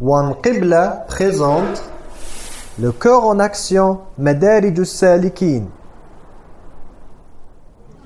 One Qibla présente le cœur en action Madarij salikin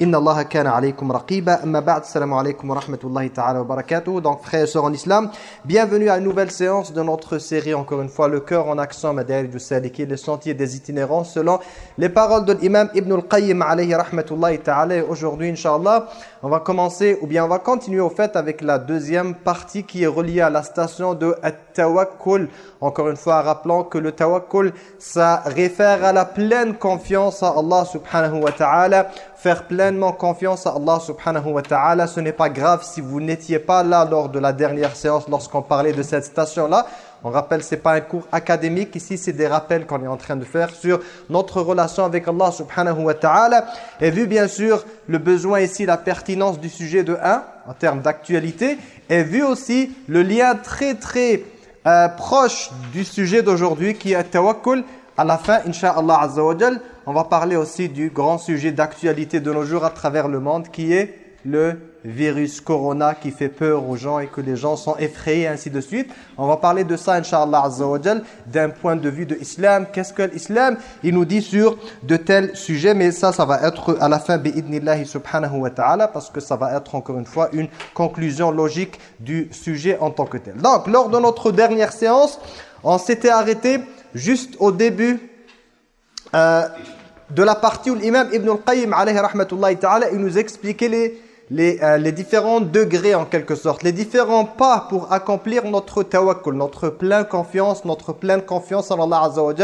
Inna Allah kana alaykum raqiba. Alaykum wa rahmatullahi wa. Donc frères et sœurs en islam, bienvenue à une nouvelle séance de notre série encore une fois le cœur en accent Madari du Saliki, le sentier des itinérants selon les paroles de l'imam Ibn al-Qayyim alayhi rahmatullahi ta'ala. Aujourd'hui inshallah, on va commencer ou bien on va continuer au fait avec la deuxième partie qui est reliée à la station de At-Tawakkul. Encore une fois, rappelant que le Tawakkul ça réfère à la pleine confiance à Allah subhanahu wa ta'ala faire pleinement confiance à Allah subhanahu wa ta'ala. Ce n'est pas grave si vous n'étiez pas là lors de la dernière séance lorsqu'on parlait de cette station-là. On rappelle, c'est pas un cours académique. Ici, c'est des rappels qu'on est en train de faire sur notre relation avec Allah subhanahu wa ta'ala. Et vu bien sûr le besoin ici, la pertinence du sujet de 1 en termes d'actualité. Et vu aussi le lien très très euh, proche du sujet d'aujourd'hui qui est tawakkul. À la fin, Inch'Allah Azza wa on va parler aussi du grand sujet d'actualité de nos jours à travers le monde qui est le virus corona qui fait peur aux gens et que les gens sont effrayés ainsi de suite. On va parler de ça Inch'Allah Azza wa d'un point de vue de l'islam. Qu'est-ce que l'islam? Il nous dit sur de tels sujets mais ça, ça va être à la fin bi'idnillahi subhanahu wa ta'ala parce que ça va être encore une fois une conclusion logique du sujet en tant que tel. Donc, lors de notre dernière séance, on s'était arrêté juste au début euh, de la partie où l'imam Ibn al-Qayyim il nous expliquait les, euh, les, différents degrés en quelque sorte, les différents pas pour accomplir notre tawakkul, notre pleine confiance, notre pleine confiance en Allah Azza wa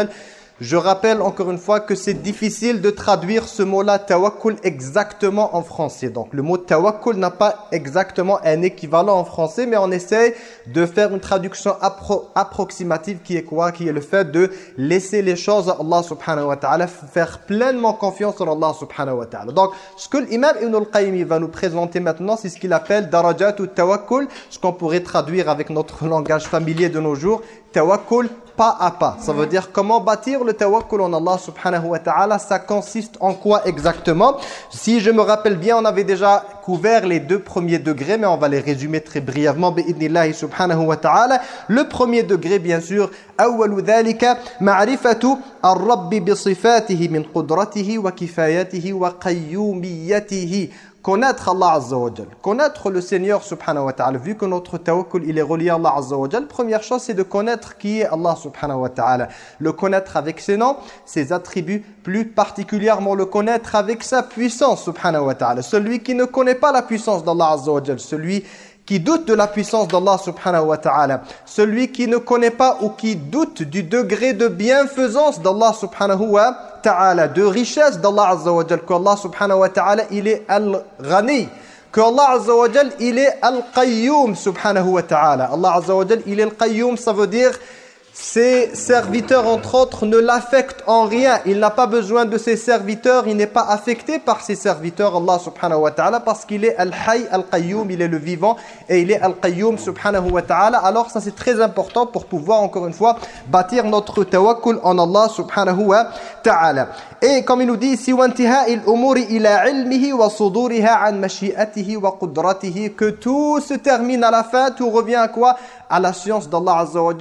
je rappelle encore une fois que c'est difficile de traduire ce mot-là tawakkul exactement en français. Donc le mot tawakkul n'a pas exactement un équivalent en français, mais on essaie de faire une traduction approximative qui est quoi? Qui est le fait de laisser les choses à Allah subhanahu wa ta'ala, faire pleinement confiance en Allah subhanahu wa ta'ala. Donc ce que l'imam Ibn al-Qayyim va nous présenter maintenant, c'est ce qu'il appelle darajat ou tawakkul, ce qu'on pourrait traduire avec notre langage familier de nos jours, tawakkul pas à pas. Ça veut dire comment bâtir le tawakkul en Allah subhanahu wa ta'ala. Ça consiste en quoi exactement Si je me rappelle bien, on avait déjà couvert les deux premiers degrés, mais on va les résumer très brièvement. subhanahu wa ta'ala. Le premier degré, bien sûr, أول ذلك معرفة الرب بصفاته من قدرته وكفايته وقيوميته connaître Allah Azza wa connaître le Seigneur subhanahu wa ta'ala, vu que notre tawakkul il est relié à Allah Azza wa première chose c'est de connaître qui est Allah subhanahu wa ta'ala. Le connaître avec ses noms, ses attributs, plus particulièrement le connaître avec sa puissance subhanahu wa ta'ala. Celui qui ne connaît pas la puissance d'Allah Azza wa celui qui doute de la puissance d'Allah subhanahu wa ta'ala, celui qui ne connaît pas ou qui doute du degré de bienfaisance d'Allah subhanahu wa ta'ala, de richesse d'Allah azza wa jal, qu'Allah subhanahu wa ta'ala il est al-ghani, qu'Allah azza wa jal il est al-qayyum subhanahu wa ta'ala. Allah azza wa jal il est al-qayyum, ça veut dire ses serviteurs, entre autres, ne l'affectent en rien. Il n'a pas besoin de ses serviteurs, il n'est pas affecté par ses serviteurs, Allah subhanahu wa ta'ala, parce qu'il est Al-Hayy, Al-Qayyum, il est le vivant, et il est Al-Qayyum subhanahu wa ta'ala. Alors ça c'est très important pour pouvoir, encore une fois, bâtir notre tawakkul en Allah subhanahu wa ta'ala. Et comme il nous dit ici, que tout se termine à la fin, tout revient à quoi? À la science d'Allah azza wa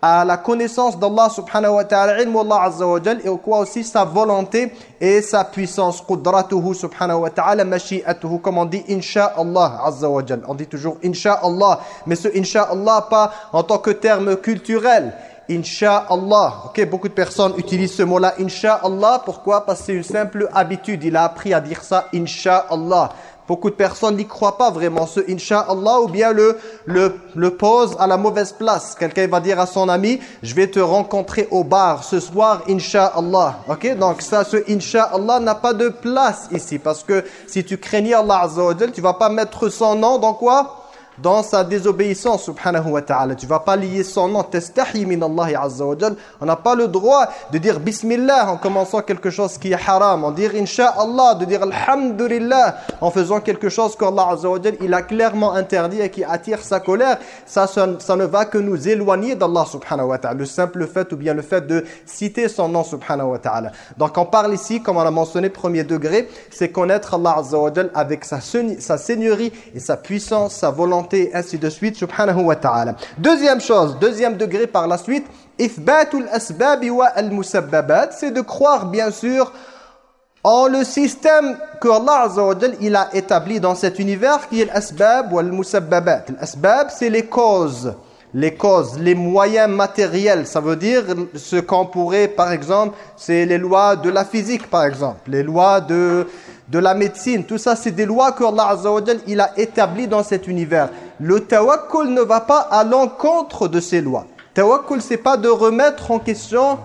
à la connaissance d'Allah subhanahu wa ta'ala, ilmu Allah azza wa jal, et quoi aussi sa volonté et sa puissance, subhanahu wa ta'ala, mashi'atuhu, comme on dit insha'Allah azza wa jal. On dit toujours insha'Allah, mais ce insha'Allah pas en tant que terme culturel. Insha'Allah. Ok, beaucoup de personnes utilisent ce mot-là, Insha'Allah. Pourquoi? Parce que c'est une simple habitude. Il a appris à dire ça, Insha'Allah Beaucoup de personnes n'y croient pas vraiment, ce Inch'Allah, ou bien le, le, le pose à la mauvaise place. Quelqu'un va dire à son ami, je vais te rencontrer au bar ce soir, Inch'Allah. Ok, donc ça, ce Inch'Allah n'a pas de place ici, parce que si tu craignais Allah Azza tu vas pas mettre son nom dans quoi? Dans sa désobéissance subhanahu wa ta'ala. Tu vas pas lier son nom, tastahi min Allah azza wa. On n'a pas le droit de dire bismillah en commençant quelque chose qui est haram, en dire insha'Allah, de dire alhamdulillah en faisant quelque chose qu'Allah azza wa il a clairement interdit et qui attire sa colère. Ça, ça, ne va que nous éloigner d'Allah subhanahu wa ta'ala. Le simple fait ou bien le fait de citer son nom subhanahu wa ta'ala. Donc on parle ici, comme on a mentionné, premier degré, c'est connaître Allah azza wa avec sa, sa seigneurie et sa puissance, sa volonté ainsi de suite, subhanahu wa ta'ala. Deuxième chose, deuxième degré par la suite, ithbatul asbab wa al-musabbabat, c'est de croire bien sûr en le système que Allah il a établi dans cet univers qui est l'asbab ou al-musabbabat. L'asbab, c'est les causes les causes, les moyens matériels. Ça veut dire ce qu'on pourrait, par exemple, c'est les lois de la physique, par exemple, les lois de, de la médecine. Tout ça, c'est des lois que Allah il a établies dans cet univers. Le tawakkul ne va pas à l'encontre de ces lois. Tawakkul, c'est pas de remettre en question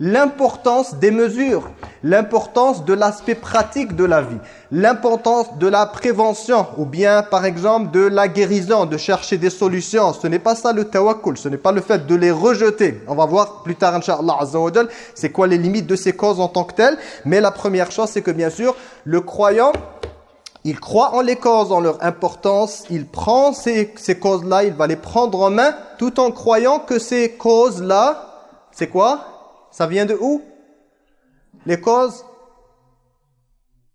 l'importance des mesures, l'importance de l'aspect pratique de la vie, l'importance de la prévention ou bien par exemple de la guérison, de chercher des solutions. Ce n'est pas ça le tawakkul, ce n'est pas le fait de les rejeter. On va voir plus tard Inch'Allah c'est quoi les limites de ces causes en tant que telles. Mais la première chose c'est que bien sûr le croyant il croit en les causes, en leur importance, il prend ces, ces causes-là, il va les prendre en main tout en croyant que ces causes-là, c'est quoi? Ça vient de où? Les causes?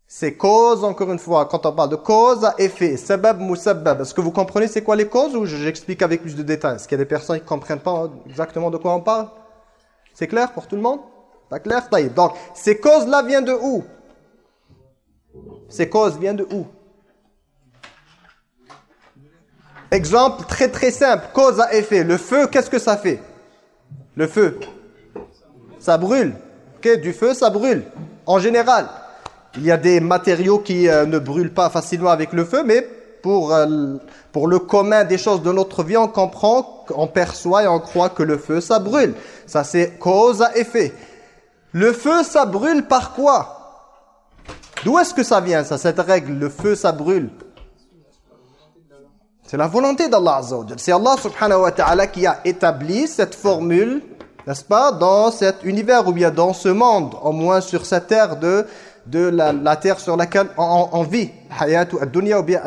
Ces causes, encore une fois, quand on parle de cause à effet, sabab, musabbab, est-ce que vous comprenez c'est quoi les causes ou j'explique avec plus de détails? Est-ce qu'il y a des personnes qui ne comprennent pas exactement de quoi on parle? C'est clair pour tout le monde? Pas clair? Donc, ces causes-là viennent de où? Ces causes viennent de où? Exemple très très simple, cause à effet. Le feu, qu'est-ce que ça fait? Le feu, ça brûle. Du feu, ça brûle. En général, il y a des matériaux qui euh, ne brûlent pas facilement avec le feu, mais pour, euh, pour le commun des choses de notre vie, on comprend, on perçoit et on croit que le feu, ça brûle. Ça, c'est cause à effet. Le feu, ça brûle par quoi? D'où est-ce que ça vient, ça, cette règle Le feu, ça brûle? C'est la volonté d'Allah C'est Allah subhanahu wa ta'ala qui a établi cette formule n'est-ce pas, dans cet univers ou bien dans ce monde, au moins sur cette terre de, de la, terre sur laquelle on, vit. Hayatu ad-dunya ou bien.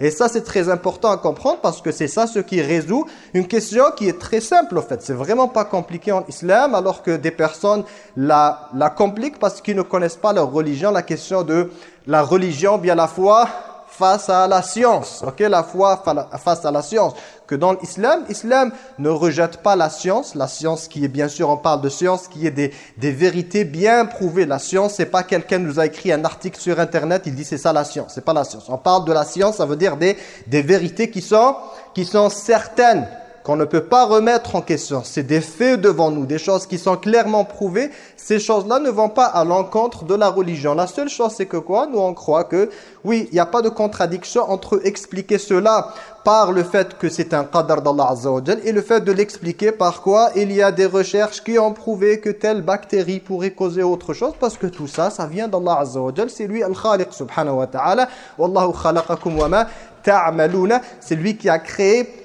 Et ça c'est très important à comprendre parce que c'est ça ce qui résout une question qui est très simple en fait. C'est vraiment pas compliqué en islam alors que des personnes la, la compliquent parce qu'ils ne connaissent pas leur religion. La question de la religion, bien la foi, face à la science. Ok, la foi face à la science. Que dans l'islam, l'islam ne rejette pas la science. La science qui est, bien sûr, on parle de science qui est des, des vérités bien prouvées. La science, c'est pas quelqu'un nous a écrit un article sur Internet, il dit c'est ça la science. C'est pas la science. On parle de la science, ça veut dire des, des vérités qui sont, qui sont certaines qu'on ne peut pas remettre en question. C'est des faits devant nous, des choses qui sont clairement prouvées. Ces choses-là ne vont pas à l'encontre de la religion. La seule chose, c'est que quoi? Nous, on croit que, oui, il n'y a pas de contradiction entre expliquer cela par le fait que c'est un qadar d'Allah Azza et le fait de l'expliquer par quoi? Il y a des recherches qui ont prouvé que telle bactérie pourrait causer autre chose parce que tout ça, ça vient d'Allah Azza C'est lui Al-Khaliq subhanahu wa ta'ala. Wallahu khalaqakum wa ma ta'amaluna. C'est lui qui a créé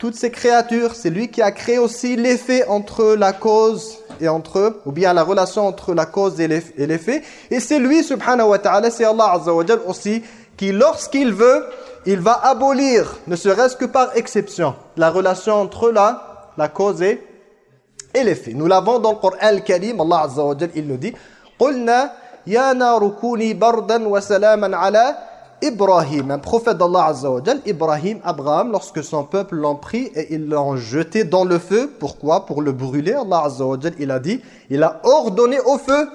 toutes ces créatures, c'est lui qui a créé aussi l'effet entre la cause et entre eux, ou bien la relation entre la cause et l'effet. Et c'est lui, subhanahu wa ta'ala, c'est Allah azza wa aussi, qui lorsqu'il veut, il va abolir, ne serait-ce que par exception, la relation entre la, la cause et, l'effet. Nous l'avons dans le Coran al-Karim, Allah azza wa il nous dit, قُلْنَا يَا نَارُ كُونِي بَرْدًا وَسَلَامًا عَلَى Ibrahim, un prophète d'Allah Azza Ibrahim, Abraham, lorsque son peuple l'ont pris et ils l'ont jeté dans le feu, pourquoi? Pour le brûler, Allah Azza il a dit, il a ordonné au feu,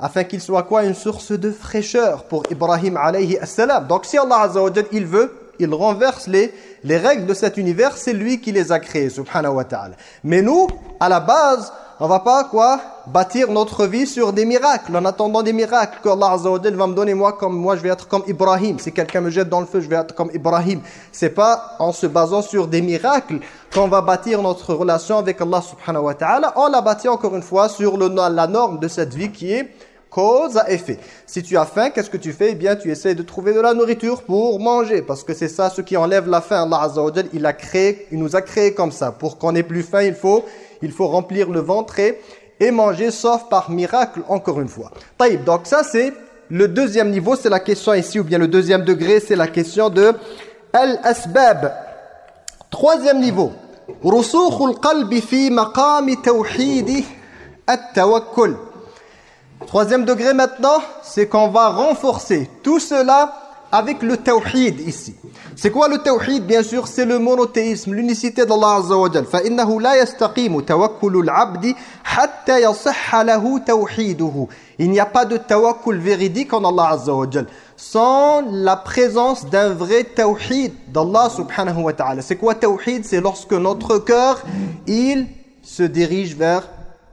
afin qu'il soit quoi? Une source de fraîcheur pour Ibrahim alayhi salam. Donc si Allah Azza il veut, il renverse les, les règles de cet univers, c'est lui qui les a créés, subhanahu wa ta'ala. Mais nous, à la base, on va pas quoi bâtir notre vie sur des miracles, en attendant des miracles que Allah Azza wa va me donner moi comme moi je vais être comme Ibrahim. Si quelqu'un me jette dans le feu, je vais être comme Ibrahim. C'est pas en se basant sur des miracles qu'on va bâtir notre relation avec Allah subhanahu wa ta'ala. On la bâtit encore une fois sur la norme de cette vie qui est cause à effet. Si tu as faim, qu'est-ce que tu fais? Eh bien, tu essaies de trouver de la nourriture pour manger. Parce que c'est ça ce qui enlève la faim. Allah Azza wa il, a créé, il nous a créé comme ça. Pour qu'on ait plus faim, il faut il faut remplir le ventre et, manger, sauf par miracle, encore une fois. Taïb, donc ça c'est le deuxième niveau, c'est la question ici, ou bien le deuxième degré, c'est la question de al-asbab. Troisième niveau, Troisième degré maintenant, c'est qu'on va renforcer tout cela avec le tawhid ici. C'est quoi le tawhid Bien sûr, c'est le monothéisme, l'unicité d'Allah Azza wa Jal. فَإِنَّهُ لَا يَسْتَقِيمُ تَوَكُّلُ الْعَبْدِ حَتَّى يَصِحَّ لَهُ تَوْحِيدُهُ Il n'y a pas de tawakkul véridique en Allah Azza wa Jal sans la présence d'un vrai tawhid d'Allah subhanahu wa ta'ala. C'est quoi tawhid C'est lorsque notre cœur, il se dirige vers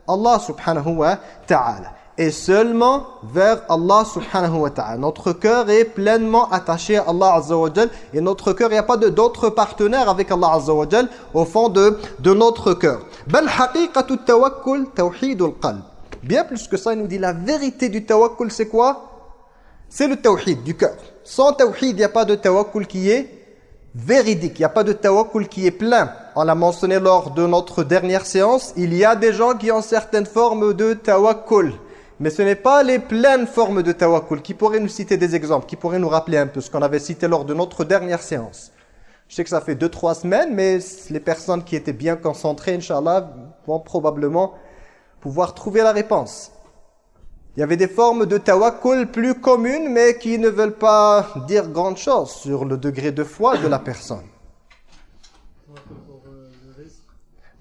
Allah subhanahu wa ta'ala et seulement vers Allah subhanahu wa ta'ala. Notre cœur est pleinement attaché à Allah azza wa et notre cœur, il n'y a pas d'autres partenaires avec Allah azza wa au fond de, de notre cœur. Bien plus que ça, il nous dit la vérité du tawakkul, c'est quoi? C'est le tawhid du cœur. Sans tawhid, il n'y a pas de tawakkul qui est véridique. Il n'y a pas de tawakkul qui est plein. On l'a mentionné lors de notre dernière séance. Il y a des gens qui ont certaines formes de tawakkul. Mais ce n'est pas les pleines formes de tawakkul. Qui pourrait nous citer des exemples Qui pourrait nous rappeler un peu ce qu'on avait cité lors de notre dernière séance Je sais que ça fait 2-3 semaines, mais les personnes qui étaient bien concentrées, Inch'Allah, vont probablement pouvoir trouver la réponse. Il y avait des formes de tawakkul plus communes, mais qui ne veulent pas dire grand chose sur le degré de foi de la personne.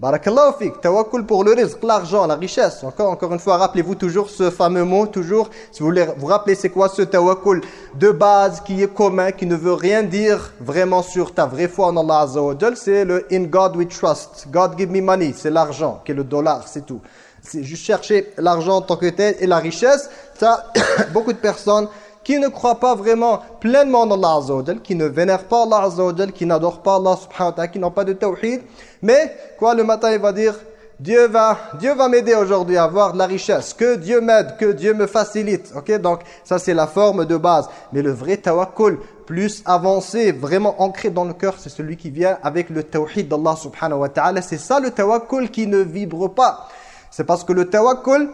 Barakallahu fik, tawakkul pour le rizq, l'argent, la richesse. Encore, encore une fois, rappelez-vous toujours ce fameux mot, toujours, si vous voulez vous rappeler c'est quoi ce tawakkul de base qui est commun, qui ne veut rien dire vraiment sur ta vraie foi en Allah Azza c'est le in God we trust, God give me money, c'est l'argent, qui est le dollar, c'est tout. C'est juste chercher l'argent en tant que tel et la richesse, ça, beaucoup de personnes qui ne croient pas vraiment pleinement en Allah Azza qui ne vénèrent pas Allah Azza qui n'adorent pas Allah subhanahu wa ta'ala, qui n'ont pas de tawhid, mais quoi le matin il va dire Dieu va, Dieu va m'aider aujourd'hui à avoir de la richesse, que Dieu m'aide, que Dieu me facilite. Ok, donc ça c'est la forme de base. Mais le vrai tawakkul, plus avancé, vraiment ancré dans le cœur, c'est celui qui vient avec le tawhid d'Allah subhanahu wa ta'ala. C'est ça le tawakkul qui ne vibre pas. C'est parce que le tawakkul,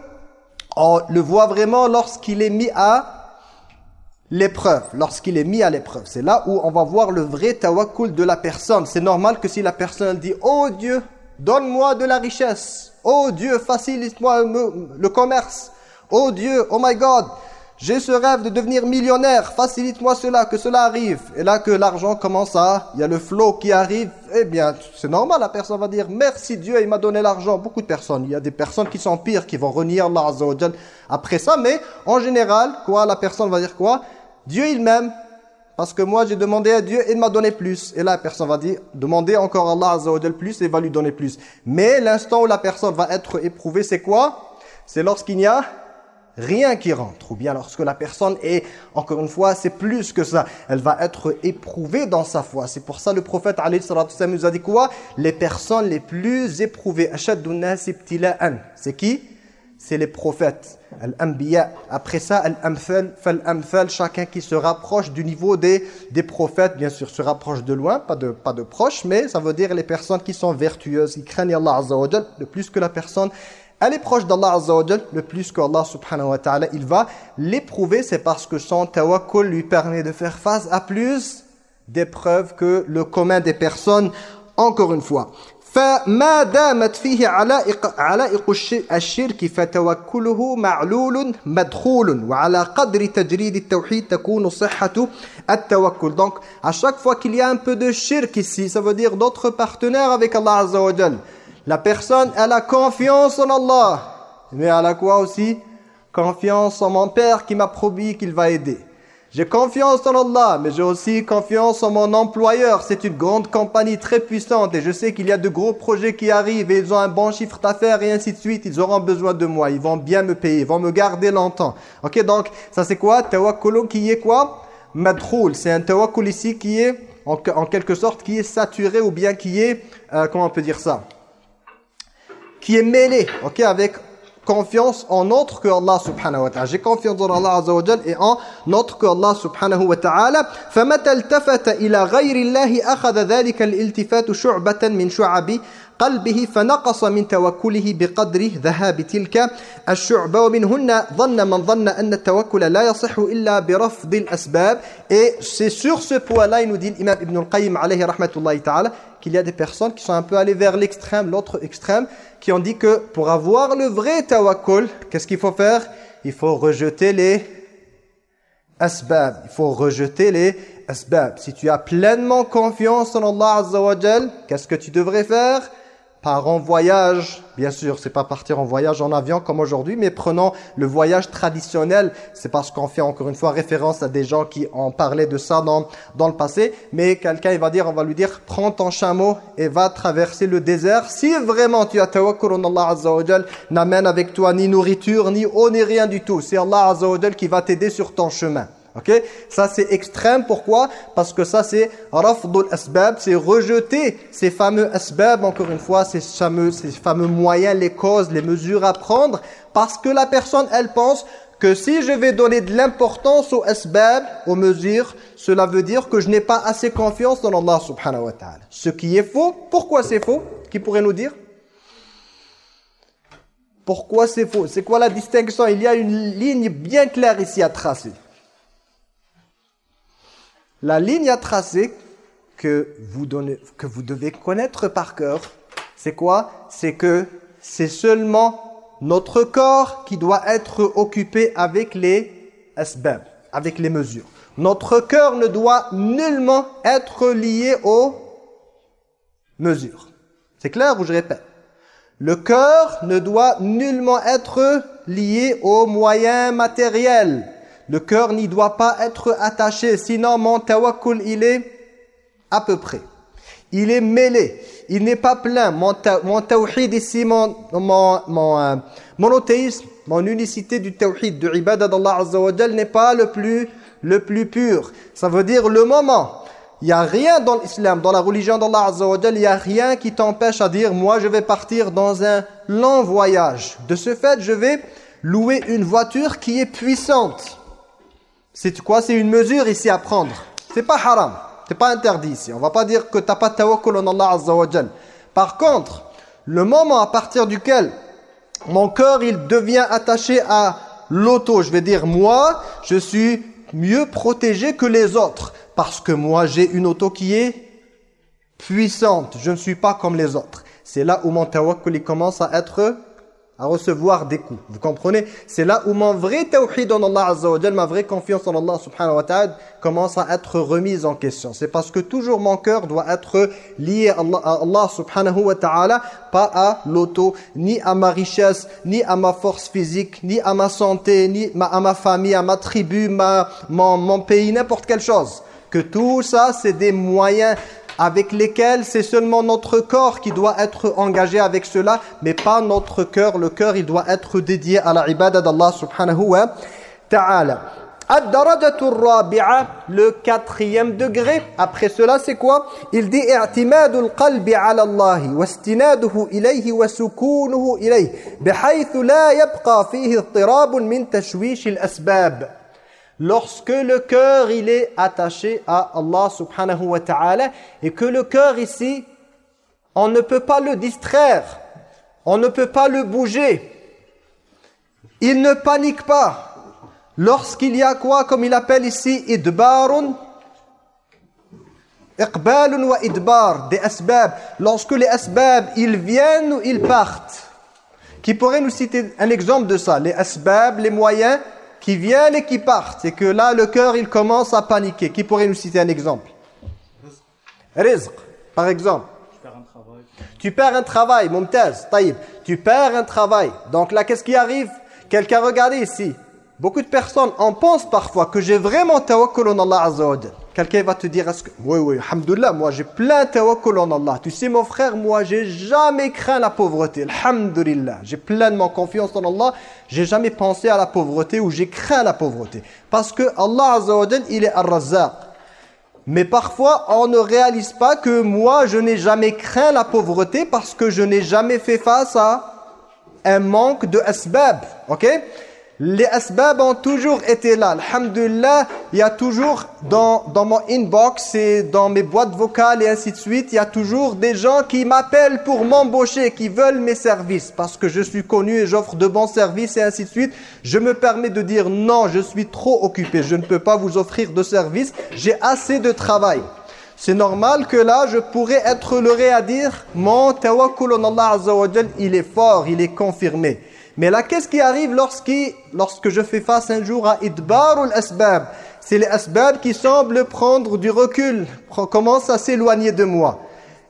on le voit vraiment lorsqu'il est mis à l'épreuve, lorsqu'il est mis à l'épreuve. C'est là où on va voir le vrai tawakkul de la personne. C'est normal que si la personne dit « Oh Dieu, donne-moi de la richesse. Oh Dieu, facilite-moi le commerce. Oh Dieu, oh my God, j'ai ce rêve de devenir millionnaire. Facilite-moi cela, que cela arrive. » Et là que l'argent commence à... Il y a le flot qui arrive. Eh bien, c'est normal, la personne va dire « Merci Dieu, il m'a donné l'argent. » Beaucoup de personnes. Il y a des personnes qui sont pires, qui vont renier Allah après ça. Mais en général, quoi, la personne va dire quoi? Dieu il m'aime parce que moi j'ai demandé à Dieu il m'a donné plus. Et là, la personne va dire, demander encore à Allah Azza plus et va lui donner plus. Mais l'instant où la personne va être éprouvée, c'est quoi? C'est lorsqu'il n'y a rien qui rentre. Ou bien lorsque la personne est, encore une fois, c'est plus que ça. Elle va être éprouvée dans sa foi. C'est pour ça le prophète nous a dit quoi? Les personnes les plus éprouvées. C'est qui? C'est les prophètes. Après ça, al-amthal, fal-amthal, chacun qui se rapproche du niveau des, des prophètes, bien sûr, se rapproche de loin, pas de, pas de proche, mais ça veut dire les personnes qui sont vertueuses, qui craignent Allah Azza le plus que la personne, elle est proche d'Allah Azza le plus qu'Allah subhanahu wa ta'ala, il va l'éprouver, c'est parce que son tawakkul lui permet de faire face à plus d'épreuves que le commun des personnes, encore une fois. فما دامت فيه علائق, علائق الشرك فتوكله معلول مدخول وعلى قدر تجريد التوحيد تكون صحة التوكل donc à chaque fois qu'il y a un peu de shirk ici ça veut dire d'autres partenaires avec Allah Azza wa Jal la personne elle a confiance en Allah mais elle a quoi aussi confiance en mon père qui m'a promis qu'il va aider J'ai confiance en Allah, mais j'ai aussi confiance en mon employeur. C'est une grande compagnie très puissante et je sais qu'il y a de gros projets qui arrivent et ils ont un bon chiffre d'affaires et ainsi de suite. Ils auront besoin de moi, ils vont bien me payer, ils vont me garder longtemps. Ok, donc ça c'est quoi? Tawakkul qui est quoi? Madroul. C'est un tawakkul ici qui est en, quelque sorte qui est saturé ou bien qui est, euh, comment on peut dire ça? Qui est mêlé, ok, avec confiance en autre que Allah subhanahu wa ta'ala. J'ai confiance en Allah azza wa et en autre que Allah subhanahu wa ta'ala. فَمَتَى الْتَفَتَ إِلَى غَيْرِ اللَّهِ أَخَذَ ذَلِكَ الْإِلْتِفَاتُ شُعْبَةً مِنْ شُعَبِ قلبه فنقص من توكله بقدر ذهاب تلك الشعبة ومنهن ظن من ظن أن التوكل لا يصح إلا برفض الأسباب et c'est sur ce point-là il nous dit l'imam Ibn al-Qayyim alayhi rahmatullahi ta'ala qu'il y a des personnes qui sont un peu allées vers l'extrême, l'autre extrême, qui ont dit que pour avoir le vrai tawakkul, qu'est-ce qu'il faut faire Il faut rejeter les asbab, il faut rejeter les asbab. Si tu as pleinement confiance en Allah Azza wa qu'est-ce que tu devrais faire Par en voyage, bien sûr, c'est pas partir en voyage en avion comme aujourd'hui, mais prenons le voyage traditionnel, c'est parce qu'on fait encore une fois référence à des gens qui ont parlé de ça dans, dans le passé, mais quelqu'un il va dire, on va lui dire, prends ton chameau et va traverser le désert. Si vraiment tu as tawakkul en Allah Azza wa n'amène avec toi ni nourriture, ni eau, ni rien du tout. C'est Allah Azza wa qui va t'aider sur ton chemin. Ok? Ça c'est extrême, pourquoi? Parce que ça c'est rafdul asbab, c'est rejeter ces fameux asbab, encore une fois, ces fameux, ces fameux moyens, les causes, les mesures à prendre, parce que la personne, elle pense que si je vais donner de l'importance aux asbab, aux mesures, cela veut dire que je n'ai pas assez confiance dans Allah subhanahu wa ta'ala. Ce qui est faux, pourquoi c'est faux? Qui pourrait nous dire? Pourquoi c'est faux? C'est quoi la distinction? Il y a une ligne bien claire ici à tracer. La ligne à tracer que vous, devez connaître par cœur, c'est quoi? C'est que c'est seulement notre corps qui doit être occupé avec les asbab, avec les mesures. Notre cœur ne doit nullement être lié aux mesures. C'est clair ou je répète? Le cœur ne doit nullement être lié aux moyens matériels. Le cœur n'y doit pas être attaché, sinon mon tawakkul, il est à peu près. Il est mêlé, il n'est pas plein. Mon, tawhid ici, mon, mon, mon euh, monothéisme, mon unicité du tawhid, du ibadah d'Allah Azza n'est pas le plus, le plus pur. Ça veut dire le moment. Il n'y a rien dans l'islam, dans la religion d'Allah Azza il n'y a rien qui t'empêche à dire « moi je vais partir dans un long voyage ». De ce fait, je vais louer une voiture qui est puissante. C'est quoi C'est une mesure ici à prendre. C'est pas haram. C'est pas interdit ici. On va pas dire que tu n'as pas tawakkul en Allah Azza wa Par contre, le moment à partir duquel mon cœur il devient attaché à l'auto, je vais dire moi, je suis mieux protégé que les autres parce que moi j'ai une auto qui est puissante. Je ne suis pas comme les autres. C'est là où mon tawakkul commence à être à recevoir des coups. Vous comprenez? C'est là où mon vrai tawhid en Allah Azza wa ma vraie confiance en Allah subhanahu wa ta'ala commence à être remise en question. C'est parce que toujours mon cœur doit être lié à Allah, subhanahu wa ta'ala, pas à l'auto, ni à ma richesse, ni à ma force physique, ni à ma santé, ni à ma famille, à ma tribu, ma, mon, mon pays, n'importe quelle chose. Que tout ça, c'est des moyens avec lesquels c'est seulement notre corps qui doit être engagé avec cela, mais pas notre cœur. Le cœur, il doit être dédié à la ibadah d'Allah subhanahu wa ta'ala. le quatrième degré. Après cela, c'est quoi Il dit اعتماد القلب على الله واستناده إليه وسكونه إليه بحيث لا يبقى فيه اضطراب من تشويش الأسباب lorsque le cœur il est attaché à Allah subhanahu wa ta'ala et que le cœur ici, on ne peut pas le distraire, on ne peut pas le bouger. Il ne panique pas. Lorsqu'il y a quoi, comme il appelle ici, idbarun, iqbalun wa idbar, des asbab. Lorsque les asbab, ils viennent ou ils partent? Qui pourrait nous citer un exemple de ça? Les asbab, les moyens qui viennent et qui partent. Et que là, le cœur, il commence à paniquer. Qui pourrait nous citer un exemple? Rizq, par exemple. Tu perds un travail, Mumtaz, taïb. Tu perds un travail. Donc là, qu'est-ce qui arrive? Quelqu'un, regardez ici. Beaucoup de personnes en pensent parfois que j'ai vraiment tawakkul en Allah Azza. Quelqu'un va te dire, que, oui, oui, alhamdoulilah, moi j'ai plein tawakkul en Allah. Tu sais mon frère, moi j'ai jamais craint la pauvreté. Alhamdulillah, j'ai pleinement confiance en Allah. J'ai jamais pensé à la pauvreté ou j'ai craint la pauvreté. Parce que Allah Azza il est ar-razzaq. Mais parfois, on ne réalise pas que moi, je n'ai jamais craint la pauvreté parce que je n'ai jamais fait face à un manque de asbab. Ok? Les asbab ont toujours été là. Alhamdulillah, il y a toujours dans, dans mon inbox et dans mes boîtes vocales et ainsi de suite, il y a toujours des gens qui m'appellent pour m'embaucher, qui veulent mes services parce que je suis connu et j'offre de bons services et ainsi de suite. Je me permets de dire non, je suis trop occupé, je ne peux pas vous offrir de services, j'ai assez de travail. C'est normal que là, je pourrais être leurré à dire mon tawakkul en Allah Azza wa il est fort, il est confirmé. Mais là, qu'est-ce qui arrive lorsque je fais face un jour à idbarul asbab C'est les asbab qui semblent prendre du recul, commencent à s'éloigner de moi.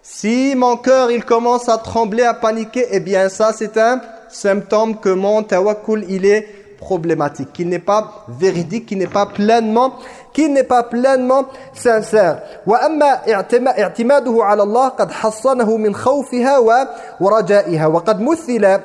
Si mon cœur, il commence à trembler, à paniquer, eh bien ça, c'est un symptôme que mon tawakkul, il est problématique, qu'il n'est pas véridique, qu'il n'est pas pleinement qu'il n'est pas pleinement sincère. وأما اعتماده على الله قد حصنه من خوفها ورجائها وقد مثل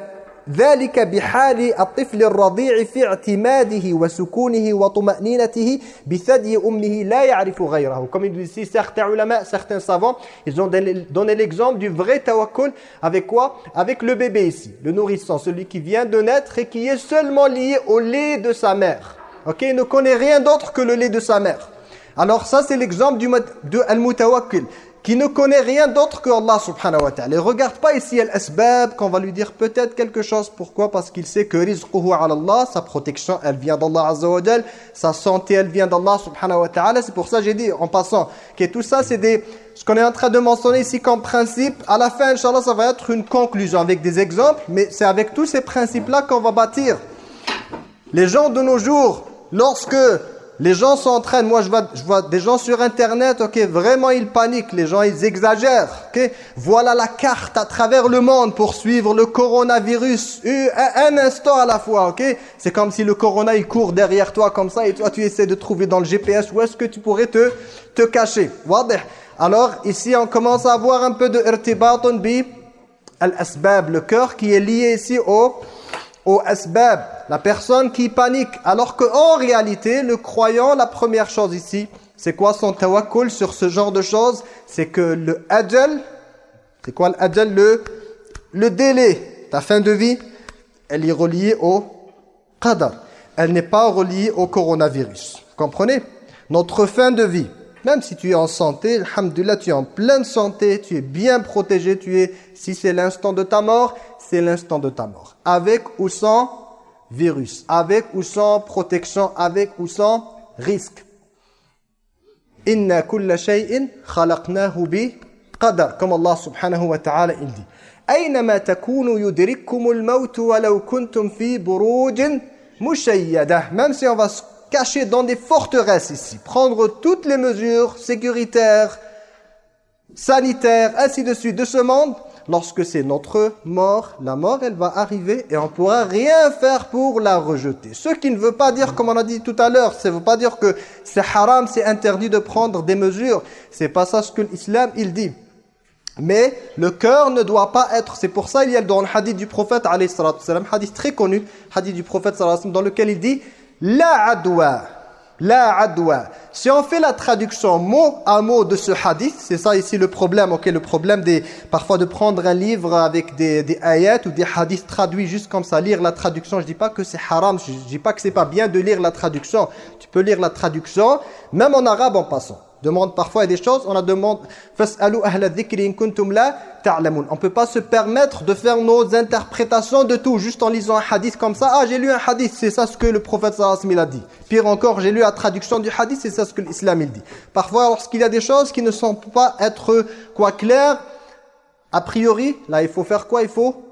ذلك بحال الطفل الرضيع في اعتماده وسكونه وطمأنينته بثدي أمه لا يعرف غيره comme il dit ici certains ulama certains savants ils ont donné l'exemple du vrai tawakkul avec quoi avec le bébé ici le nourrisson celui qui vient de naître et qui est seulement lié au lait de sa mère ok il ne connaît rien d'autre que le lait de sa mère alors ça c'est l'exemple du de al-mutawakkil qui ne connaît rien d'autre que Allah subhanahu wa ta'ala. Il regarde pas ici al-asbab qu'on va lui dire peut-être quelque chose. Pourquoi? Parce qu'il sait que rizquhu ala Allah, sa protection, elle vient d'Allah azza sa santé, elle vient d'Allah subhanahu wa ta'ala. C'est pour ça que j'ai dit en passant que tout ça c'est des ce qu'on est en train de mentionner ici comme principe. À la fin, inchallah, ça va être une conclusion avec des exemples, mais c'est avec tous ces principes-là qu'on va bâtir. Les gens de nos jours, lorsque les gens train, moi je vois, des gens sur internet, ok, vraiment ils paniquent, les gens ils exagèrent, ok. Voilà la carte à travers le monde pour suivre le coronavirus, un, un instant à la fois, ok. C'est comme si le corona il court derrière toi comme ça et toi tu essaies de trouver dans le GPS où est-ce que tu pourrais te, te cacher. Alors ici on commence à avoir un peu de irtibatun bi al-asbab, le cœur qui est lié ici au au asbab, la personne qui panique. Alors qu'en réalité, le croyant, la première chose ici, c'est quoi son tawakkul sur ce genre de choses? C'est que le ajal, c'est quoi l'ajal le, le délai, ta fin de vie, elle est reliée au qadar. Elle n'est pas reliée au coronavirus. Vous comprenez? Notre fin de vie, même si tu es en santé, alhamdulillah, tu es en pleine santé, tu es bien protégé, tu es, si c'est l'instant de ta mort, c'est l'instant de ta mort. Avec ou sans virus, avec ou sans protection, avec ou sans risque. Inna kulla shay'in khalaqnahu bi qadar, comme Allah subhanahu wa ta'ala il dit. أينما تكونوا يدرككم الموت ولو كنتم في بروج مشيدة même si on va se cacher dans des forteresses ici prendre toutes les mesures sécuritaires sanitaires ainsi de suite de ce monde lorsque c'est notre mort, la mort, elle va arriver et on ne pourra rien faire pour la rejeter. Ce qui ne veut pas dire, comme on a dit tout à l'heure, ça ne veut pas dire que c'est haram, c'est interdit de prendre des mesures. C'est pas ça ce que l'islam, il dit. Mais le cœur ne doit pas être, c'est pour ça il y a dans le hadith du prophète, alayhi hadith très connu, hadith du prophète, dans lequel il dit « La adwa » La adwa. Si on fait la traduction mot à mot de ce hadith, c'est ça ici le problème, ok, le problème des parfois de prendre un livre avec des, des ayats ou des hadiths traduits juste comme ça, lire la traduction, je dis pas que c'est haram, je, dis pas que c'est pas bien de lire la traduction. Tu peux lire la traduction, même en arabe en passant demande parfois des choses, on a demande on peut pas se permettre de faire nos interprétations de tout juste en lisant un hadith comme ça. Ah, j'ai lu un hadith, c'est ça ce que le prophète sallallahu a dit. Pire encore, j'ai lu la traduction du hadith, c'est ça ce que l'islam il dit. Parfois lorsqu'il y a des choses qui ne sont pas être quoi claires a priori, là il faut faire quoi? Il faut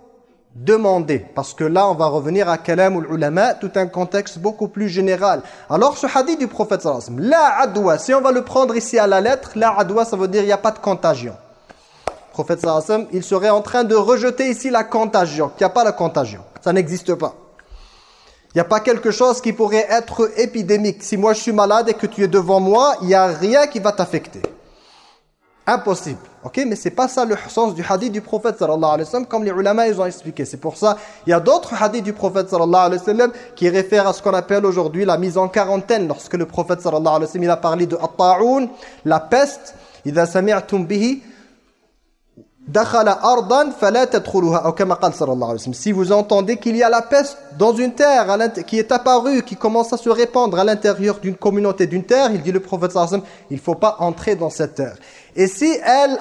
demander. Parce que là, on va revenir à kalam ulama, tout un contexte beaucoup plus général. Alors, ce hadith du prophète sallallahu alayhi wa la adwa, si on va le prendre ici à la lettre, la adwa, ça veut dire il n'y a pas de contagion. Prophète sallallahu il serait en train de rejeter ici la contagion, qu'il n'y a pas la contagion. Ça n'existe pas. Il n'y a pas quelque chose qui pourrait être épidémique. Si moi je suis malade et que tu es devant moi, il n'y a rien qui va t'affecter Impossible. Ok, mais c'est pas ça le sens du hadith du prophète sallallahu alayhi wa sallam comme les ulama ils ont expliqué. C'est pour ça, il y a d'autres hadiths du prophète sallallahu alayhi wa sallam qui réfèrent à ce qu'on appelle aujourd'hui la mise en quarantaine. Lorsque le prophète sallallahu alayhi wa sallam il a parlé de at la peste, إذا سمعتم به si vous entendez qu'il y a la peste dans une terre qui est apparue, qui commence à se répandre à l'intérieur d'une communauté, d'une terre, il dit le prophète sallallahu il ne faut pas entrer dans cette terre. et si elle,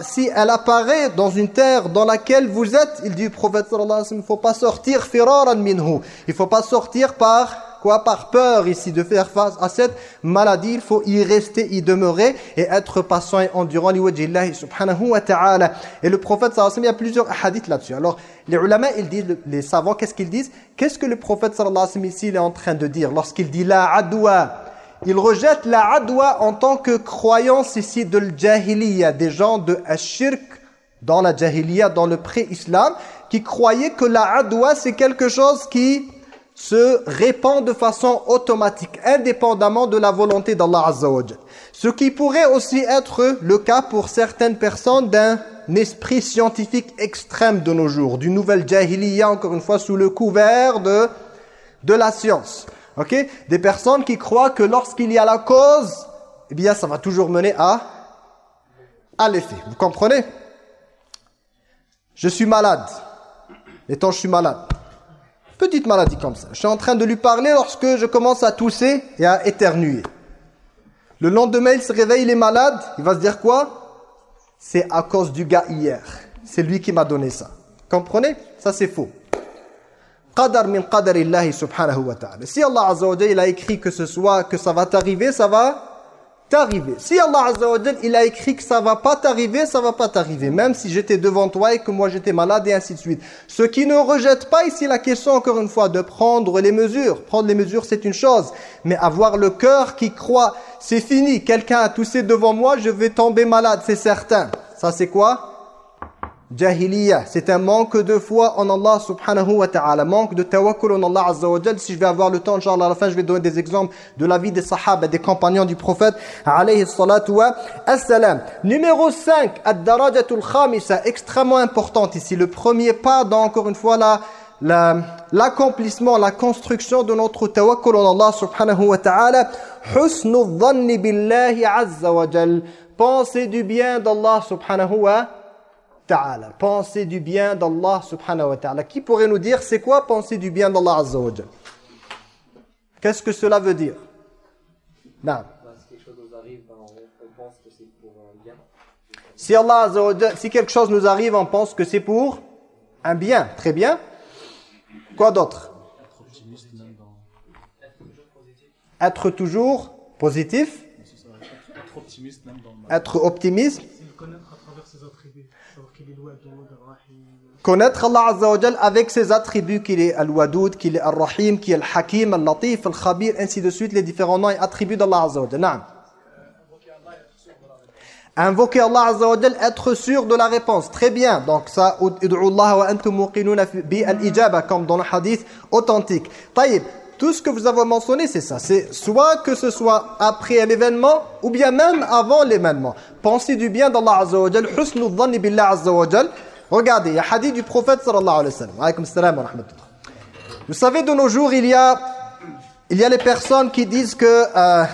si elle apparaît dans une terre dans laquelle vous êtes, il dit le prophète sallallahu il ne faut pas sortir firaran minhu. Il ne faut pas sortir par quoi Par peur ici de faire face à cette maladie. Il faut y rester, y demeurer et être patient et endurant. subhanahu wa ta'ala. Et le prophète sallallahu alayhi wa sallam, il y a plusieurs hadiths là-dessus. Alors, les ulama, ils disent, les savants, qu'est-ce qu'ils disent? Qu'est-ce que le prophète sallallahu alayhi wa sallam ici il est en train de dire lorsqu'il dit la adwa? Il rejette la adwa en tant que croyance ici de l'jahiliya, des gens de ashirk dans la jahiliya, dans le pré-islam, qui croyaient que la adwa c'est quelque chose qui se répand de façon automatique, indépendamment de la volonté d'Allah Azza Ce qui pourrait aussi être le cas pour certaines personnes d'un esprit scientifique extrême de nos jours, d'une nouvelle jahiliya, encore une fois, sous le couvert de la science. Ok? Des personnes qui croient que lorsqu'il y a la cause, eh bien ça va toujours mener à, à l'effet. Vous comprenez? Je suis malade. Étant je suis malade. Petite maladie comme ça. Je suis en train de lui parler lorsque je commence à tousser et à éternuer. Le lendemain, il se réveille, il est malade. Il va se dire quoi? C'est à cause du gars hier. C'est lui qui m'a donné ça. Comprenez? Ça, c'est faux. Qadar min subhanahu wa ta'ala. Si Allah Azza wa il a écrit que ce soit, que ça va t'arriver, ça va t'arriver. Si Allah Azza wa il a écrit que ça va pas t'arriver, ça va pas t'arriver. Même si j'étais devant toi et que moi j'étais malade et ainsi de suite. Ce qui ne rejette pas ici la question encore une fois de prendre les mesures. Prendre les mesures c'est une chose. Mais avoir le cœur qui croit, c'est fini. Quelqu'un a toussé devant moi, je vais tomber malade, c'est certain. Ça c'est quoi? Jahiliya, c'est un manque de foi en Allah subhanahu wa ta'ala, manque de tawakkul en Allah azza wa Si je vais avoir le temps, Inch'Allah, à la fin, je vais donner des exemples de la vie des sahaba, des compagnons du prophète, alayhi salatu wa assalam. Numéro 5, ad-darajatul khamisa, extrêmement importante ici. Le premier pas dans, encore une fois, la l'accomplissement, la, construction de notre tawakkul en Allah subhanahu wa ta'ala, husnu dhanni billahi azza wa jal. Du bien d'Allah subhanahu wa ta'ala. Penser du bien d'Allah subhanahu wa ta'ala. Qui pourrait nous dire c'est quoi penser du bien d'Allah azza wa Qu'est-ce que cela veut dire? Non. Si Allah azza si quelque chose nous arrive, on pense que c'est pour un bien. Très bien. Quoi d'autre? Être toujours positif. Être optimiste. Connaître Allah Azza avec ses attributs qu'il est Al-Wadoud, qu'il est Al-Rahim, qu'il est Al-Hakim, Al-Latif, Al-Khabir, ainsi de suite, les différents noms et attributs d'Allah Azza. Invoquer Allah Azza être sûr de la réponse. Très bien. Donc ça, Allah wa antum muqinuna bi al-ijaba, comme dans le hadith authentique. Taïb, tout ce que vous avez mentionné, c'est ça. C'est soit que ce soit après l'événement, ou bien même avant l'événement. Pensez du bien d'Allah Azza wa Jal, husnu dhanni billah Azza wa Jal, Regardez, il y a hadith du prophète sallallahu alayhi wa sallam. wa Vous savez, de nos jours, il y a, il y a les personnes qui disent que... Euh,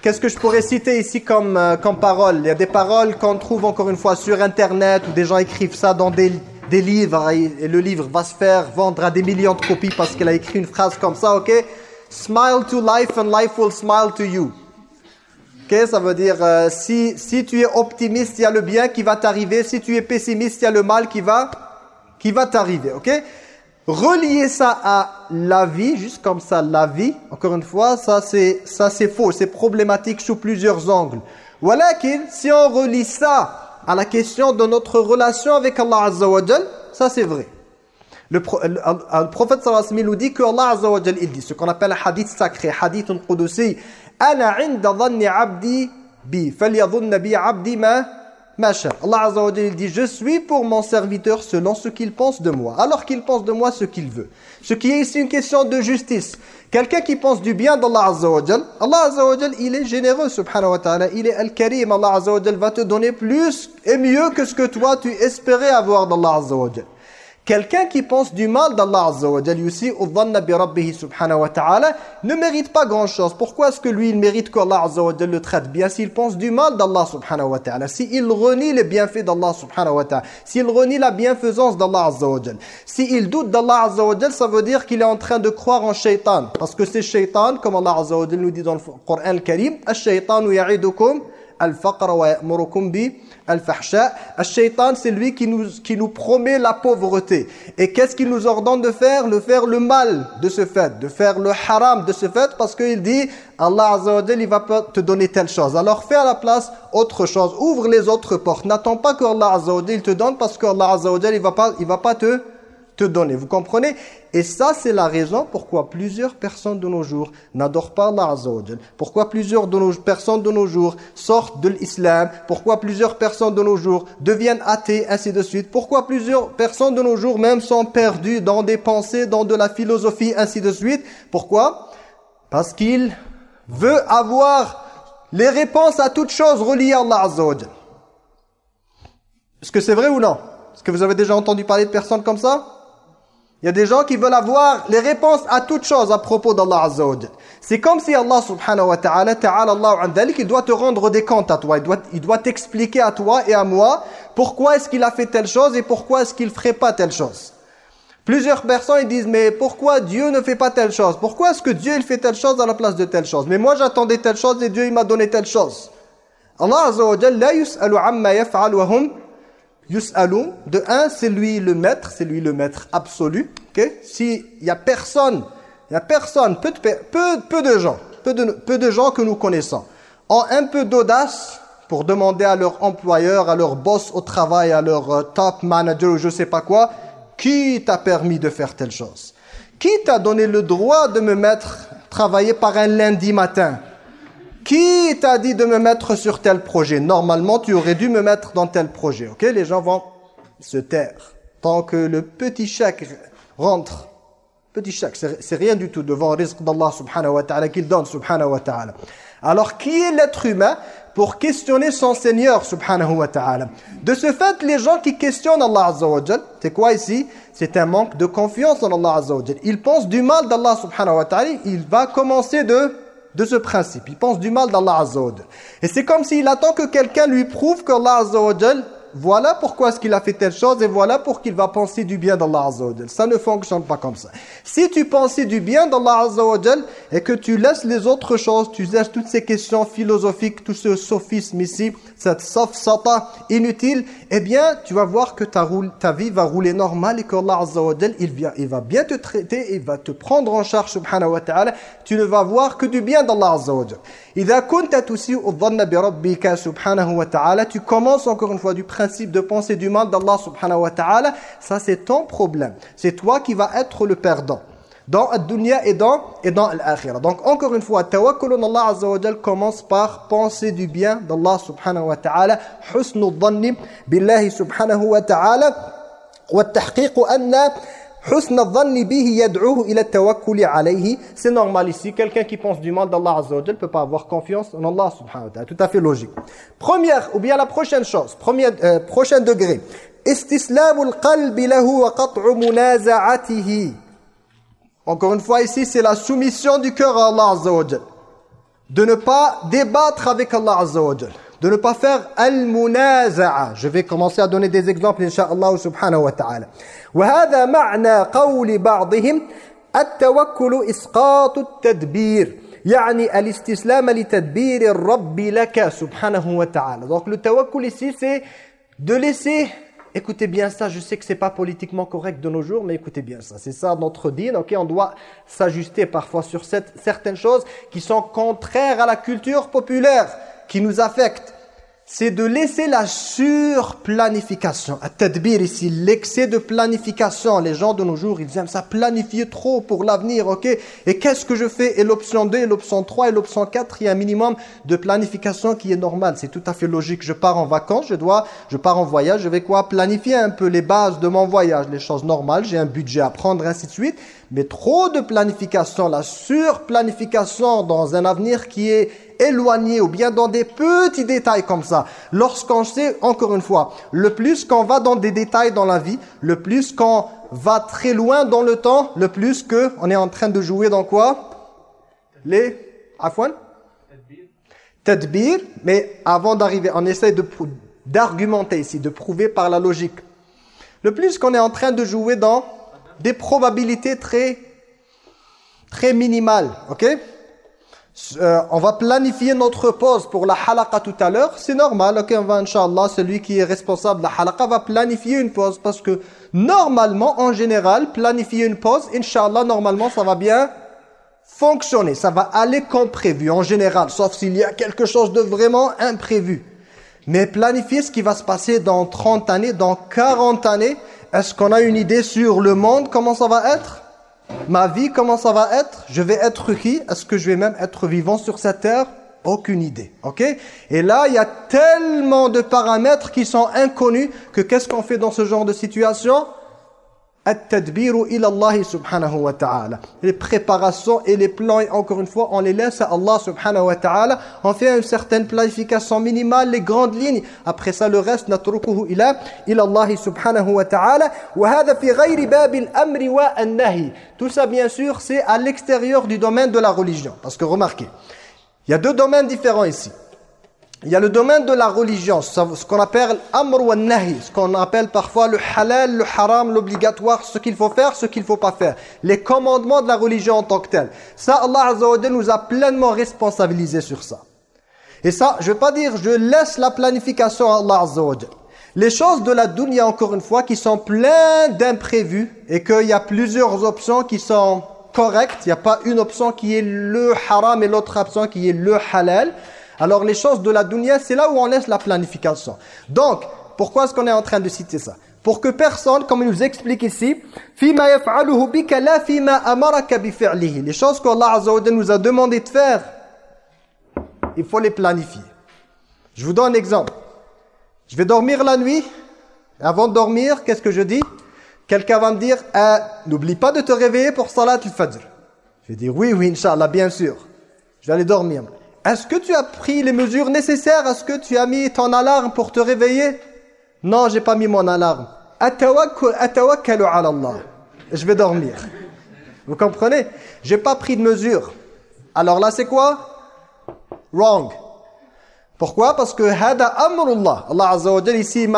Qu'est-ce que je pourrais citer ici comme, euh, comme parole? Il y a des paroles qu'on trouve encore une fois sur Internet, où des gens écrivent ça dans des, livres, et, le livre va se faire vendre à des millions de copies parce qu'il a écrit une phrase comme ça, ok? Smile to life and life will smile to you. Ça veut dire, euh, si, si tu es optimiste, il y a le bien qui va t'arriver. Si tu es pessimiste, il y a le mal qui va, qui va t'arriver. ok? Relier ça à la vie, juste comme ça, la vie, encore une fois, ça c'est ça c'est faux, c'est problématique sous plusieurs angles. Voilà si on relie ça à la question de notre relation avec Allah Azza wa ça c'est vrai. Le, prophète sallallahu alayhi nous dit que Allah Azza wa il dit ce qu'on appelle un hadith sacré, hadith qudusi, ana inda dhanni abdi bi falyadhunna bi abdi ma machin. Allah Azza wa dit je suis pour mon serviteur selon ce qu'il pense de moi alors qu'il pense de moi ce qu'il veut. Ce qui est ici une question de justice. Quelqu'un qui pense du bien d'Allah Azza wa Allah Azza wa il est généreux subhanahu wa ta'ala, il est al-karim. Allah Azza wa va te donner plus et mieux que ce que toi tu espérais avoir d'Allah Azza wa. Quelqu'un qui pense du mal d'Allah Azza wa subhanahu wa ta'ala, ne mérite pas grand-chose. Pourquoi est-ce que lui, il mérite qu'Allah Azza wa le traite bien S'il pense du mal d'Allah subhanahu wa ta'ala, s'il renie les bienfaits d'Allah subhanahu wa ta'ala, s'il renie la bienfaisance d'Allah Azza wa s'il doute d'Allah Azza wa ça veut dire qu'il est en train de croire en shaitan. Parce que c'est shaitan, comme Allah Azza wa nous dit dans le Coran al-Karim, « Al-shaytanu ya'idukum al-faqra wa ya'murukum bi » Al-fahsha, al-shaytan, c'est lui qui nous, qui nous promet la pauvreté. Et qu'est-ce qu'il nous ordonne de faire? Le faire le mal de ce fait, de faire le haram de ce fait, parce qu'il dit, Allah Azza il va te donner telle chose. Alors fais à la place autre chose, ouvre les autres portes. N'attends pas que Allah Azza te donne, parce que Allah Azza wa il va pas, il va pas te donner. Vous comprenez? Et ça, c'est la raison pourquoi plusieurs personnes de nos jours n'adorent pas Allah Pourquoi plusieurs de nos, personnes de nos jours sortent de l'islam? Pourquoi plusieurs personnes de nos jours deviennent athées, ainsi de suite? Pourquoi plusieurs personnes de nos jours même sont perdues dans des pensées, dans de la philosophie, ainsi de suite? Pourquoi? Parce qu'il veut avoir les réponses à toutes choses reliées à Allah Est-ce que c'est vrai ou non? Est-ce que vous avez déjà entendu parler de personnes comme ça? Il y a des gens qui veulent avoir les réponses à toutes choses à propos d'Allah Azza C'est comme si Allah subhanahu wa ta'ala, ta'ala Allah il doit te rendre des comptes à toi. Il doit il doit t'expliquer à toi et à moi pourquoi est-ce qu'il a fait telle chose et pourquoi est-ce qu'il ne ferait pas telle chose. Plusieurs personnes ils disent mais pourquoi Dieu ne fait pas telle chose? Pourquoi est-ce que Dieu il fait telle chose à la place de telle chose? Mais moi j'attendais telle chose et Dieu il m'a donné telle chose. Allah Azza wa yus'alu amma yaf'al wa hum Yus'alun, de un, c'est lui le maître, c'est lui le maître absolu. S'il y a personne, il y a personne, peu de, peu, de gens, peu de, peu de gens que nous connaissons, ont un peu d'audace pour demander à leur employeur, à leur boss au travail, à leur euh, top manager ou je sais pas quoi, qui t'a permis de faire telle chose? Qui t'a donné le droit de me mettre travailler par un lundi matin? Qui t'a dit de me mettre sur tel projet? Normalement, tu aurais dû me mettre dans tel projet. Ok? Les gens vont se taire. Tant que le petit chèque rentre. Petit chèque, c'est rien du tout devant le risque d'Allah subhanahu wa ta'ala qu'il donne subhanahu wa ta'ala. Alors, qui est l'être humain pour questionner son Seigneur subhanahu wa ta'ala? De ce fait, les gens qui questionnent Allah azza wa c'est quoi ici? C'est un manque de confiance en Allah azza wa Ils pensent du mal d'Allah subhanahu wa ta'ala, il va commencer de de ce principe. Il pense du mal d'Allah Azza Et c'est comme s'il attend que quelqu'un lui prouve qu'Allah Azza voilà pourquoi est-ce qu'il a fait telle chose et voilà pour qu'il va penser du bien d'Allah Azza wa Ça ne fonctionne pas comme ça. Si tu pensais du bien d'Allah Azza wa et que tu laisses les autres choses, tu laisses toutes ces questions philosophiques, tout ce sophisme ici, cette safsata inutile, eh bien, tu vas voir que ta, roule, ta vie va rouler normal et qu'Allah Azza il, vient, il va bien te traiter, il va te prendre en charge, subhanahu wa ta'ala. Tu ne vas voir que du bien d'Allah Azza wa Jal. Tu commences encore une fois du principe de penser du mal d'Allah subhanahu wa ta'ala. Ça, c'est ton problème. C'est toi qui vas être le perdant dans la dunya et dans, et dans l'akhirah. Donc encore une fois, tawakkul Allah Azza wa Jal commence par penser du bien d'Allah subhanahu wa ta'ala, husnu dhanni billahi subhanahu wa ta'ala, wa tahqiq anna c'est normal ici quelqu'un qui pense du mal d'Allah Azza ne peut pas avoir confiance en Allah subhanahu wa ta'ala. Tout à fait logique. Première ou bien la prochaine chose premier euh, prochain degré. Istislamul qalbi lahu wa qat'u munaza'atihi encore une fois ici c'est la soumission du cœur à Allah Azza wa de ne pas débattre avec Allah Azza wa de ne pas faire al-munaza'a. Je vais commencer à donner des exemples, inshallah subhanahu wa ta'ala. وهذا معنى قول بعضهم التوكل إسقاط التدبير يعني الاستسلام لتدبير الرب لك سبحانه وتعالى. Donc le tawakkul ici c'est de laisser Écoutez bien ça, je sais que c'est pas politiquement correct de nos jours, mais écoutez bien ça. C'est ça notre dîne, ok? On doit s'ajuster parfois sur certaines choses qui sont contraires à la culture populaire qui nous affecte. C'est de laisser la surplanification. Tadbir ici, l'excès de planification. Les gens de nos jours, ils aiment ça planifier trop pour l'avenir, ok? Et qu'est-ce que je fais? Et l'option 2, et l'option 3, et l'option 4, il y a un minimum de planification qui est normal. C'est tout à fait logique. Je pars en vacances, je dois, je pars en voyage, je vais quoi? Planifier un peu les bases de mon voyage, les choses normales. J'ai un budget à prendre, ainsi de suite. Mais trop de planification, la surplanification dans un avenir qui est éloigné ou bien dans des petits détails comme ça. Lorsqu'on sait, encore une fois, le plus qu'on va dans des détails dans la vie, le plus qu'on va très loin dans le temps, le plus que on est en train de jouer dans quoi? Les Afwan? Tadbir, mais avant d'arriver, on essaie d'argumenter ici, de prouver par la logique. Le plus qu'on est en train de jouer dans des probabilités très, très minimales, ok? Euh, on va planifier notre pause pour la halaqa tout à l'heure, c'est normal, ok, on va, celui qui est responsable de la halaqa va planifier une pause, parce que normalement, en général, planifier une pause, inshallah, normalement, ça va bien fonctionner, ça va aller comme prévu, en général, sauf s'il y a quelque chose de vraiment imprévu. Mais planifier ce qui va se passer dans 30 années, dans 40 années, est-ce qu'on a une idée sur le monde, comment ça va être? Ma vie, comment ça va être? Je vais être qui? Est-ce que je vais même être vivant sur cette terre? Aucune idée, ok? Et là, il y a tellement de paramètres qui sont inconnus que qu'est-ce qu'on fait dans ce genre de situation? Les préparations et les plans, encore une fois, on les laisse à Allah subhanahu wa ta'ala. On fait une certaine planification minimale, les grandes lignes. Après ça, le reste, babil amri wa an-nahi. Tout ça, bien sûr, c'est à l'extérieur du domaine de la religion. Parce que remarquez, il y a deux domaines différents ici. Il y a le domaine de la religion, ce qu'on appelle amr wa nahi, ce qu'on appelle parfois le halal, le haram, l'obligatoire, ce qu'il faut faire, ce qu'il ne faut pas faire. Les commandements de la religion en tant que tel. Ça, Allah Azza nous a pleinement responsabilisés sur ça. Et ça, je ne veux pas dire je laisse la planification à Allah Azza Les choses de la dunya, encore une fois, qui sont pleines d'imprévus et qu'il y a plusieurs options qui sont correctes. Il n'y a pas une option qui est le haram et l'autre option qui est le halal. Alors les choses de la dunya, c'est là où on laisse la planification. Donc, pourquoi est-ce qu'on est en train de citer ça? Pour que personne, comme il nous explique ici, les choses qu'Allah Azza nous a demandé de faire, il faut les planifier. Je vous donne un exemple. Je vais dormir la nuit. Avant de dormir, qu'est-ce que je dis? Quelqu'un va me dire, euh, n'oublie pas de te réveiller pour Salat al-Fajr. Je vais dire, oui, oui, Inch'Allah, bien sûr. Je vais aller dormir. Est-ce que tu as pris les mesures nécessaires? Est-ce que tu as mis ton alarme pour te réveiller? Non, j'ai pas mis mon alarme. Je vais dormir. Vous comprenez? J'ai pas pris de mesures. Alors là, c'est quoi? Wrong. Pourquoi? Parce que hada amrullah. Allah Azza wa ici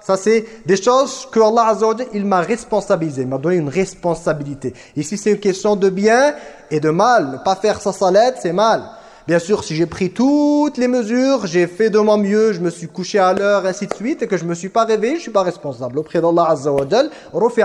ça c'est des choses que Allah Azza wa il m'a responsabilisé, il m'a donné une responsabilité. Ici c'est une question de bien et de mal. Ne pas faire sa salette, c'est mal. Bien sûr, si j'ai pris toutes les mesures, j'ai fait de mon mieux, je me suis couché à l'heure, ainsi de suite, et que je ne me suis pas réveillé, je suis pas responsable. Auprès d'Allah Azza wa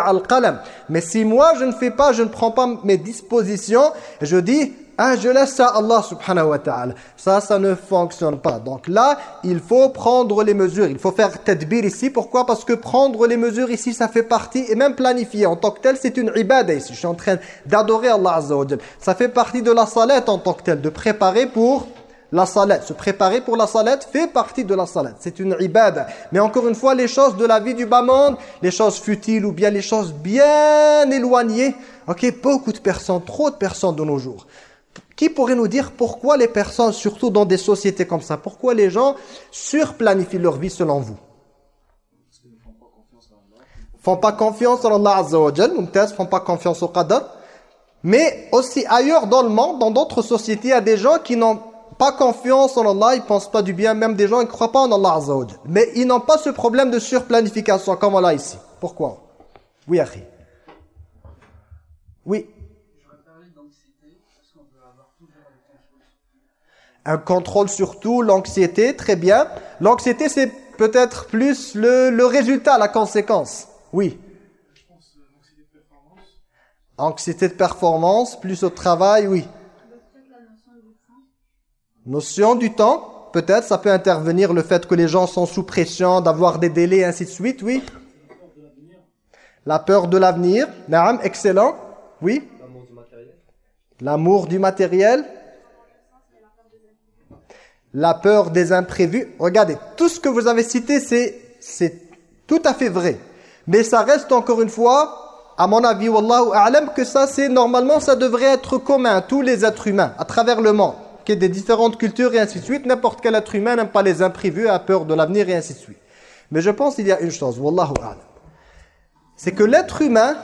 al-qalam. Mais si moi, je ne fais pas, je ne prends pas mes dispositions, je dis, ah, je laisse ça à Allah subhanahu wa ta'ala. Ça, ça ne fonctionne pas. Donc là, il faut prendre les mesures. Il faut faire tadbir ici. Pourquoi? Parce que prendre les mesures ici, ça fait partie, et même planifier en tant que tel, c'est une ibadah ici. Je suis en train d'adorer Allah Azza wa Ça fait partie de la salat en tant que tel, de préparer pour la salat. Se préparer pour la salat fait partie de la salat. C'est une ibadah. Mais encore une fois, les choses de la vie du bas monde, les choses futiles ou bien les choses bien éloignées, ok, beaucoup de personnes, trop de personnes de nos jours, qui pourrait nous dire pourquoi les personnes, surtout dans des sociétés comme ça, pourquoi les gens surplanifient leur vie selon vous? Font pas confiance en Allah Azza wa Jal, font pas confiance au Qadar. Mais aussi ailleurs dans le monde, dans d'autres sociétés, il y a des gens qui n'ont pas confiance en Allah, ils pensent pas du bien, même des gens qui ne croient pas en Allah. Mais ils n'ont pas ce problème de surplanification comme on l'a ici. Pourquoi? Oui, Akhi. Oui. Un contrôle sur tout, l'anxiété, très bien. L'anxiété, c'est peut-être plus le, le, résultat, la conséquence. Oui. Anxiété de performance, plus au travail, oui. Notion du temps peut-être, ça peut intervenir le fait que les gens sont sous pression, d'avoir des délais, ainsi de suite, oui La peur de l'avenir. Naam, excellent. Oui L'amour du matériel. La peur des imprévus. Regardez, tout ce que vous avez cité, c'est tout à fait vrai. Mais ça reste encore une fois, à mon avis, Wallahu a'lam, que ça, c'est normalement, ça devrait être commun à tous les êtres humains, à travers le monde. Ait des différentes cultures et ainsi de suite. N'importe quel être humain n'aime pas les imprévus, a peur de l'avenir et ainsi de suite. Mais je pense qu'il y a une chose, Wallahu a'lam. C'est que l'être humain,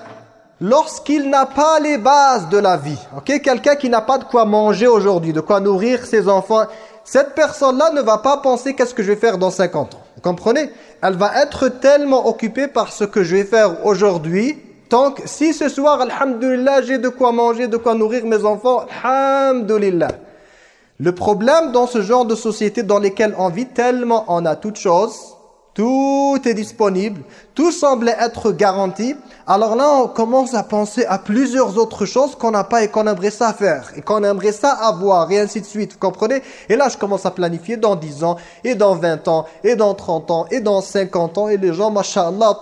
lorsqu'il n'a pas les bases de la vie, ok, quelqu'un qui n'a pas de quoi manger aujourd'hui, de quoi nourrir ses enfants, cette personne-là ne va pas penser qu'est-ce que je vais faire dans 50 ans. Vous comprenez? Elle va être tellement occupée par ce que je vais faire aujourd'hui, tant que si ce soir, alhamdulillah, j'ai de quoi manger, de quoi nourrir mes enfants, alhamdulillah. Le problème dans ce genre de société dans lesquelles on vit, tellement on a toutes choses, tout est disponible, tout semble être garanti. Alors là, on commence à penser à plusieurs autres choses qu'on n'a pas et qu'on aimerait ça faire. Et qu'on aimerait ça avoir, et ainsi de suite. Vous comprenez? Et là, je commence à planifier dans 10 ans, et dans 20 ans, et dans 30 ans, et dans 50 ans. Et les gens, mashallah,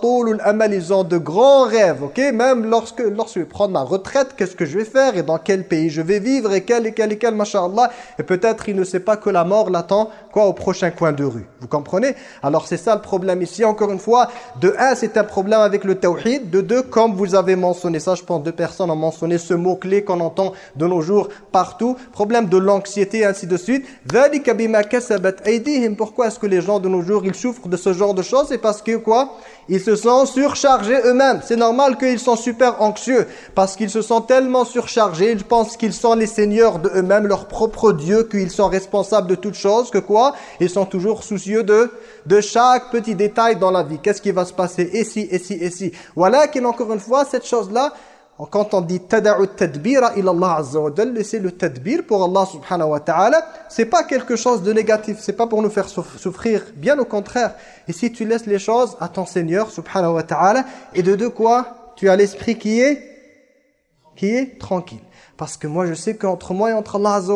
ils ont de grands rêves, ok? Même lorsque, lorsque je vais prendre ma retraite, qu'est-ce que je vais faire Et dans quel pays je vais vivre Et quel, et quel, et quel, mashallah? Et peut-être, il ne sait pas que la mort l'attend, quoi, au prochain coin de rue. Vous comprenez? Alors, c'est ça le problème ici. Encore une fois, de c'est un problème avec le tawhid. De deux, comme vous avez mentionné ça, je pense deux personnes ont mentionné ce mot-clé qu'on entend de nos jours partout. Problème de l'anxiété, ainsi de suite. Pourquoi est-ce que les gens de nos jours, ils souffrent de ce genre de choses? C'est parce que quoi? Ils se sont surchargés eux-mêmes. C'est normal qu'ils sont super anxieux parce qu'ils se sentent tellement surchargés. Ils pensent qu'ils sont les seigneurs de eux-mêmes, leur propre Dieu, qu'ils sont responsables de toutes choses. Que quoi? Ils sont toujours soucieux de, de chaque petit détail dans la vie. Qu'est-ce qui va se passer ici, ici, ici? Voilà qu'il encore une fois, cette chose-là, quand on dit tada'u tadbira ila Allah azza wa laisser le tadbir pour Allah subhanahu wa ta'ala, c'est pas quelque chose de négatif, c'est pas pour nous faire souffrir, bien au contraire. Et si tu laisses les choses à ton Seigneur subhanahu wa ta'ala, et de deux quoi? Tu as l'esprit qui est qui est tranquille. Parce que moi je sais qu'entre moi et entre Allah azza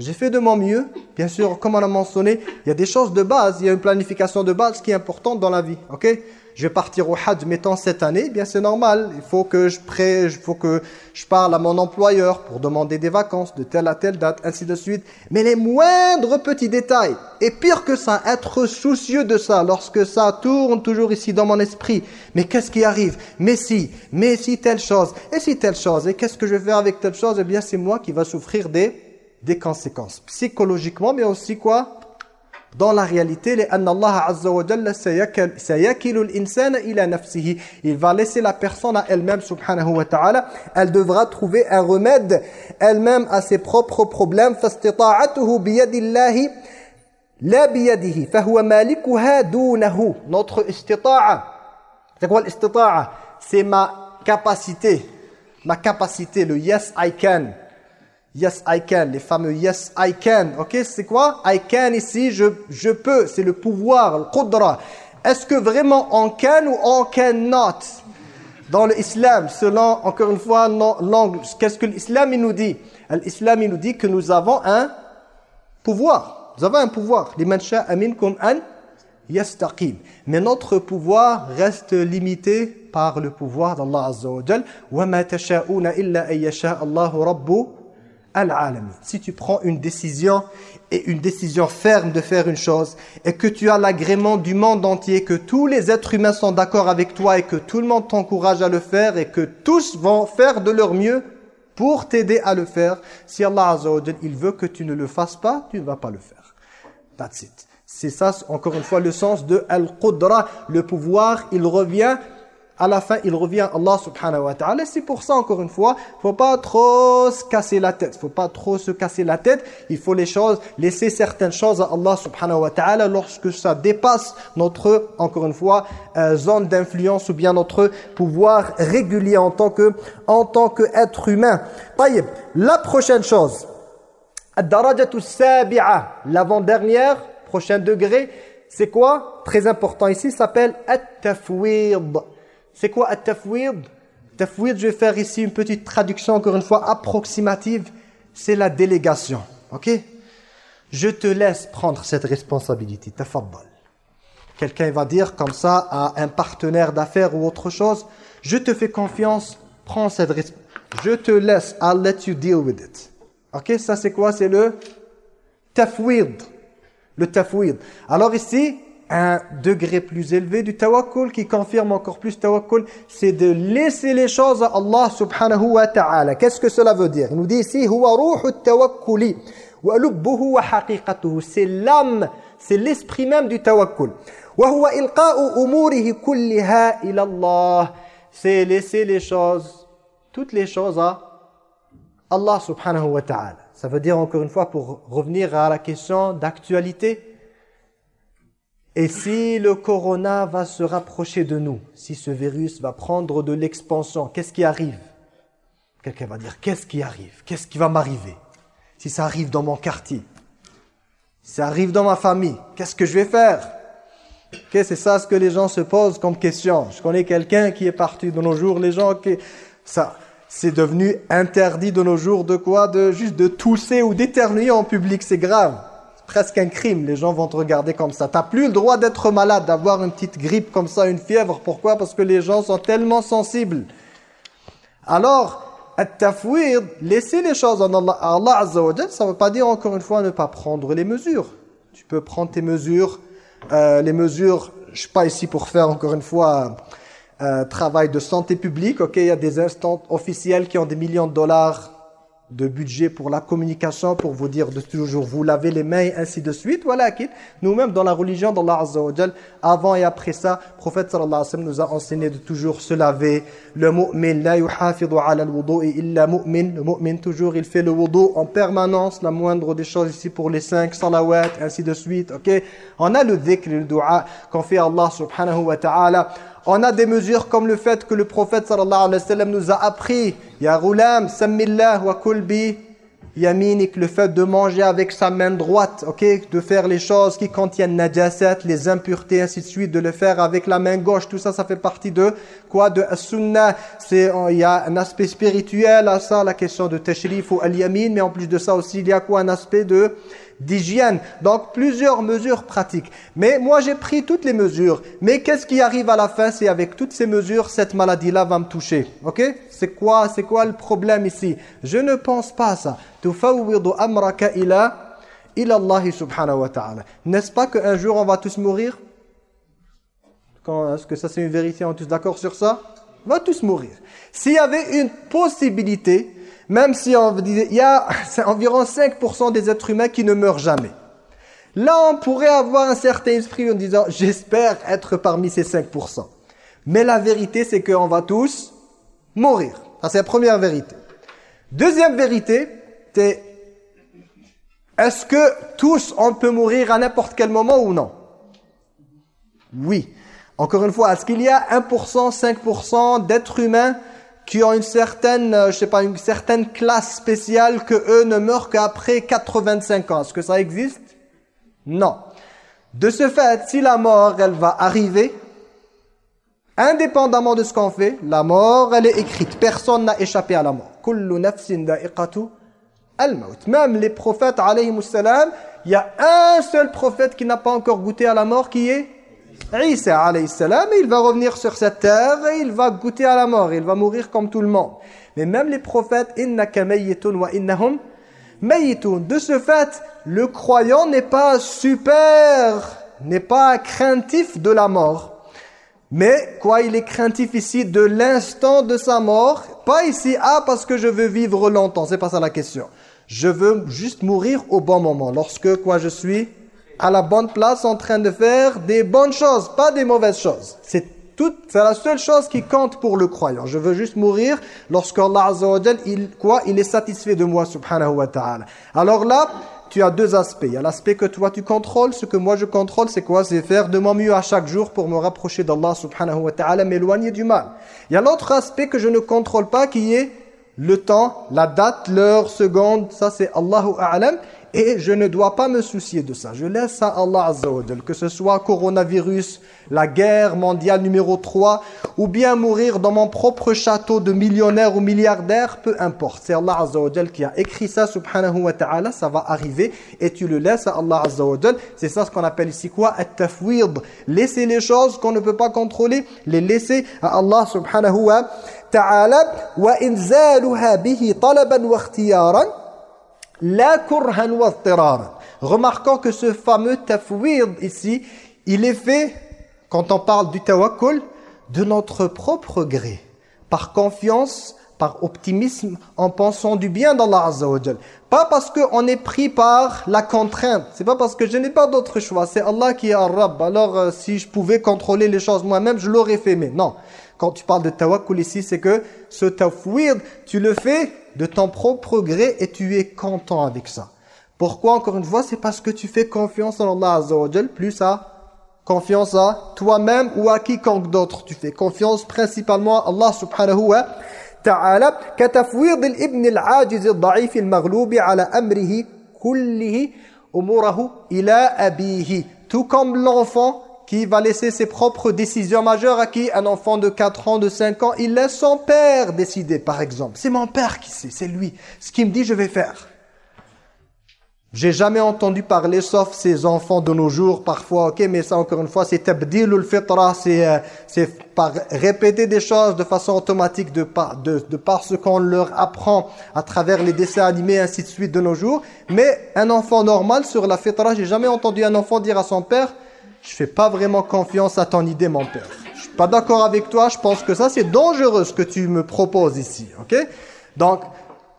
j'ai fait de mon mieux. Bien sûr, comme on a mentionné, il y a des choses de base, il y a une planification de base qui est importante dans la vie. ok? Je vais partir au Hajj, mettons cette année, bien c'est normal. Il faut que je pré, il faut que je parle à mon employeur pour demander des vacances de telle à telle date, ainsi de suite. Mais les moindres petits détails, et pire que ça, être soucieux de ça, lorsque ça tourne toujours ici dans mon esprit. Mais qu'est-ce qui arrive? Mais si, mais si telle chose, et si telle chose, et qu'est-ce que je vais faire avec telle chose? Eh bien c'est moi qui va souffrir des, des conséquences. Psychologiquement, mais aussi quoi? Dans la réalité, il va laisser la personne à elle-même, subhanahu wa ta'ala. Elle devra trouver un remède elle-même à ses propres problèmes. Notre istita'a, c'est quoi l'istita'a? C'est ma capacité, ma capacité, le yes I can. Yes, I can. Les fameux yes, I can. Ok, c'est quoi? I can ici, je, je peux. C'est le pouvoir, le qudra. Est-ce que vraiment on can ou on cannot? Dans l'islam, selon, encore une fois, l'angle, qu'est-ce que l'islam nous dit? L'islam nous dit que nous avons un pouvoir. Nous avons un pouvoir. Mais notre pouvoir reste limité par le pouvoir d'Allah Azza wa al-alami. Si tu prends une décision et une décision ferme de faire une chose et que tu as l'agrément du monde entier, que tous les êtres humains sont d'accord avec toi et que tout le monde t'encourage à le faire et que tous vont faire de leur mieux pour t'aider à le faire, si Allah Azza il veut que tu ne le fasses pas, tu ne vas pas le faire. That's it. C'est ça, encore une fois, le sens de al-qudra. Le pouvoir, il revient à la fin, il revient à Allah subhanahu wa ta'ala. C'est pour ça, encore une fois, faut pas trop se casser la tête. faut pas trop se casser la tête. Il faut les choses, laisser certaines choses à Allah subhanahu wa ta'ala lorsque ça dépasse notre, encore une fois, euh, zone d'influence ou bien notre pouvoir régulier en tant que, en tant que être humain. Taïb, la prochaine chose. L'avant-dernière, prochain degré, c'est quoi? Très important ici, s'appelle at-tafwid. C'est quoi at-tafwid Tafwid, je vais faire ici une petite traduction, encore une fois, approximative. C'est la délégation. Ok? Je te laisse prendre cette responsabilité. Tafaddal. Quelqu'un va dire comme ça à un partenaire d'affaires ou autre chose, je te fais confiance, prends cette responsabilité. Je te laisse, I'll let you deal with it. Ok, ça c'est quoi? C'est le tafwid. Le tafwid. Alors ici, un degré plus élevé du tawakkul qui confirme encore plus tawakkul, c'est de laisser les choses à Allah subhanahu wa ta'ala. Qu'est-ce que cela veut dire? Il nous dit ici, huwa ruhu tawakkuli wa lubbuhu wa. C'est l'âme, c'est l'esprit même du tawakkul. Wa huwa ilqa'u umurihi kulliha ila Allah. C'est laisser les choses, toutes les choses à Allah subhanahu wa ta'ala. Ça veut dire encore une fois, pour revenir à la question d'actualité, et si le corona va se rapprocher de nous, si ce virus va prendre de l'expansion, qu'est-ce qui arrive? Quelqu'un va dire, qu'est-ce qui arrive? Qu'est-ce qui va m'arriver? Si ça arrive dans mon quartier, si ça arrive dans ma famille, qu'est-ce que je vais faire? Okay, C'est ça ce que les gens se posent comme question. Je connais quelqu'un qui est parti de nos jours, les gens qui... ça, C'est devenu interdit de nos jours de quoi? De Juste de tousser ou d'éternuer en public, c'est grave presque un crime. Les gens vont te regarder comme ça. Tu n'as plus le droit d'être malade, d'avoir une petite grippe comme ça, une fièvre. Pourquoi? Parce que les gens sont tellement sensibles. Alors, at-tafwid, laisser les choses en Allah, Allah Azza wa ça ne veut pas dire encore une fois ne pas prendre les mesures. Tu peux prendre tes mesures, euh, les mesures, je ne suis pas ici pour faire encore une fois un travail de santé publique. Ok, il y a des instants officiels qui ont des millions de dollars de budget pour la communication, pour vous dire de toujours vous laver les mains, ainsi de suite. Voilà, nous-mêmes dans la religion d'Allah Azza wa avant et après ça, le prophète sallallahu nous a enseigné de toujours se laver. Le mu'min, la yuhafidhu ala al-wudu'i illa mu'min. Le mu'min, toujours, il fait le wudu en permanence, la moindre des choses ici pour les cinq salawat, ainsi de suite. Ok? On a le dhikr, le dua qu'on fait à Allah subhanahu wa ta'ala. On a des mesures comme le fait que le prophète sallallahu alayhi wa sallam nous a appris Ya ghulam, sammillah wa kulbi yaminik, le fait de manger avec sa main droite, ok, de faire les choses qui contiennent najasat, les impuretés, ainsi de suite, de le faire avec la main gauche, tout ça, ça fait partie de quoi? De sunnah, c'est il y a un aspect spirituel à ça, la question de tashrif ou al-yamin, mais en plus de ça aussi, il y a quoi? Un aspect de d'hygiène. Donc plusieurs mesures pratiques. Mais moi j'ai pris toutes les mesures. Mais qu'est-ce qui arrive à la fin C'est avec toutes ces mesures, cette maladie-là va me toucher? Ok? C'est quoi, c'est quoi le problème ici? Je ne pense pas à ça. amraka ila Allah subhanahu wa ta'ala. N'est-ce pas qu'un jour on va tous mourir? Est-ce que ça c'est une vérité? On est tous d'accord sur ça? On va tous mourir. S'il y avait une possibilité même si on disait, il y a environ 5% des êtres humains qui ne meurent jamais. Là, on pourrait avoir un certain esprit en disant, j'espère être parmi ces 5%. Mais la vérité, c'est qu'on va tous mourir. C'est la première vérité. Deuxième vérité, c'est, est-ce que tous, on peut mourir à n'importe quel moment ou non? Oui. Encore une fois, est-ce qu'il y a 1%, 5% d'êtres humains qui ont une certaine, euh, je sais pas, une certaine classe spéciale que eux ne meurent qu'après 85 ans. Est-ce que ça existe? Non. De ce fait, si la mort, elle va arriver, indépendamment de ce qu'on fait, la mort, elle est écrite. Personne n'a échappé à la mort. Kullu al-maut. Même les prophètes, alayhi il y a un seul prophète qui n'a pas encore goûté à la mort, qui est Isa alayhi il va revenir sur cette terre et il va goûter à la mort, il va mourir comme tout le monde. Mais même les prophètes, innaka wa innahum mayyitun. De ce fait, le croyant n'est pas super, n'est pas craintif de la mort. Mais quoi, il est craintif ici de l'instant de sa mort, pas ici ah parce que je veux vivre longtemps, c'est pas ça la question. Je veux juste mourir au bon moment, lorsque quoi je suis à la bonne place en train de faire des bonnes choses, pas des mauvaises choses. C'est c'est la seule chose qui compte pour le croyant. Je veux juste mourir lorsqu'Allah Azza wa il, quoi, il est satisfait de moi, subhanahu wa ta'ala. Alors là, tu as deux aspects. Il y a l'aspect que toi tu contrôles, ce que moi je contrôle, c'est quoi? C'est faire de mon mieux à chaque jour pour me rapprocher d'Allah subhanahu wa ta'ala, m'éloigner du mal. Il y a l'autre aspect que je ne contrôle pas qui est le temps, la date, l'heure, seconde, ça c'est Allahu A'lam. Et je ne dois pas me soucier de ça. Je laisse à Allah Azza que ce soit coronavirus, la guerre mondiale numéro 3, ou bien mourir dans mon propre château de millionnaire ou milliardaire, peu importe. C'est Allah Azza qui a écrit ça, subhanahu wa ta'ala, ça va arriver, et tu le laisses à Allah Azza C'est ça ce qu'on appelle ici quoi? At-tafwid. Laisser les choses qu'on ne peut pas contrôler, les laisser à Allah subhanahu wa ta'ala. Bihi talaban wa ikhtiyaran la kurhan wa Remarquons que ce fameux tafwid ici, il est fait, quand on parle du tawakkul, de notre propre gré. Par confiance, par optimisme, en pensant du bien d'Allah Azza Pas parce qu'on est pris par la contrainte. C'est pas parce que je n'ai pas d'autre choix. C'est Allah qui est Rabb. Alors, euh, si je pouvais contrôler les choses moi-même, je l'aurais fait. Mais non. Quand tu parles de tawakkul ici, c'est que ce tafwid, tu le fais de ton propre gré et tu es content avec ça. Pourquoi encore une fois C'est parce que tu fais confiance en Allah Azza wa plus à confiance à toi-même ou à quiconque d'autre. Tu fais confiance principalement à Allah subhanahu wa ta'ala كتفويض الابن العاجز الضعيف المغلوب على أمره كله أموره إلى أبيه tout comme l'enfant qui va laisser ses propres décisions majeures à qui? Un enfant de 4 ans, de 5 ans, il laisse son père décider, par exemple. C'est mon père qui sait, c'est lui. Ce qu'il me dit, je vais faire. J'ai jamais entendu parler, sauf ces enfants de nos jours, parfois, ok, mais ça encore une fois, c'est tabdil ou le fitra, euh, c'est par répéter des choses de façon automatique de par, de, de par ce qu'on leur apprend à travers les dessins animés, ainsi de suite de nos jours. Mais un enfant normal sur la fitra, j'ai jamais entendu un enfant dire à son père, je fais pas vraiment confiance à ton idée, mon père. Je suis pas d'accord avec toi, je pense que ça, c'est dangereux ce que tu me proposes ici, ok? Donc,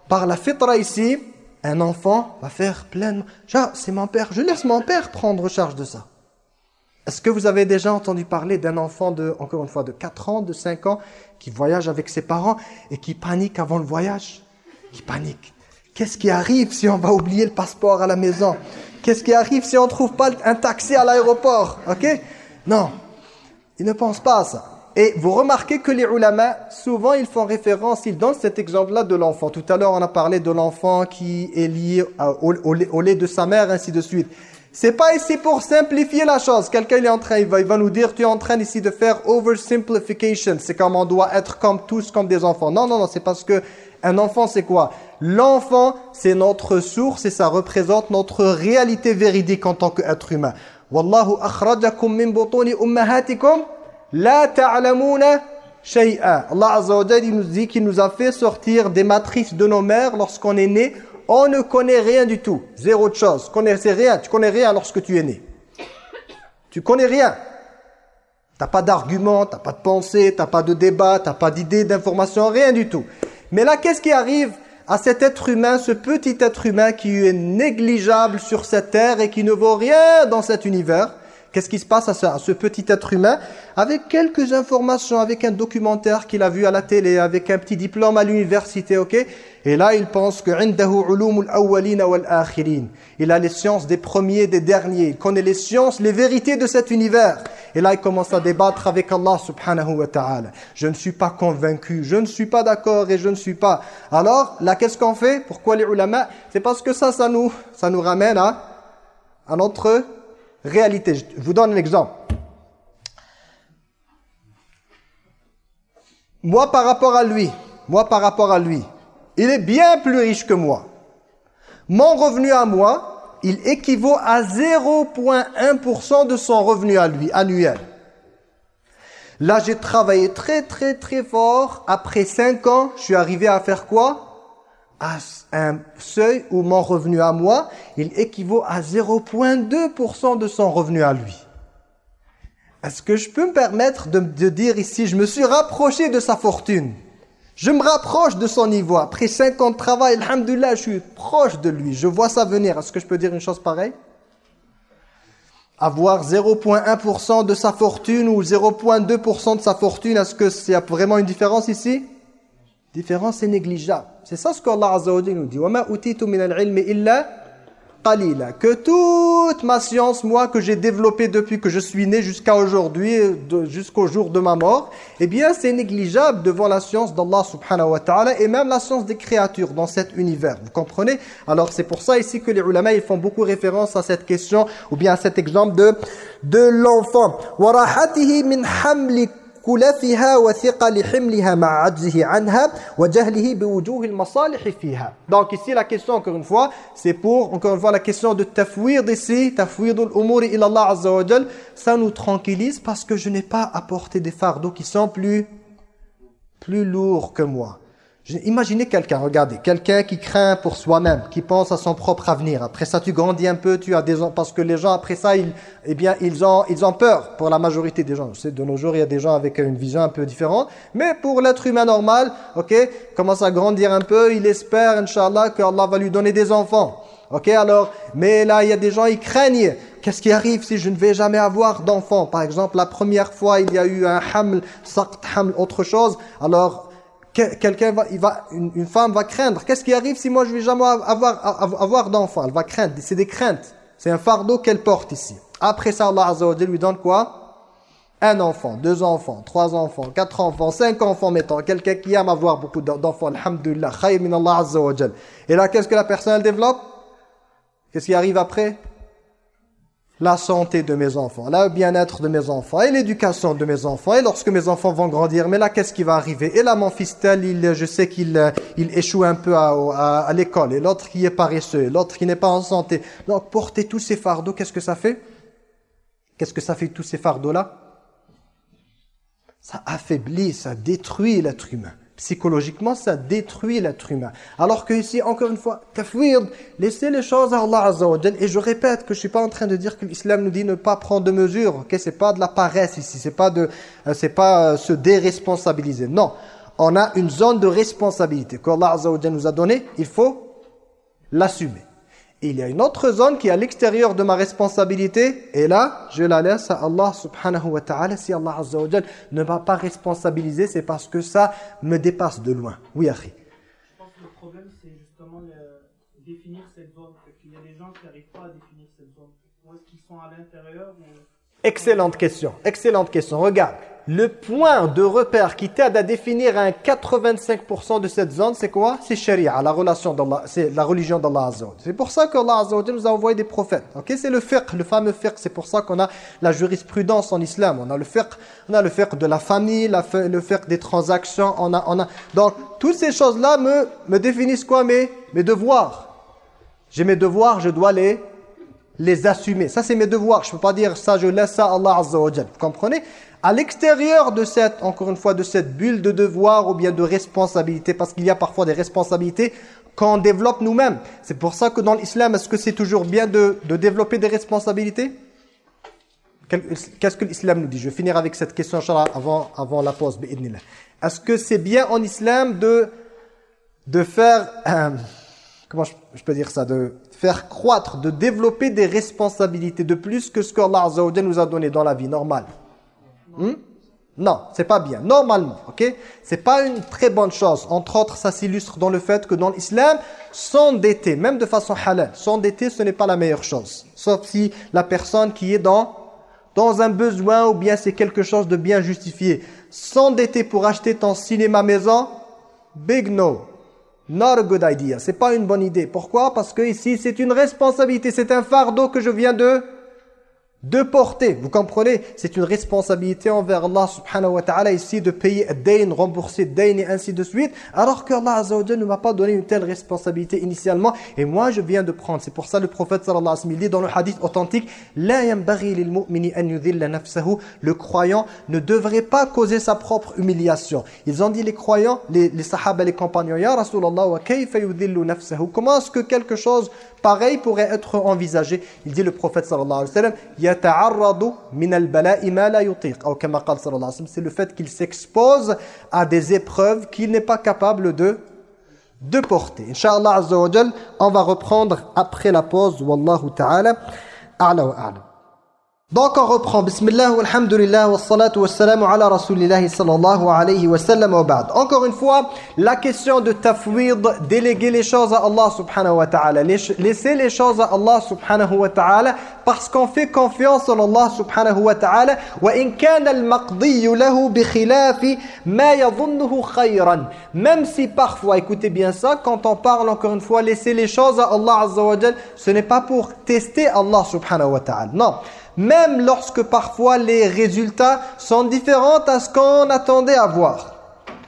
par la fitra ici, un enfant va faire pleinement... C'est mon père, je laisse mon père prendre charge de ça. Est-ce que vous avez déjà entendu parler d'un enfant de, encore une fois, de 4 ans, de 5 ans, qui voyage avec ses parents et qui panique avant le voyage? Qui panique. Qu'est-ce qui arrive si on va oublier le passeport à la maison? Qu'est-ce qui arrive si on ne trouve pas un taxi à l'aéroport Ok? Non, ils ne pensent pas à ça. Et vous remarquez que les ulama, souvent ils font référence, ils donnent cet exemple-là de l'enfant. Tout à l'heure on a parlé de l'enfant qui est lié au, lait de sa mère, ainsi de suite. C'est pas ici pour simplifier la chose. Quelqu'un est en train, il va, il va nous dire, tu es en train ici de faire oversimplification. C'est comme on doit être comme tous, comme des enfants. Non, non, non, c'est parce que un enfant, c'est quoi? L'enfant, c'est notre source et ça représente notre réalité véridique en tant qu'être humain. Wallahu akhrajakum min butuni ummahatikum la ta'lamuna shay'a. Allah Azza wa il nous dit qu'il nous a fait sortir des matrices de nos mères lorsqu'on est né. On ne connaît rien du tout. Zéro de chose. Tu connais rien. Tu connais rien lorsque tu es né. Tu connais rien. T'as pas d'argument, t'as pas de pensée, t'as pas de débat, t'as pas d'idée, d'information, rien du tout. Mais là, qu'est-ce qui arrive à cet être humain, ce petit être humain qui est négligeable sur cette terre et qui ne vaut rien dans cet univers Qu'est-ce qui se passe à ce, petit être humain Avec quelques informations, avec un documentaire qu'il a vu à la télé, avec un petit diplôme à l'université, ok? Et là, il pense que Il a les sciences des premiers, des derniers. Il connaît les sciences, les vérités de cet univers. Et là, il commence à débattre avec Allah subhanahu wa ta'ala. Je ne suis pas convaincu, je ne suis pas d'accord et je ne suis pas. Alors, là, qu'est-ce qu'on fait? Pourquoi les ulama? C'est parce que ça, ça nous, ça nous ramène à, à notre réalité. Je vous donne un exemple. Moi par rapport à lui, moi par rapport à lui, il est bien plus riche que moi. Mon revenu à moi, il équivaut à 0,1% de son revenu à lui, annuel. Là, j'ai travaillé très très très fort. Après 5 ans, je suis arrivé à faire quoi? À un seuil où mon revenu à moi, il équivaut à 0,2% de son revenu à lui. Est-ce que je peux me permettre de, dire ici, je me suis rapproché de sa fortune. Je me rapproche de son niveau. Après 5 ans de travail, alhamdoulilah, je suis proche de lui. Je vois ça venir. Est-ce que je peux dire une chose pareille? Avoir 0,1% de sa fortune ou 0,2% de sa fortune, est-ce que c'est vraiment une différence ici? Différence est négligeable. C'est ça ce qu'Allah Azza wa nous dit. Que toute ma science, moi, que j'ai développée depuis que je suis né jusqu'à aujourd'hui, euh, jusqu'au jour de ma mort, eh bien, c'est négligeable devant la science d'Allah subhanahu wa ta'ala et même la science des créatures dans cet univers. Vous comprenez? Alors, c'est pour ça ici que les ulama, ils font beaucoup référence à cette question ou bien à cet exemple de, de l'enfant. « donc ici la question encore une fois c'est pour encore une fois la question de tafwid ici tafwid al-umuri ila Allah azza ça nous tranquillise parce que je n'ai pas apporté des fardeaux qui sont plus plus lourds que moi Imaginez quelqu'un, regardez, quelqu'un qui craint pour soi-même, qui pense à son propre avenir. Après ça, tu grandis un peu, tu as des parce que les gens après ça, ils, eh bien, ils ont, ils ont peur pour la majorité des gens. Je sais, de nos jours, il y a des gens avec une vision un peu différente, mais pour l'être humain normal, ok, commence à grandir un peu, il espère, inchallah, que Allah va lui donner des enfants. Ok, alors, mais là, il y a des gens, ils craignent. Qu'est-ce qui arrive si je ne vais jamais avoir d'enfants? Par exemple, la première fois, il y a eu un haml, saqt haml, autre chose. Alors, quelqu'un va, il va, une, femme va craindre. Qu'est-ce qui arrive si moi je vais jamais avoir, avoir, d'enfant? Elle va craindre. C'est des craintes. C'est un fardeau qu'elle porte ici. Après ça, Allah Azza wa lui donne quoi? Un enfant, deux enfants, trois enfants, quatre enfants, cinq enfants mettons. Quelqu'un qui aime avoir beaucoup d'enfants. Alhamdulillah. Khayr min Allah Azza wa Et là, qu'est-ce que la personne développe? Qu'est-ce qui arrive après? La santé de mes enfants, le bien-être de mes enfants et l'éducation de mes enfants. Et lorsque mes enfants vont grandir, mais là, qu'est-ce qui va arriver? Et là, mon fils tel, il, je sais qu'il euh, il échoue un peu à, à, l'école. Et l'autre qui est paresseux, l'autre qui n'est pas en santé. Donc, porter tous ces fardeaux, qu'est-ce que ça fait? Qu'est-ce que ça fait tous ces fardeaux-là? Ça affaiblit, ça détruit l'être humain psychologiquement, ça détruit l'être humain. Alors que ici, encore une fois, tafwid, laissez les choses à Allah Azza Et je répète que je suis pas en train de dire que l'islam nous dit ne pas prendre de mesures. Ok, c'est pas de la paresse ici, c'est pas de, euh, c'est pas euh, se déresponsabiliser. Non, on a une zone de responsabilité que Allah Azza nous a donnée. Il faut l'assumer il y a une autre zone qui est à l'extérieur de ma responsabilité. Et là, je la laisse à Allah subhanahu wa ta'ala. Si Allah azza wa ne m'a pas responsabilisé, c'est parce que ça me dépasse de loin. Oui, Akhi. Je pense que le problème, c'est justement définir cette zone. Il y a des gens qui n'arrivent pas à définir cette zone. Où est-ce qu'ils sont à l'intérieur Excellente question. Excellente question. Regarde le point de repère qui t'aide à définir un 85% de cette zone, c'est quoi? C'est sharia, la relation c'est la religion d'Allah Azza C'est pour ça qu'Allah Azza nous a envoyé des prophètes. OK, c'est le fiqh, le fameux fiqh, c'est pour ça qu'on a la jurisprudence en islam, on a le fiqh, on a le de la famille, le fiqh des transactions, on a on a donc toutes ces choses-là me définissent quoi? Mes mes devoirs. J'ai mes devoirs, je dois les les assumer. Ça, c'est mes devoirs. Je ne peux pas dire ça, je laisse ça à Allah Azza Vous comprenez? À l'extérieur de cette, encore une fois, de cette bulle de devoir ou bien de responsabilité, parce qu'il y a parfois des responsabilités qu'on développe nous-mêmes. C'est pour ça que dans l'islam, est-ce que c'est toujours bien de, de développer des responsabilités? Qu'est-ce que l'islam nous dit? Je vais finir avec cette question avant, avant la pause. Est-ce que c'est bien en islam de, de faire... Euh, comment je, peux dire ça De faire croître, de développer des responsabilités de plus que ce que Allah nous a donné dans la vie normale? Hmm? Non, c'est pas bien. Normalement, ok? C'est pas une très bonne chose. Entre autres, ça s'illustre dans le fait que dans l'islam, s'endetter, même de façon halal, s'endetter, ce n'est pas la meilleure chose. Sauf si la personne qui est dans, dans un besoin ou bien c'est quelque chose de bien justifié. S'endetter pour acheter ton cinéma maison, big no. Not a good idea. C'est pas une bonne idée. Pourquoi? Parce que ici, c'est une responsabilité. C'est un fardeau que je viens de de porter. Vous comprenez? C'est une responsabilité envers Allah subhanahu wa ta'ala ici de payer dain, rembourser dain et ainsi de suite. Alors que Allah azza wa ne m'a pas donné une telle responsabilité initialement. Et moi je viens de prendre. C'est pour ça le prophète sallallahu alayhi wa sallam dit dans le hadith authentique. Le croyant ne devrait pas causer sa propre humiliation. Ils ont dit les croyants, les, les sahaba, les compagnons Ya Rasulallah wa kayfa yudhillu nafsahu. Comment est-ce que quelque chose pareil pourrait être envisagé Il dit le prophète sallallahu alayhi wa sallam c'est le fait qu'il s'expose à des épreuves qu'il n'est pas capable de de porter. Inch'Allah Azza wa on va reprendre après la pause. Wallahu ta'ala a'la wa a'lam. Donc on reprend. Bismillah, alhamdulillah, wa salatu wa salamu ala rasulillahi sallallahu alayhi wa sallam wa ba'd. Encore une fois, la question de tafwid, déléguer les choses à Allah subhanahu wa ta'ala. Laisser les choses à Allah subhanahu wa ta'ala parce qu'on fait confiance en Allah subhanahu wa ta'ala. Wa in kana al-maqdiyu lahu bi khilafi ma yadhunnuhu khayran. Même si parfois, écoutez bien ça, quand on parle encore une fois, laisser les choses à Allah azza wa jal, ce n'est pas pour tester Allah subhanahu wa ta'ala. Non même lorsque parfois les résultats sont différents à ce qu'on attendait à voir.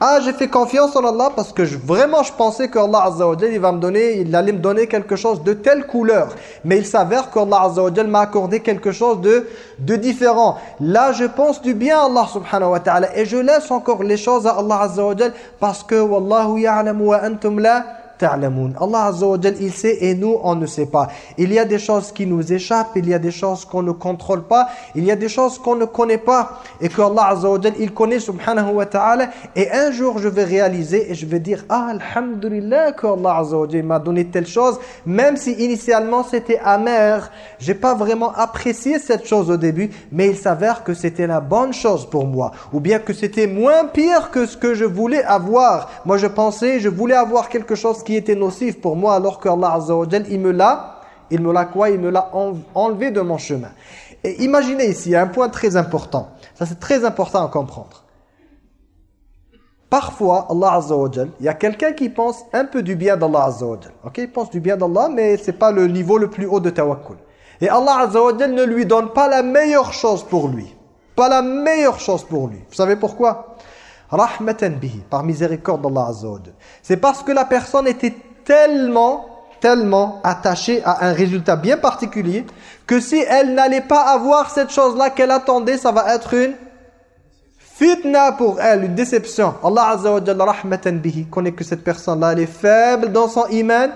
Ah, j'ai fait confiance en Allah parce que vraiment je pensais que Allah Azza wa il va me donner, il allait me donner quelque chose de telle couleur. Mais il s'avère qu'Allah Azza wa m'a accordé quelque chose de, de différent. Là, je pense du bien à Allah subhanahu wa ta'ala et je laisse encore les choses à Allah Azza wa parce que Wallahu ya'lamu wa antum la Allah Azza wa il sait et nous, on ne sait pas. Il y a des choses qui nous échappent, il y a des choses qu'on ne contrôle pas, il y a des choses qu'on ne connaît pas. Et que Allah Azza wa il connaît subhanahu wa ta'ala. Et un jour je vais réaliser et je vais dire ah alhamdulillah que Allah Azza wa m'a donné telle chose même si initialement c'était amer, j'ai pas vraiment apprécié cette chose au début mais il s'avère que c'était la bonne chose pour moi. Ou bien que c'était moins pire que ce que je voulais avoir. Moi je pensais, je voulais avoir quelque chose qui était nocif pour moi alors que Allah Azza wa il me l'a, il me l'a quoi? Il me l'a enlevé de mon chemin. Et imaginez ici, il y a un point très important. Ça c'est très important à comprendre. Parfois, Allah Azza wa il y a quelqu'un qui pense un peu du bien d'Allah Azza wa Ok, il pense du bien d'Allah, mais c'est pas le niveau le plus haut de tawakkul. Et Allah Azza wa ne lui donne pas la meilleure chose pour lui. Pas la meilleure chose pour lui. Vous savez pourquoi? Rahmatan bihi, par miséricorde d'Allah Azza C'est parce que la personne était tellement, tellement attachée à un résultat bien particulier que si elle n'allait pas avoir cette chose-là qu'elle attendait, ça va être une fitna pour elle, une déception. Allah Azza wa rahmatan bihi, connaît que cette personne-là, elle est faible dans son iman,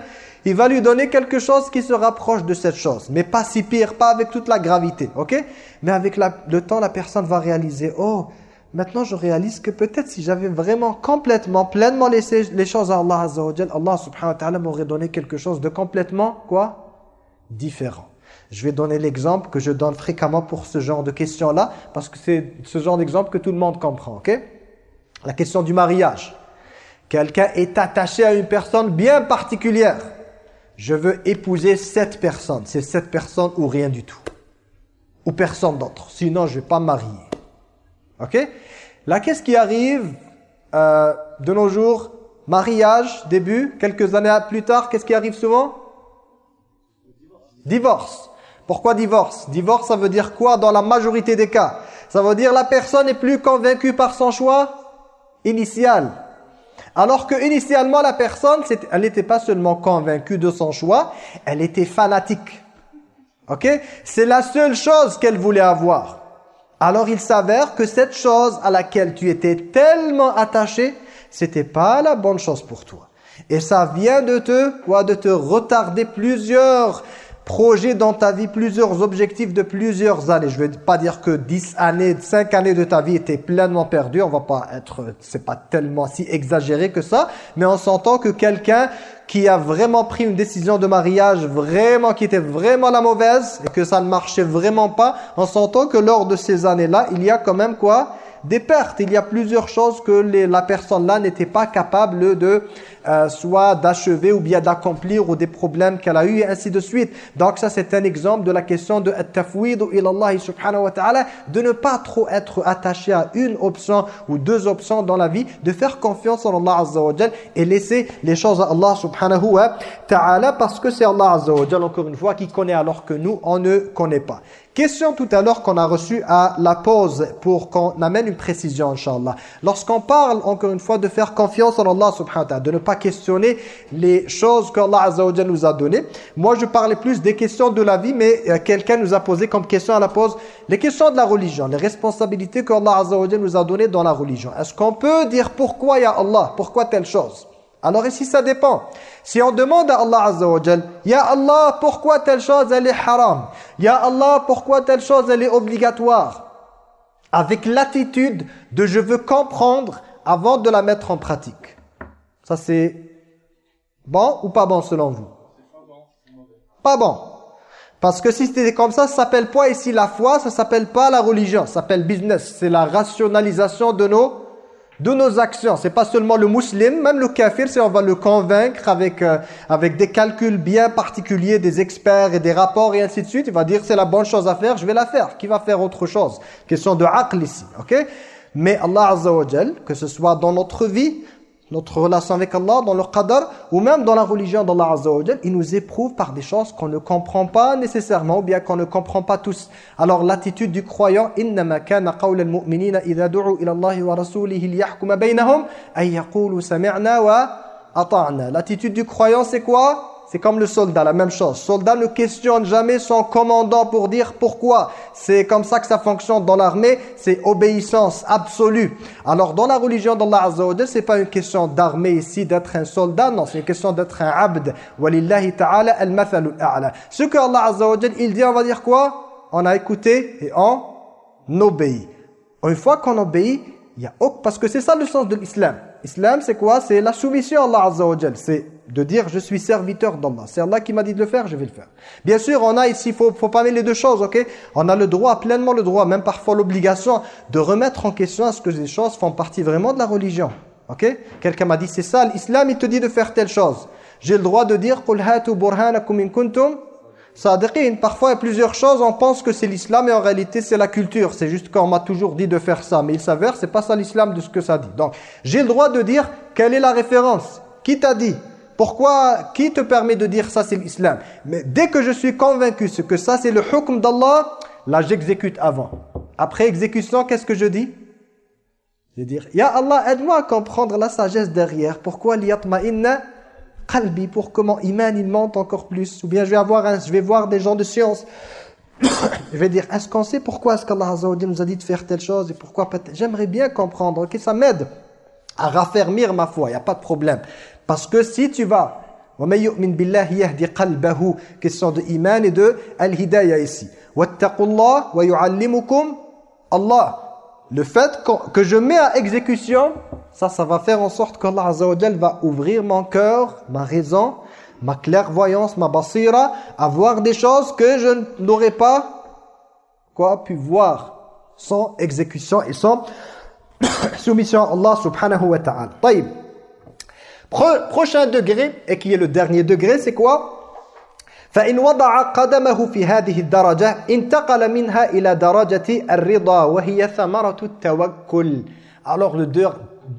il va lui donner quelque chose qui se rapproche de cette chose. Mais pas si pire, pas avec toute la gravité, ok? Mais avec le temps, la personne va réaliser, oh, Maintenant, je réalise que peut-être si j'avais vraiment complètement, pleinement laissé les choses à Allah Azza Allah subhanahu wa ta'ala m'aurait donné quelque chose de complètement, quoi? Différent. Je vais donner l'exemple que je donne fréquemment pour ce genre de questions-là, parce que c'est ce genre d'exemple que tout le monde comprend, ok? La question du mariage. Quelqu'un est attaché à une personne bien particulière. Je veux épouser cette personne. C'est cette personne ou rien du tout. Ou personne d'autre. Sinon, je ne vais pas marier. Ok? Là, qu'est-ce qui arrive euh, de nos jours? Mariage, début, quelques années plus tard, qu'est-ce qui arrive souvent? Divorce. Pourquoi divorce? Divorce, ça veut dire quoi dans la majorité des cas? Ça veut dire la personne n'est plus convaincue par son choix initial. Alors que initialement la personne, elle n'était pas seulement convaincue de son choix, elle était fanatique. Ok? C'est la seule chose qu'elle voulait avoir. Alors il s'avère que cette chose à laquelle tu étais tellement attaché, c'était pas la bonne chose pour toi. Et ça vient de te, quoi, de te retarder plusieurs projets dans ta vie, plusieurs objectifs de plusieurs années. Je ne veux pas dire que 10 années, 5 années de ta vie étaient pleinement perdues. On va pas être, c'est pas tellement si exagéré que ça. Mais on s'entend que quelqu'un qui a vraiment pris une décision de mariage vraiment qui était vraiment la mauvaise et que ça ne marchait vraiment pas, on s'entend que lors de ces années-là, il y a quand même quoi? Des pertes. Il y a plusieurs choses que la personne-là n'était pas capable de euh, soit d'achever ou bien d'accomplir ou des problèmes qu'elle a eu et ainsi de suite. Donc ça c'est un exemple de la question de tafwid ilallah subhanahu wa ta'ala de ne pas trop être attaché à une option ou deux options dans la vie, de faire confiance en Allah azza et laisser les choses à Allah subhanahu wa ta'ala parce que c'est Allah azza wa encore une fois qui connaît alors que nous on ne connaît pas. Question tout à l'heure qu'on a reçue à la pause pour qu'on amène une précision, Inch'Allah. Lorsqu'on parle, encore une fois, de faire confiance en Allah subhanahu wa ta'ala, de ne pas questionner les choses qu'Allah Azza nous a données. Moi, je parlais plus des questions de la vie, mais euh, quelqu'un nous a posé comme question à la pause les questions de la religion, les responsabilités qu'Allah Azza nous a données dans la religion. Est-ce qu'on peut dire pourquoi, Ya Allah, pourquoi telle chose? Alors ici, ça dépend. Si on demande à Allah Azza wa Ya Allah, pourquoi telle chose elle est haram? Ya Allah, pourquoi telle chose elle est obligatoire? Avec l'attitude de je veux comprendre avant de la mettre en pratique. Ça c'est bon ou pas bon selon vous? Pas bon. Parce que si c'était comme ça, ça s'appelle pas ici? La foi, ça s'appelle pas la religion, ça s'appelle business. C'est la rationalisation de nos de nos actions. C'est pas seulement le musulman, même le kafir, si on va le convaincre avec, euh, avec des calculs bien particuliers, des experts et des rapports et ainsi de suite, il va dire c'est la bonne chose à faire, je vais la faire. Qui va faire autre chose? Question de aql ici, ok? Mais Allah Azza que ce soit dans notre vie, notre relation avec Allah, dans le qadar, ou même dans la religion d'Allah Azza wa il nous éprouve par des choses qu'on ne comprend pas nécessairement, ou bien qu'on ne comprend pas tous. Alors l'attitude du croyant, إِنَّمَا كَانَ قَوْلَ الْمُؤْمِنِينَ إِذَا دُعُوا إِلَى اللَّهِ وَرَسُولِهِ لِيَحْكُمَ بَيْنَهُمْ أَنْ يَقُولُوا سَمِعْنَا وَأَطَعْنَا L'attitude du croyant, c'est quoi C'est comme le soldat, la même chose. Soldat ne questionne jamais son commandant pour dire pourquoi. C'est comme ça que ça fonctionne dans l'armée, c'est obéissance absolue. Alors dans la religion d'Allah Azza wa c'est pas une question d'armée ici, d'être un soldat, non, c'est une question d'être un abd. Walillahi ta'ala al-mathalul a'la. Ce que Allah Azza il dit, on va dire quoi? On a écouté et on obéit. Une fois qu'on obéit, il y a parce que c'est ça le sens de l'islam. Islam, c'est quoi? C'est la soumission à Allah Azza C'est de dire je suis serviteur d'Allah. C'est Allah qui m'a dit de le faire, je vais le faire. Bien sûr, on a ici, il faut, faut pas mettre les deux choses, ok? On a le droit, pleinement le droit, même parfois l'obligation, de remettre en question à ce que ces choses font partie vraiment de la religion. Ok? Quelqu'un m'a dit, c'est ça, l'islam, il te dit de faire telle chose. J'ai le droit de dire, Parfois, il y a plusieurs choses, on pense que c'est l'islam et en réalité, c'est la culture. C'est juste qu'on m'a toujours dit de faire ça. Mais il s'avère, c'est pas ça l'islam de ce que ça dit. Donc, j'ai le droit de dire, quelle est la référence? Qui t'a dit? Pourquoi, qui te permet de dire ça c'est l'islam? Mais dès que je suis convaincu que ça c'est le hukm d'Allah, là j'exécute avant. Après exécution, qu'est-ce que je dis? Je dis, Ya Allah, aide-moi à comprendre la sagesse derrière. Pourquoi liyatma'inna qalbi? Pour comment iman il monte encore plus Ou bien je vais, avoir je vais voir des gens de science. je vais dire, est-ce qu'on sait pourquoi est-ce qu'Allah nous a dit de faire telle chose et pourquoi J'aimerais bien comprendre, ok, ça m'aide à raffermir ma foi, il n'y a pas de problème. Parce que si tu vas, question de iman et de al-hidayah ici. Allah. Le fait que je mets à exécution, ça, ça va faire en sorte qu'Allah Azza va ouvrir mon cœur, ma raison, ma clairvoyance, ma basira, à voir des choses que je n'aurais pas pu voir sans exécution et sans soumission à Allah subhanahu wa ta'ala. Prochain degré, et qui est le dernier degré, c'est quoi فإن وضع قدمه في هذه الدرجة انتقل منها إلى درجة الرضا وهي ثمرة التوكل alors le,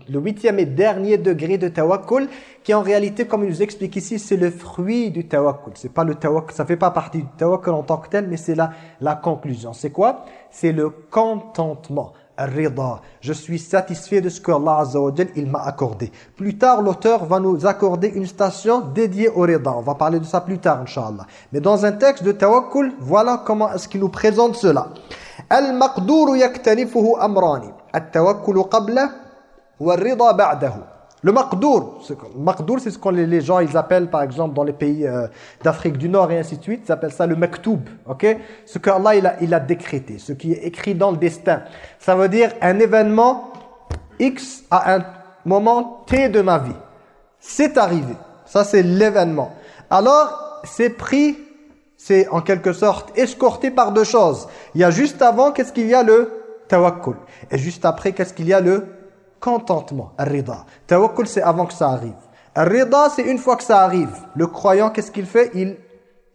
le huitième et dernier degré de tawakkul qui en réalité comme il nous explique ici c'est le fruit du tawakkul c'est pas le tawakkul ça fait pas partie du tawakkul en tant que tel mais c'est la, la conclusion c'est quoi c'est le contentement rida. Je suis satisfait de ce que Allah il m'a accordé. Plus tard, l'auteur va nous accorder une station dédiée au rida. On va parler de ça plus tard, Inch'Allah. Mais dans un texte de tawakkul, voilà comment est-ce qu'il nous présente cela. Al-maqdour yaktanifuhu amrani. At-tawakkul qabla wa rida ba'dahu. Le maqdour, maqdour c'est ce que les gens ils appellent par exemple dans les pays euh, d'Afrique du Nord et ainsi de suite, ils appellent ça le maktoub, ok? Ce que Allah il a, il a décrété, ce qui est écrit dans le destin. Ça veut dire un événement X à un moment T de ma vie. C'est arrivé. Ça c'est l'événement. Alors, c'est pris, c'est en quelque sorte escorté par deux choses. Il y a juste avant, qu'est-ce qu'il y a? Le tawakkul. Et juste après, qu'est-ce qu'il y a? Le contentement, rida. Tawakkul, c'est avant que ça arrive. Rida, c'est une fois que ça arrive. Le croyant, qu'est-ce qu'il fait Il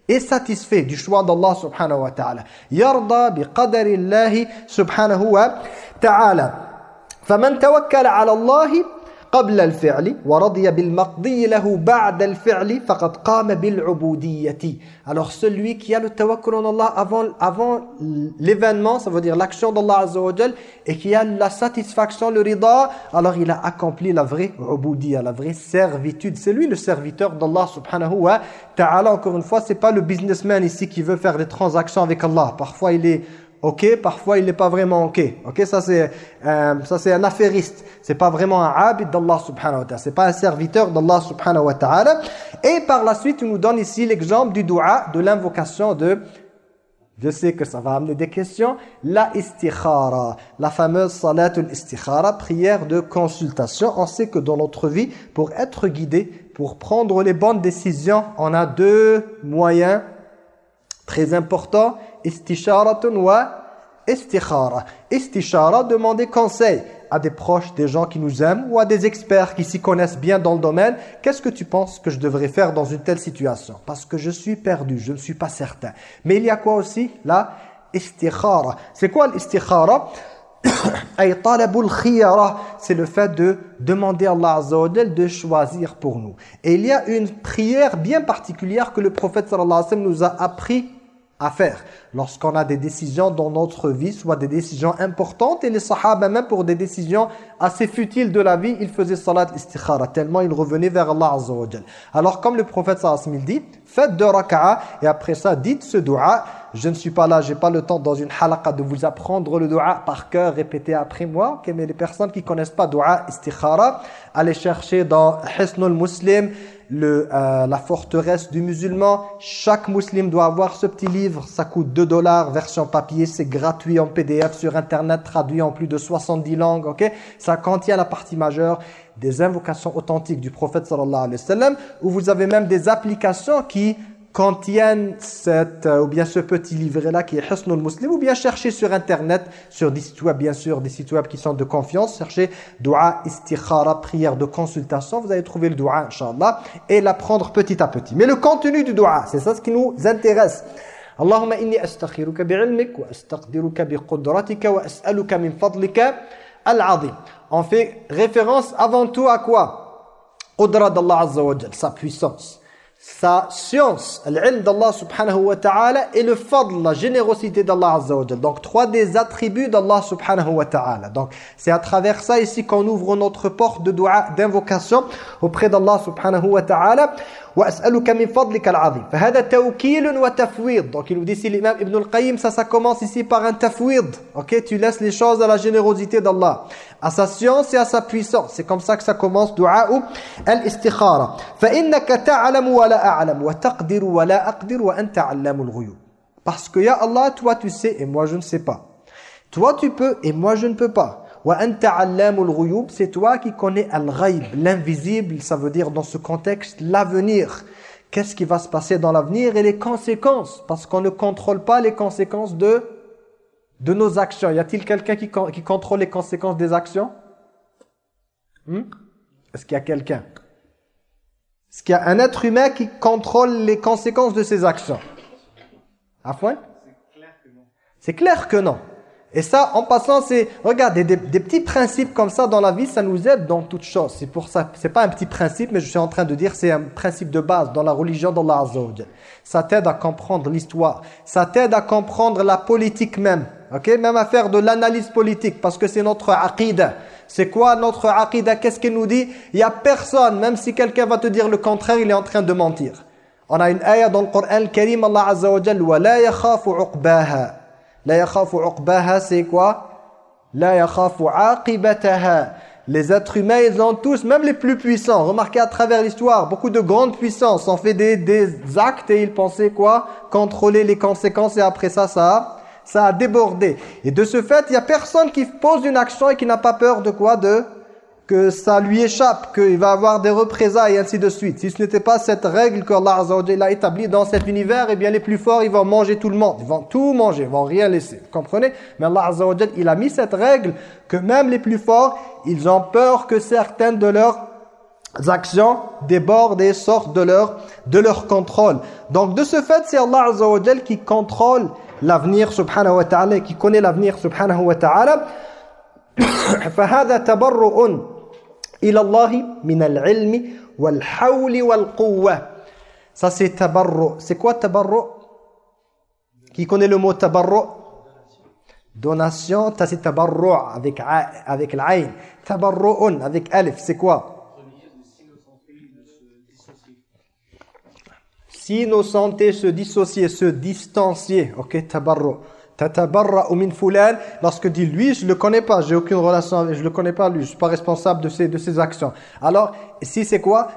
est satisfait du choix d'Allah subhanahu wa ta'ala. Yarda bi qadarillahi subhanahu wa ta'ala. فمن توكل على الله قبل الفعل ورضي بالمقضي له بعد الفعل فقد قام بالعبودية alors celui qui a le tawakkul en Allah avant, avant l'événement ça veut dire l'action d'Allah Azza wa et qui a la satisfaction le rida alors il a accompli la vraie ubudiyya la vraie servitude c'est lui le serviteur d'Allah subhanahu wa ta'ala encore une fois c'est pas le businessman ici qui veut faire des transactions avec Allah parfois il est ok, parfois il n'est pas vraiment ok. Ok, ça c'est euh, ça c'est un affairiste. C'est pas vraiment un abid d'Allah subhanahu wa ta'ala. C'est pas un serviteur d'Allah subhanahu wa ta'ala. Et par la suite, il nous donne ici l'exemple du dua, de l'invocation de je sais que ça va amener des questions. La istikhara, la fameuse salatul istikhara, prière de consultation. On sait que dans notre vie, pour être guidé, pour prendre les bonnes décisions, on a deux moyens Très important, istisharatun wa istikhara. Istishara, demander conseil à des proches, des gens qui nous aiment ou à des experts qui s'y connaissent bien dans le domaine. Qu'est-ce que tu penses que je devrais faire dans une telle situation? Parce que je suis perdu, je ne suis pas certain. Mais il y a quoi aussi? La istikhara. C'est quoi l'istikhara? C'est le fait de demander à Allah Azza de choisir pour nous. Et il y a une prière bien particulière que le prophète sallallahu alayhi wa sallam nous a appris à faire lorsqu'on a des décisions dans notre vie, soit des décisions importantes et les sahaba même pour des décisions assez futiles de la vie, ils faisaient salat istikhara tellement ils revenaient vers Allah Azza wa Alors comme le prophète sallallahu dit, faites deux raka'a et après ça dites ce dua. Je ne suis pas là, j'ai pas le temps dans une halaqa de vous apprendre le dua par cœur, répétez après moi. mais les personnes qui connaissent pas dua istikhara, allez chercher dans Hisnul Muslim, le, euh, la forteresse du musulman. Chaque musulman doit avoir ce petit livre. Ça coûte 2 dollars, version papier. C'est gratuit en PDF sur Internet, traduit en plus de 70 langues. ok? Ça contient la partie majeure des invocations authentiques du prophète sallallahu alayhi wa sallam, où vous avez même des applications qui contiennent cette, euh, ou bien ce petit livret-là qui est Husnul Muslim, ou bien chercher sur Internet, sur des sites web, bien sûr, des sites web qui sont de confiance, cherchez Dua Istikhara, prière de consultation, vous allez trouver le Dua, Inch'Allah, et l'apprendre petit à petit. Mais le contenu du Dua, c'est ça ce qui nous intéresse. Allahumma inni astakhiruka bi'ilmik wa wa as'aluka min fadlika al-azim. On fait référence avant tout à quoi? Qudra d'Allah Azza wa sa puissance sa science, l'ilm d'Allah subhanahu wa ta'ala et le fadl, la générosité d'Allah azza wa Donc trois des attributs d'Allah subhanahu wa ta'ala. Donc c'est à travers ça ici qu'on ouvre notre porte de d'invocation auprès d'Allah subhanahu wa ta'ala. وأسألك من فضلك العظيم فهذا توكيل وتفويض donc il nous dit ici l'imam Ibn al-Qayyim ça ça commence ici par un tafwid ok tu laisses les choses à la générosité d'Allah à sa science et à sa puissance c'est comme ça que ça commence dua ou al-istikhara فإنك تعلم ولا أعلم وتقدر ولا أقدر وأنت علام الغيوب parce que ya Allah toi tu sais et moi je ne sais pas toi tu peux et moi je ne peux pas c'est toi qui connais al-ghaib, l'invisible, ça veut dire dans ce contexte l'avenir. Qu'est-ce qui va se passer dans l'avenir et les conséquences? Parce qu'on ne contrôle pas les conséquences de, de nos actions. Y a-t-il quelqu'un qui, qui contrôle les conséquences des actions? Hmm? Est-ce qu'il y a quelqu'un? Est-ce qu'il y a un être humain qui contrôle les conséquences de ses actions? Afouin C'est clair que non. Et ça, en passant, c'est, regardez, des, petits principes comme ça dans la vie, ça nous aide dans toutes choses. C'est pour ça, c'est pas un petit principe, mais je suis en train de dire, c'est un principe de base dans la religion d'Allah Azza Ça t'aide à comprendre l'histoire. Ça t'aide à comprendre la politique même. Ok, Même à faire de l'analyse politique, parce que c'est notre aqidah. C'est quoi notre aqidah Qu'est-ce qu'il nous dit? Il y a personne, même si quelqu'un va te dire le contraire, il est en train de mentir. On a une ayah dans le Coran Karim, Allah Azza wa la yakhafu uqbaha, c'est quoi? La yakhafu aqibataha. Les êtres humains, ils ont tous, même les plus puissants, remarquez à travers l'histoire, beaucoup de grandes puissances ont fait des, actes et ils pensaient quoi? Contrôler les conséquences et après ça, ça ça a débordé. Et de ce fait, il n'y a personne qui pose une action et qui n'a pas peur de quoi? De que ça lui échappe, qu'il va avoir des représailles et ainsi de suite. Si ce n'était pas cette règle qu'Allah a établie dans cet univers, eh bien les plus forts, ils vont manger tout le monde. Ils vont tout manger, ils vont rien laisser. Vous comprenez Mais Allah il a mis cette règle que même les plus forts, ils ont peur que certaines de leurs actions débordent et sortent de leur, de leur contrôle. Donc de ce fait, c'est Allah qui contrôle l'avenir subhanahu wa ta'ala, qui connaît l'avenir subhanahu wa ta'ala. فهذا تبرؤ Ça c'est tabarru. C'est quoi tabarru? Qui connaît le mot tabarru? Donation, ça c'est tabarru avec, avec l'aïn. Tabarru'un avec alif, c'est quoi? S'innocenter, se dissocier, se distancier. Ok, tabarru. Lorsque dit lui je le connais pas j'ai aucune relation avec je le connais pas lui je suis pas responsable de ses de ses actions. Alors ici c'est quoi?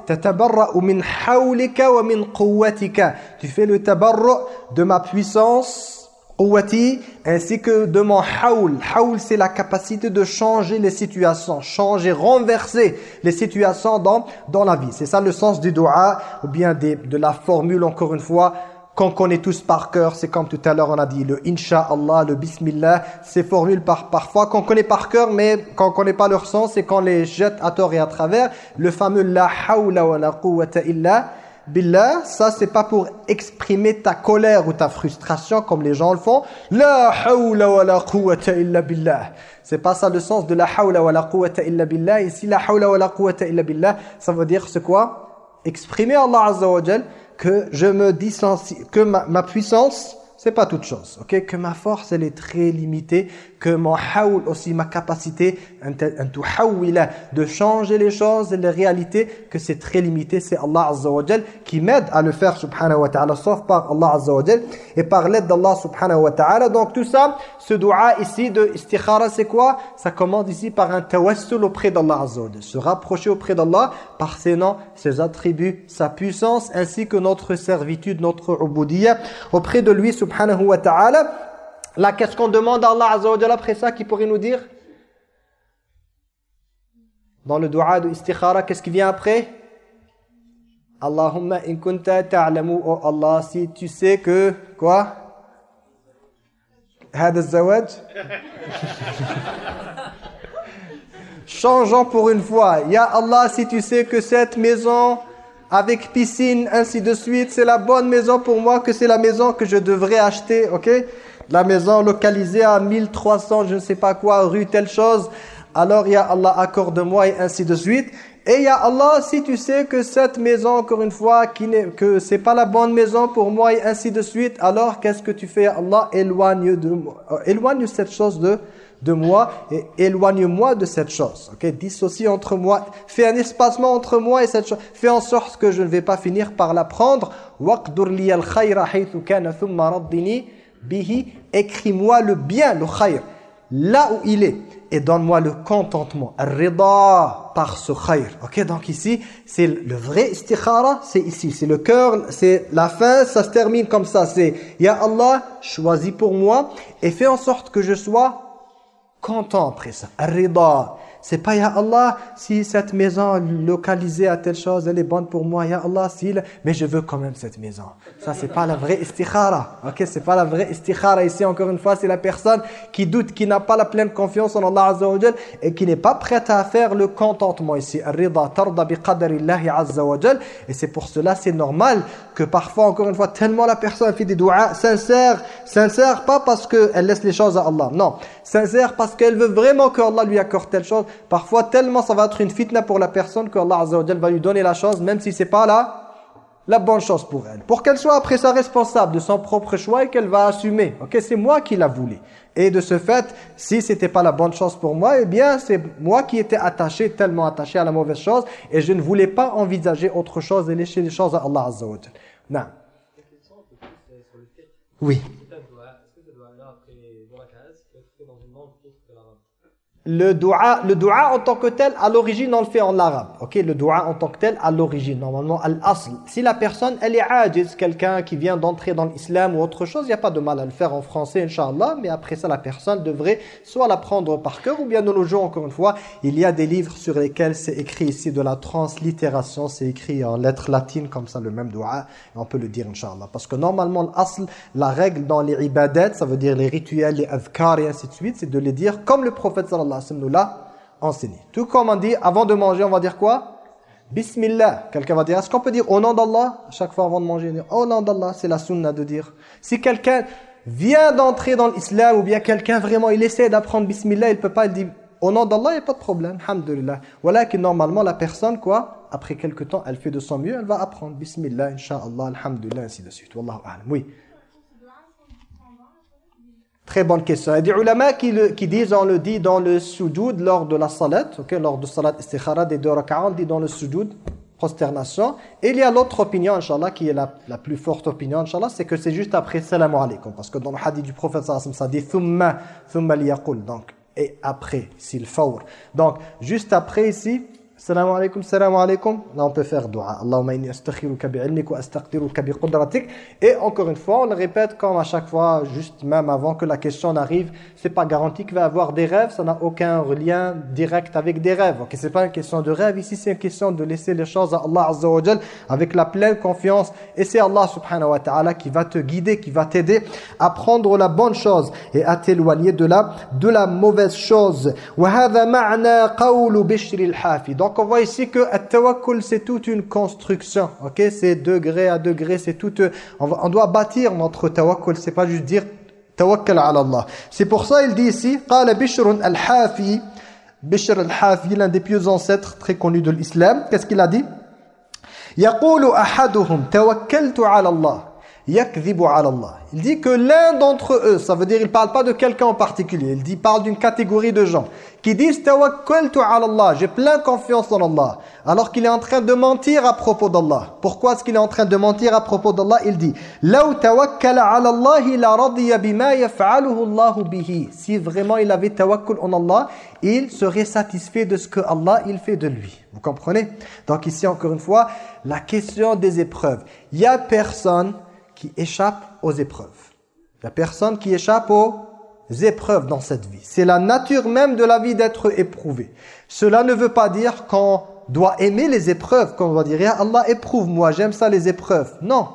Tu fais le tabarra de ma puissance ainsi que de mon hawl. Hawl c'est la capacité de changer les situations changer renverser les situations dans dans la vie. C'est ça le sens du dua ou bien des, de la formule encore une fois qu'on connaît tous par cœur. C'est comme tout à l'heure on a dit le Inch'Allah, le Bismillah. Ces formules par, parfois qu'on connaît par cœur mais qu'on ne connaît pas leur sens et qu'on les jette à tort et à travers. Le fameux La hawla wa la quwwata illa billah. Ça c'est pas pour exprimer ta colère ou ta frustration comme les gens le font. La hawla wa la quwwata illa billah. C'est pas ça le sens de la hawla wa la quwwata illa billah. Ici la hawla wa la quwwata illa billah, ça veut dire c'est quoi? Exprimer Allah Azza wa que je me distancie, que ma, ma puissance, c'est pas toute chose. ok? Que ma force, elle est très limitée que mon haoul aussi, ma capacité de changer les choses et les réalités, que c'est très limité, c'est Allah Azza qui m'aide à le faire subhanahu wa ta'ala, sauf par Allah Azza et par l'aide d'Allah subhanahu wa ta'ala. Donc tout ça, ce dua ici de istikhara, c'est quoi? Ça commence ici par un tawassul auprès d'Allah Azza se rapprocher auprès d'Allah par ses noms, ses attributs, sa puissance, ainsi que notre servitude, notre ubudiyya auprès de lui subhanahu wa ta'ala Là, qu'est-ce qu'on demande à Allah Azza wa après ça qui pourrait nous dire Dans le dua de istikhara, qu'est-ce qui vient après Allahumma in kunta ta'lamu oh Allah si tu sais que quoi Hada zawaj Changeons pour une fois. Ya Allah, si tu sais que cette maison avec piscine, ainsi de suite, c'est la bonne maison pour moi, que c'est la maison que je devrais acheter, ok la maison localisée à 1300, je ne sais pas quoi, rue telle chose, alors ya Allah accorde-moi et ainsi de suite. Et ya Allah, si tu sais que cette maison, encore une fois, qui que c'est pas la bonne maison pour moi et ainsi de suite, alors qu'est-ce que tu fais? Allah Éloigne, de, euh, éloigne cette chose de, de moi et éloigne-moi de cette chose. Ok, dissocie entre moi, fais un espacement entre moi et cette chose. Fais en sorte que je ne vais pas finir par la prendre. Bihi, écris-moi le bien, le khayr, là où il est, et donne-moi le contentement, rida par ce khayr. Ok, donc ici, c'est le vrai istikhara, c'est ici, c'est le cœur, c'est la fin, ça se termine comme ça, c'est Ya Allah, choisis pour moi, et fais en sorte que je sois content après ça, rida c'est pas, Ya Allah, si cette maison localisée à telle chose, elle est bonne pour moi. Ya Allah, si, mais je veux quand même cette maison. Ça, c'est pas la vraie istikhara. Ok, c'est pas la vraie istikhara. Ici, encore une fois, c'est la personne qui doute, qui n'a pas la pleine confiance en Allah Azza wa et qui n'est pas prête à faire le contentement ici. Et c'est pour cela, c'est normal que parfois, encore une fois, tellement la personne fait des doigts sincères, sincères, pas parce qu'elle laisse les choses à Allah. Non, sincère parce qu'elle veut vraiment que Allah lui accorde telle chose. Parfois, tellement ça va être une fitna pour la personne que Allah Azza wa va lui donner la chose, même si c'est pas là la bonne chose pour elle. Pour qu'elle soit après ça responsable de son propre choix et qu'elle va assumer. Ok, c'est moi qui l'a voulu. Et de ce fait, si c'était pas la bonne chose pour moi, eh bien c'est moi qui étais attaché, tellement attaché à la mauvaise chose, et je ne voulais pas envisager autre chose et laisser les choses à Allah Azza wa Non. Oui. Le dua, le en tant que tel, à l'origine, on le fait en arabe. Ok, le dua en tant que tel, à l'origine, normalement, al-asl. Si la personne, elle est ajiz, quelqu'un qui vient d'entrer dans l'islam ou autre chose, il n'y a pas de mal à le faire en français, inshallah. Mais après ça, la personne devrait soit l'apprendre par cœur, ou bien de nos jours, encore une fois, il y a des livres sur lesquels c'est écrit ici de la translittération, c'est écrit en lettres latines, comme ça, le même dua. On peut le dire, inshallah. Parce que normalement, l'asl, la règle dans les ibadat, ça veut dire les rituels, les adhkar et ainsi de suite, c'est de les dire comme le prophète sallallahu nous l'a enseigné. Tout comme on dit, avant de manger, on va dire quoi? Bismillah. Quelqu'un va dire, est-ce qu'on peut dire au nom d'Allah? Chaque fois avant de manger, au nom d'Allah, c'est la sunna de dire. Si quelqu'un vient d'entrer dans l'islam ou bien quelqu'un vraiment, il essaie d'apprendre Bismillah, il peut pas, il dit au nom d'Allah, il n'y a pas de problème, alhamdulillah. Voilà que normalement la personne, quoi, après quelques temps, elle fait de son mieux, elle va apprendre Bismillah, Inch'Allah, alhamdulillah, ainsi de suite. Wallahu a'lam. Oui. Très bonne question. Il y a des ulama qui, qui disent, on le dit dans le sujoud lors de la salat, ok, lors de salat istikhara des deux rak'ah, on dit dans le sujoud, prosternation. Et il y a l'autre opinion, inshallah, qui est la, la plus forte opinion, inshallah, c'est que c'est juste après salam alaykum. Parce que dans le hadith du prophète ça dit thumma, thumma liyaqul. Donc, et après, c'est le fawr. Donc, juste après ici, Salam alaikum, salam alaikum. Là, on peut faire dua. Allahumma inni astakhiruka bi'ilmik wa astaqdiruka biqudratik. Et encore une fois, on le répète comme à chaque fois, juste même avant que la question n'arrive, c'est pas garanti qu'il va avoir des rêves, ça n'a aucun lien direct avec des rêves. Ok, c'est pas une question de rêve, ici c'est une question de laisser les choses à Allah Azza wa avec la pleine confiance. Et c'est Allah subhanahu wa ta'ala qui va te guider, qui va t'aider à prendre la bonne chose et à t'éloigner de la, de la mauvaise chose. وهذا معنى قول بشر الحافي donc on voit ici que tawakkul c'est toute une construction. OK, c'est degré à degré, c'est tout on, on, doit bâtir notre tawakkul, c'est pas juste dire tawakkal ala Allah. C'est pour ça il dit ici qala Bishr al-Hafi Bishr al-Hafi l'un des pieux ancêtres très connus de l'islam, qu'est-ce qu'il a dit يقول أحدهم توكلت على الله il dit que l'un d'entre eux, ça veut dire il parle pas de quelqu'un en particulier, il dit parle d'une catégorie de gens qui disent tawakkaltu ala Allah, j'ai plein confiance en Allah, alors qu'il est en train de mentir à propos d'Allah. Pourquoi est-ce qu'il est en train de mentir à propos d'Allah? Il dit law Allah la radiya bima yaf'aluhu Allah bihi. Si vraiment il avait tawakkul en Allah, il serait satisfait de ce que Allah il fait de lui. Vous comprenez? Donc ici encore une fois, la question des épreuves. Il y a personne qui échappe aux épreuves. La personne qui échappe aux épreuves dans cette vie. C'est la nature même de la vie d'être éprouvé. Cela ne veut pas dire qu'on doit aimer les épreuves, qu'on doit dire « Allah éprouve-moi, j'aime ça les épreuves ». Non.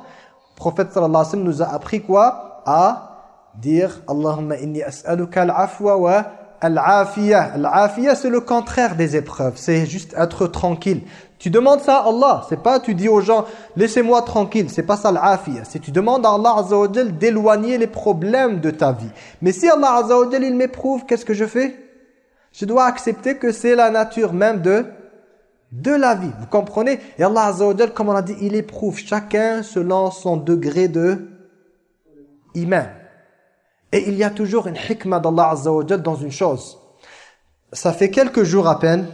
Le prophète sallallahu alayhi wa sallam nous a appris quoi? À dire « Allahumma inni as'aluka al-afwa wa al-afiyah ». Al-afiyah, c'est le contraire des épreuves. C'est juste être tranquille. Tu demandes ça à Allah. C'est pas tu dis aux gens laissez-moi tranquille. C'est pas ça l'afiyah. C'est tu demandes à Allah Azza d'éloigner les problèmes de ta vie. Mais si Allah Azza il m'éprouve, qu'est-ce que je fais? Je dois accepter que c'est la nature même de de la vie. Vous comprenez? Et Allah Azza comme on a dit, il éprouve chacun selon son degré de iman. Et il y a toujours une hikmah d'Allah Azza wa dans une chose. Ça fait quelques jours à peine,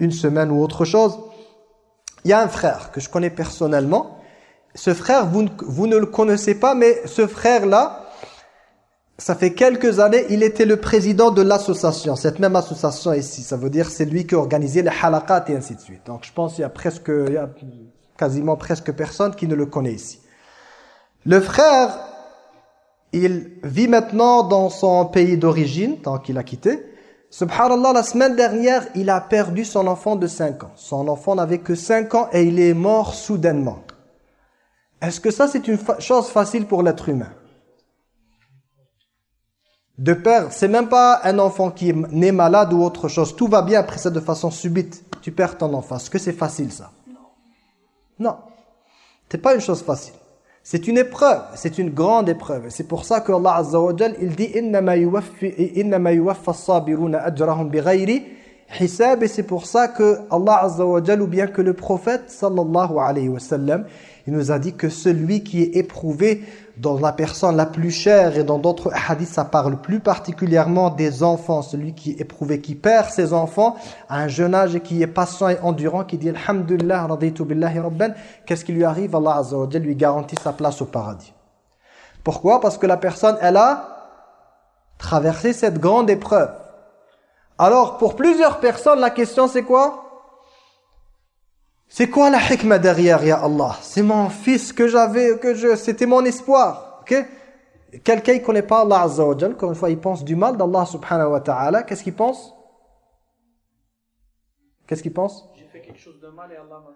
une semaine ou autre chose, il y a un frère que je connais personnellement. Ce frère, vous, ne le connaissez pas, mais ce frère-là, ça fait quelques années, il était le président de l'association, cette même association ici. Ça veut dire c'est lui qui organisait les halaqat et ainsi de suite. Donc je pense qu'il y a presque, y a quasiment presque personne qui ne le connaît ici. Le frère, il vit maintenant dans son pays d'origine, tant qu'il a quitté. Subhanallah, la semaine dernière, il a perdu son enfant de 5 ans. Son enfant n'avait que 5 ans et il est mort soudainement. Est-ce que ça, c'est une chose facile pour l'être humain? De perdre, c'est même pas un enfant qui est né malade ou autre chose. Tout va bien après ça de façon subite. Tu perds ton enfant. Est-ce que c'est facile ça? Non. Non. C'est pas une chose facile. C'est une épreuve, c'est une grande épreuve. C'est pour ça que Allah Azza wa il dit innama yuwaffa as-sabiruna ajrahum bighayri hisab et c'est pour ça que Allah Azza wa ou bien que le prophète sallallahu alayhi wa sallam, il nous a dit que celui qui est éprouvé dans la personne la plus chère et dans d'autres hadiths ça parle plus particulièrement des enfants. Celui qui est éprouvé qui perd ses enfants à un jeune âge et qui est patient et endurant qui dit alhamdulillah raditu billahi rabban qu'est-ce qui lui arrive? Allah azza wa lui garantit sa place au paradis. Pourquoi? Parce que la personne elle a traversé cette grande épreuve. Alors pour plusieurs personnes la question c'est quoi? C'est quoi la hikmah derrière, Ya Allah? C'est mon fils que j'avais, que je, c'était mon espoir. ok? Quelqu'un ne connaît pas Allah Azza wa Jal, une fois il pense du mal d'Allah subhanahu wa ta'ala, qu'est-ce qu'il pense? Qu'est-ce qu'il pense? J'ai fait quelque chose de mal et Allah m'a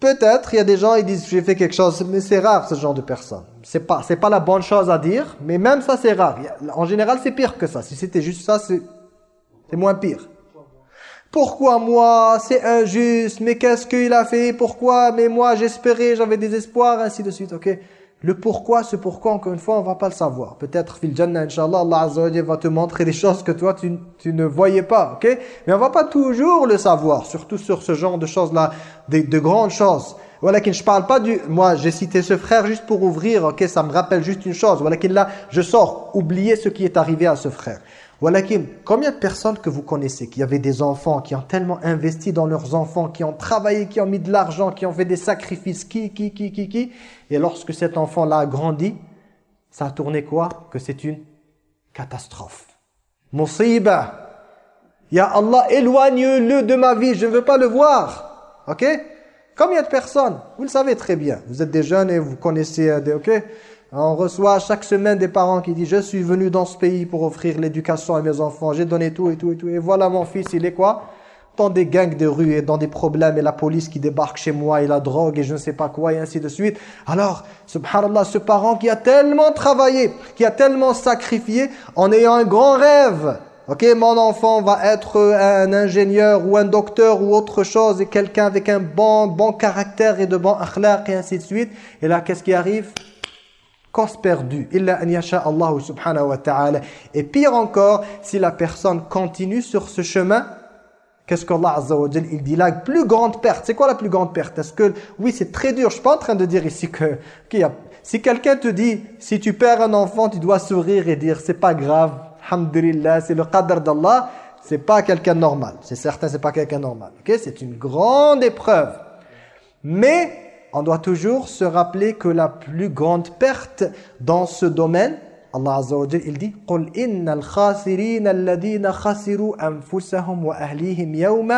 Peut-être, il y a des gens qui disent j'ai fait quelque chose, mais c'est rare ce genre de personnes. C'est pas, c'est pas la bonne chose à dire, mais même ça c'est rare. En général c'est pire que ça. Si c'était juste ça, c'est moins pire. Pourquoi moi C'est injuste. Mais qu'est-ce qu'il a fait? Pourquoi? Mais moi, j'espérais, j'avais des espoirs, ainsi de suite. Ok? Le pourquoi, ce pourquoi, encore une fois, on va pas le savoir. Peut-être, fil jannah, inshallah, Allah Azza va te montrer des choses que toi, tu, tu, ne voyais pas. ok? Mais on va pas toujours le savoir, surtout sur ce genre de choses-là, de, de grandes choses. Voilà je parle pas du... Moi, j'ai cité ce frère juste pour ouvrir, ok? Ça me rappelle juste une chose. Voilà là, je sors. Oubliez ce qui est arrivé à ce frère. Walakin, combien de personnes que vous connaissez qui avaient des enfants, qui ont tellement investi dans leurs enfants, qui ont travaillé, qui ont mis de l'argent, qui ont fait des sacrifices, qui, qui, qui, qui, qui, et lorsque cet enfant-là a grandi, ça a tourné quoi? Que c'est une catastrophe. Musiba. Ya Allah, éloigne-le de ma vie, je ne veux pas le voir. Ok? Combien de personnes? Vous le savez très bien. Vous êtes des jeunes et vous connaissez euh, des... Ok? On reçoit chaque semaine des parents qui disent « Je suis venu dans ce pays pour offrir l'éducation à mes enfants. J'ai donné tout et tout et tout. Et voilà mon fils, il est quoi? Dans des gangs de rue et dans des problèmes et la police qui débarque chez moi et la drogue et je ne sais pas quoi et ainsi de suite. Alors, subhanallah, ce parent qui a tellement travaillé, qui a tellement sacrifié en ayant un grand rêve. Ok, mon enfant va être un ingénieur ou un docteur ou autre chose et quelqu'un avec un bon, bon caractère et de bon akhlaq et ainsi de suite. Et là, qu'est-ce qui arrive? Cause perdue. Illa an yasha Allah subhanahu wa ta'ala. Et pire encore, si la personne continue sur ce chemin, Qu'est-ce qu'Allah Azza wa il dit la plus grande perte C'est quoi la plus grande perte? Est-ce que oui, c'est très dur. Je suis pas en train de dire ici que si quelqu'un te dit si tu perds un enfant, tu dois sourire et dire c'est pas grave. Alhamdulillah, c'est le qadr d'Allah. C'est pas quelqu'un normal. C'est certain, c'est pas quelqu'un normal. OK? C'est une grande épreuve. Mais on doit toujours se rappeler que la plus grande perte dans ce domaine Allah Azza wa il dit قل إن الخاسرين الذين خسروا أنفسهم وأهليهم يوم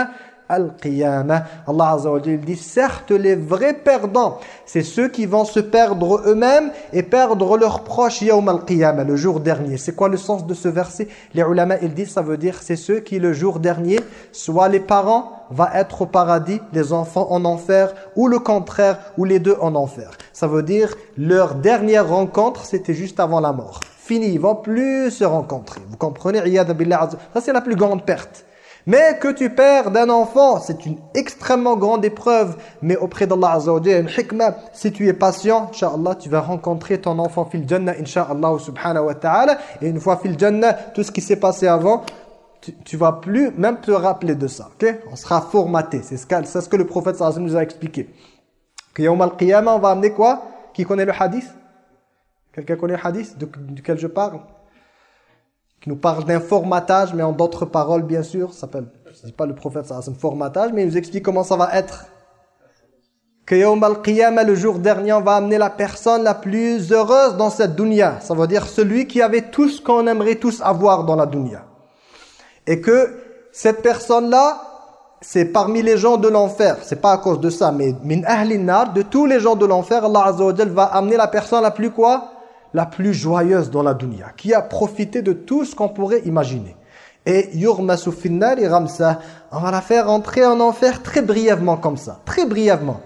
al-qiyamah. Allah Azza wa dit certes les vrais perdants, c'est ceux qui vont se perdre eux-mêmes et perdre leurs proches yawm al-qiyamah, le jour dernier. C'est quoi le sens de ce verset? Les ulama ils disent ça veut dire c'est ceux qui le jour dernier, soit les parents va être au paradis, les enfants en enfer ou le contraire ou les deux en enfer. Ça veut dire leur dernière rencontre c'était juste avant la mort fini, ils vont plus se rencontrer. Vous comprenez? Ça c'est la plus grande perte. Mais que tu perds d'un enfant, c'est une extrêmement grande épreuve. Mais auprès d'Allah Azza wa si tu es patient, Inch'Allah, tu vas rencontrer ton enfant fil Jannah, Inch'Allah subhanahu wa ta'ala. Et une fois fil Jannah, tout ce qui s'est passé avant, tu, tu vas plus même te rappeler de ça. ok? On sera formaté. C'est ce, que, ce que le prophète sallallahu nous a expliqué. Que Yawm al-Qiyamah, on va amener quoi? Qui connaît le hadith? Quelqu'un connaît le hadith duquel je parle? Qui nous parle d'un formatage, mais en d'autres paroles, bien sûr. Ça s'appelle, pas le prophète, ça un formatage, mais il nous explique comment ça va être. Que Yawm al-Qiyamah, le jour dernier, on va amener la personne la plus heureuse dans cette dunya. Ça veut dire celui qui avait tout ce qu'on aimerait tous avoir dans la dunya. Et que cette personne-là, c'est parmi les gens de l'enfer. C'est pas à cause de ça, mais min de tous les gens de l'enfer, Allah Azza va amener la personne la plus quoi? La plus joyeuse dans la dunya, qui a profité de tout ce qu'on pourrait imaginer. Et yurmasu ramsa, on va la faire entrer en enfer très brièvement comme ça, très brièvement.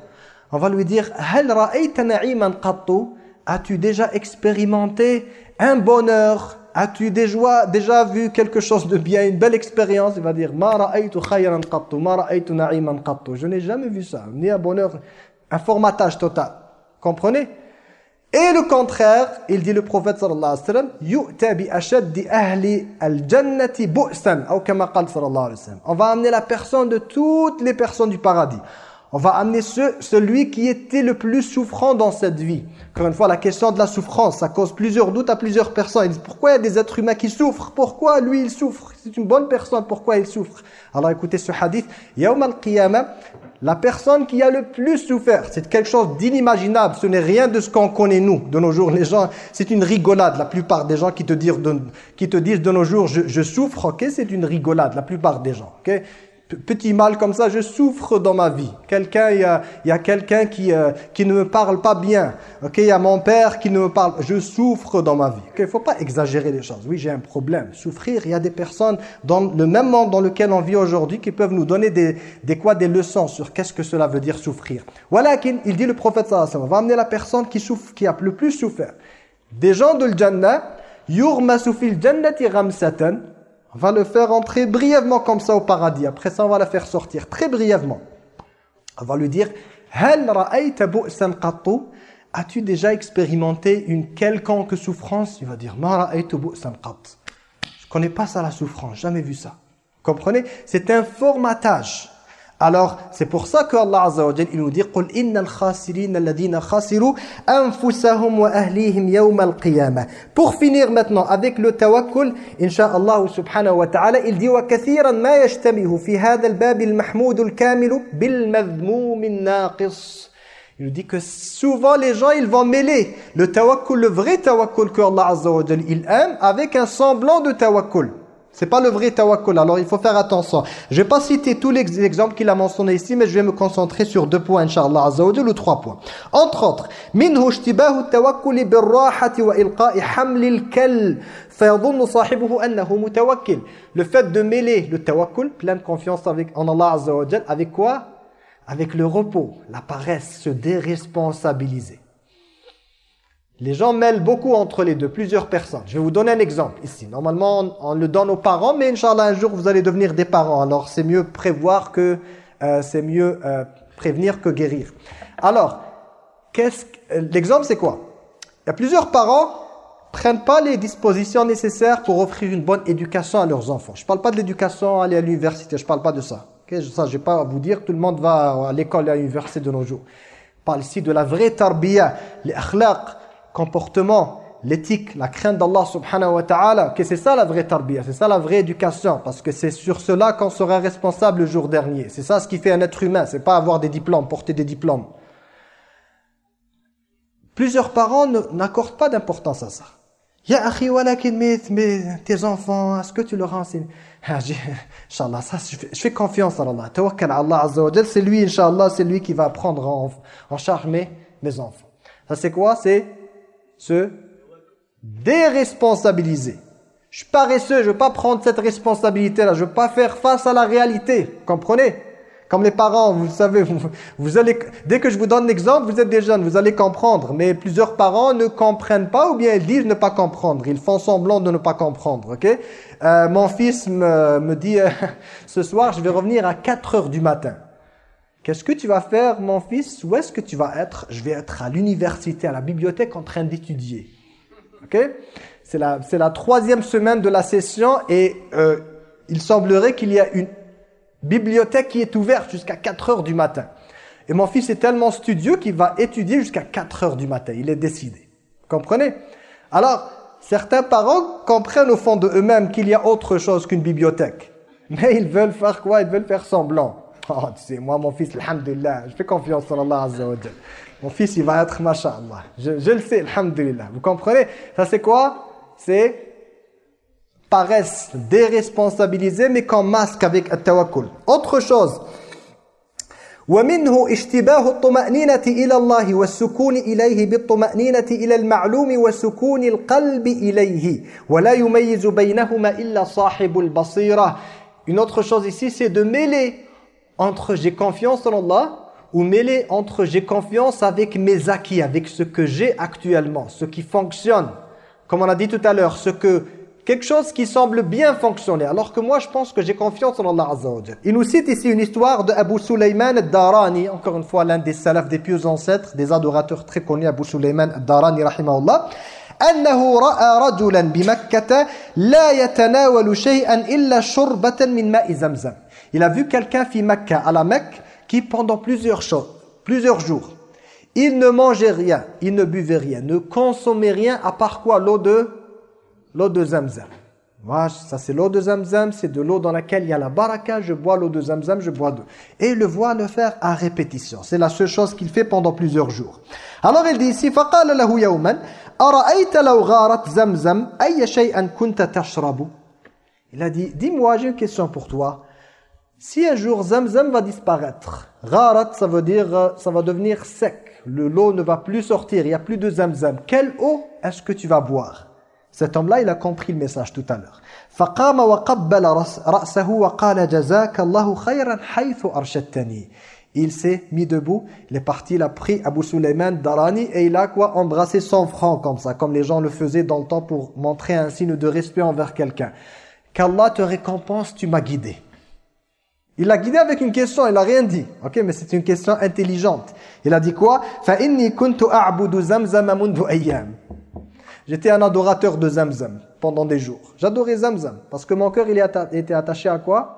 On va lui dire hal ra'ayta na'iman As-tu déjà expérimenté un bonheur? As-tu déjà, déjà vu quelque chose de bien, une belle expérience? Il va dire ma ra'aytu khayran qattu, ma ra'aytu na'iman qattu. Je n'ai jamais vu ça, ni un bonheur, un formatage total. Comprenez? Et le contraire, il dit le prophète sallallahu alayhi wa sallam, yu'ta bi ashaddi ahli al-jannati bu'san, ou sallallahu alayhi wa sallam. On va amener la personne de toutes les personnes du paradis. On va amener ce, celui qui était le plus souffrant dans cette vie. Encore une fois, la question de la souffrance, ça cause plusieurs doutes à plusieurs personnes. Ils disent, pourquoi il y a des êtres humains qui souffrent? Pourquoi lui, il souffre? C'est une bonne personne, pourquoi il souffre? Alors écoutez ce hadith. Yawm al-qiyamah, la personne qui a le plus souffert, c'est quelque chose d'inimaginable. Ce n'est rien de ce qu'on connaît nous, de nos jours. Les gens, c'est une rigolade. La plupart des gens qui te disent de, nos jours, je, je souffre, ok, c'est une rigolade. La plupart des gens, ok? Petit mal comme ça, je souffre dans ma vie. Quelqu'un, il y a, y a quelqu'un qui, euh, qui ne me parle pas bien. Ok, il y a mon père qui ne me parle. Je souffre dans ma vie. Il faut pas exagérer les choses. Oui, j'ai un problème. Souffrir, il y a des personnes dans le même monde dans lequel on vit aujourd'hui qui peuvent nous donner des, des quoi, des leçons sur qu'est-ce que cela veut dire souffrir. Voilà il dit le prophète sallallahu va amener la personne qui souffre, qui a le plus souffert. Des gens de l'Jannah, yurmasu fil jannati ramsatan on va le faire entrer brièvement comme ça au paradis. Après ça, on va la faire sortir très brièvement. On va lui dire As-tu déjà expérimenté une quelconque souffrance? Il va dire Je ne connais pas ça la souffrance, jamais vu ça. Comprenez? C'est un formatage. Alors, c'est pour ça que Allah Azza wa Jalla il nous dit قل إن الخاسرين الذين خسروا أنفسهم وأهليهم يوم القيامة. Pour finir maintenant avec le tawakkul, inshallah subhanahu wa ta'ala, il dit وكثيرا ما يشتبه في هذا الباب المحمود الكامل بالمذموم الناقص. Il nous dit que souvent les gens ils vont mêler le tawakkul, le vrai tawakkul que Allah Azza wa Jalla il aime avec un semblant de tawakkul. C'est pas le vrai tawakkul. Alors il faut faire attention. Je vais pas citer tous les exemples qu'il a mentionnés ici, mais je vais me concentrer sur deux points, Inch'Allah Azza ou trois points. Entre autres, minhu tawakkul birrahati wa ilqa'i hamlil kal fayadhunnu sahibuhu annahu mutawakkil. Le fait de mêler le tawakkul, pleine confiance avec, en Allah Azza avec quoi? Avec le repos, la paresse, se déresponsabiliser. Les gens mêlent beaucoup entre les deux, plusieurs personnes. Je vais vous donner un exemple ici. Normalement, on, le donne aux parents, mais Inch'Allah, un jour, vous allez devenir des parents. Alors, c'est mieux prévoir que, euh, c'est mieux euh, prévenir que guérir. Alors, qu'est-ce euh, l'exemple, c'est quoi? Il y a plusieurs parents prennent pas les dispositions nécessaires pour offrir une bonne éducation à leurs enfants. Je parle pas de l'éducation, aller à l'université, je parle pas de ça. Okay? Ça, je vais pas vous dire, tout le monde va à l'école et à l'université de nos jours. Je parle ici de la vraie tarbiya, les akhlaq, comportement, l'éthique, la crainte d'Allah subhanahu wa ta'ala, que c'est ça la vraie tarbiyah, c'est ça la vraie éducation, parce que c'est sur cela qu'on sera responsable le jour dernier. C'est ça ce qui fait un être humain, c'est pas avoir des diplômes, porter des diplômes. Plusieurs parents n'accordent pas d'importance à ça. Ya akhi mais tes enfants, est-ce que tu leur enseignes? Ah, Inch'Allah, ça, je fais, je fais confiance en Allah. Tawakkal Allah Azza c'est lui, Inch'Allah, c'est lui qui va prendre en, en charge mes, mes enfants. Ça c'est quoi? C'est se déresponsabiliser. Je suis paresseux, je veux pas prendre cette responsabilité-là, je veux pas faire face à la réalité. Comprenez? Comme les parents, vous savez, vous, allez, dès que je vous donne l'exemple, vous êtes des jeunes, vous allez comprendre. Mais plusieurs parents ne comprennent pas ou bien ils disent ne pas comprendre. Ils font semblant de ne pas comprendre. ok? Euh, Mon fils me, me dit, euh, ce soir, je vais revenir à 4 heures du matin. Qu'est-ce que tu vas faire, mon fils? Où est-ce que tu vas être? Je vais être à l'université, à la bibliothèque, en train d'étudier. Ok? C'est la, la troisième semaine de la session et euh, il semblerait qu'il y a une bibliothèque qui est ouverte jusqu'à 4 heures du matin. Et mon fils est tellement studieux qu'il va étudier jusqu'à 4 heures du matin. Il est décidé. Comprenez? Alors, certains parents comprennent au fond de eux-mêmes qu'il y a autre chose qu'une bibliothèque. Mais ils veulent faire quoi? Ils veulent faire semblant. Oh, tu sais, moi, mon fils, alhamdulillah, je fais confiance en Allah Azza Mon fils, il va être masha'Allah. Je, je le sais, alhamdulillah. Vous comprenez Ça, c'est quoi C'est paresse, déresponsabiliser, mais qu'on masque avec le tawakkul. Autre chose. ومنه اشتباه الطمأنينة إلى الله والسكون إليه بالطمأنينة إلى المعلوم وسكون القلب إليه ولا يميز بينهما إلا صاحب البصيرة Une autre chose ici, c'est de mêler entre j'ai confiance en Allah ou mêler entre j'ai confiance avec mes acquis, avec ce que j'ai actuellement, ce qui fonctionne. Comme on a dit tout à l'heure, ce que quelque chose qui semble bien fonctionner, alors que moi je pense que j'ai confiance en Allah Azza Il nous cite ici une histoire de Abu Sulaiman al-Darani, encore une fois l'un des salafs des pieux ancêtres, des adorateurs très connus, Abu Sulaiman al-Darani rahimahullah. أنه رأى رجلا بمكة لا يتناول شيئا إلا شربة من ماء زمزم il a vu quelqu'un fit Mecca, à la Mecque, qui pendant plusieurs, plusieurs jours, il ne mangeait rien, il ne buvait rien, ne consommait rien à part quoi L'eau de l'eau de Zamzam. Moi, ça c'est l'eau de Zamzam, c'est de l'eau dans laquelle il y a la baraka, je bois l'eau de Zamzam, je bois d'eau. Et il le voit le faire à répétition. C'est la seule chose qu'il fait pendant plusieurs jours. Alors il dit ici, فَقَالَ لَهُ يَوْمًا أَرَأَيْتَ لَوْ غَارَتْ زَمْزَمْ أَيَّ شَيْئًا كُنْتَ تَشْرَبُ Il a dit, dis-moi, j'ai une question pour toi. Si un jour Zamzam va disparaître, Gharat, ça veut dire, euh, ça va devenir sec. Le l'eau ne va plus sortir, il n'y a plus de Zamzam. Quelle eau est-ce que tu vas boire Cet homme-là, il a compris le message tout à l'heure. Il s'est mis debout, il est parti, il a pris Abu Sulaiman Darani et il a quoi embrassé son franc comme ça, comme les gens le faisaient dans le temps pour montrer un signe de respect envers quelqu'un. Qu'Allah te récompense, tu m'as guidé. Il l'a guidé avec une question, il n'a rien dit. Ok, mais c'est une question intelligente. Il a dit quoi J'étais un adorateur de Zamzam pendant des jours. J'adorais Zamzam parce que mon cœur il était attaché à quoi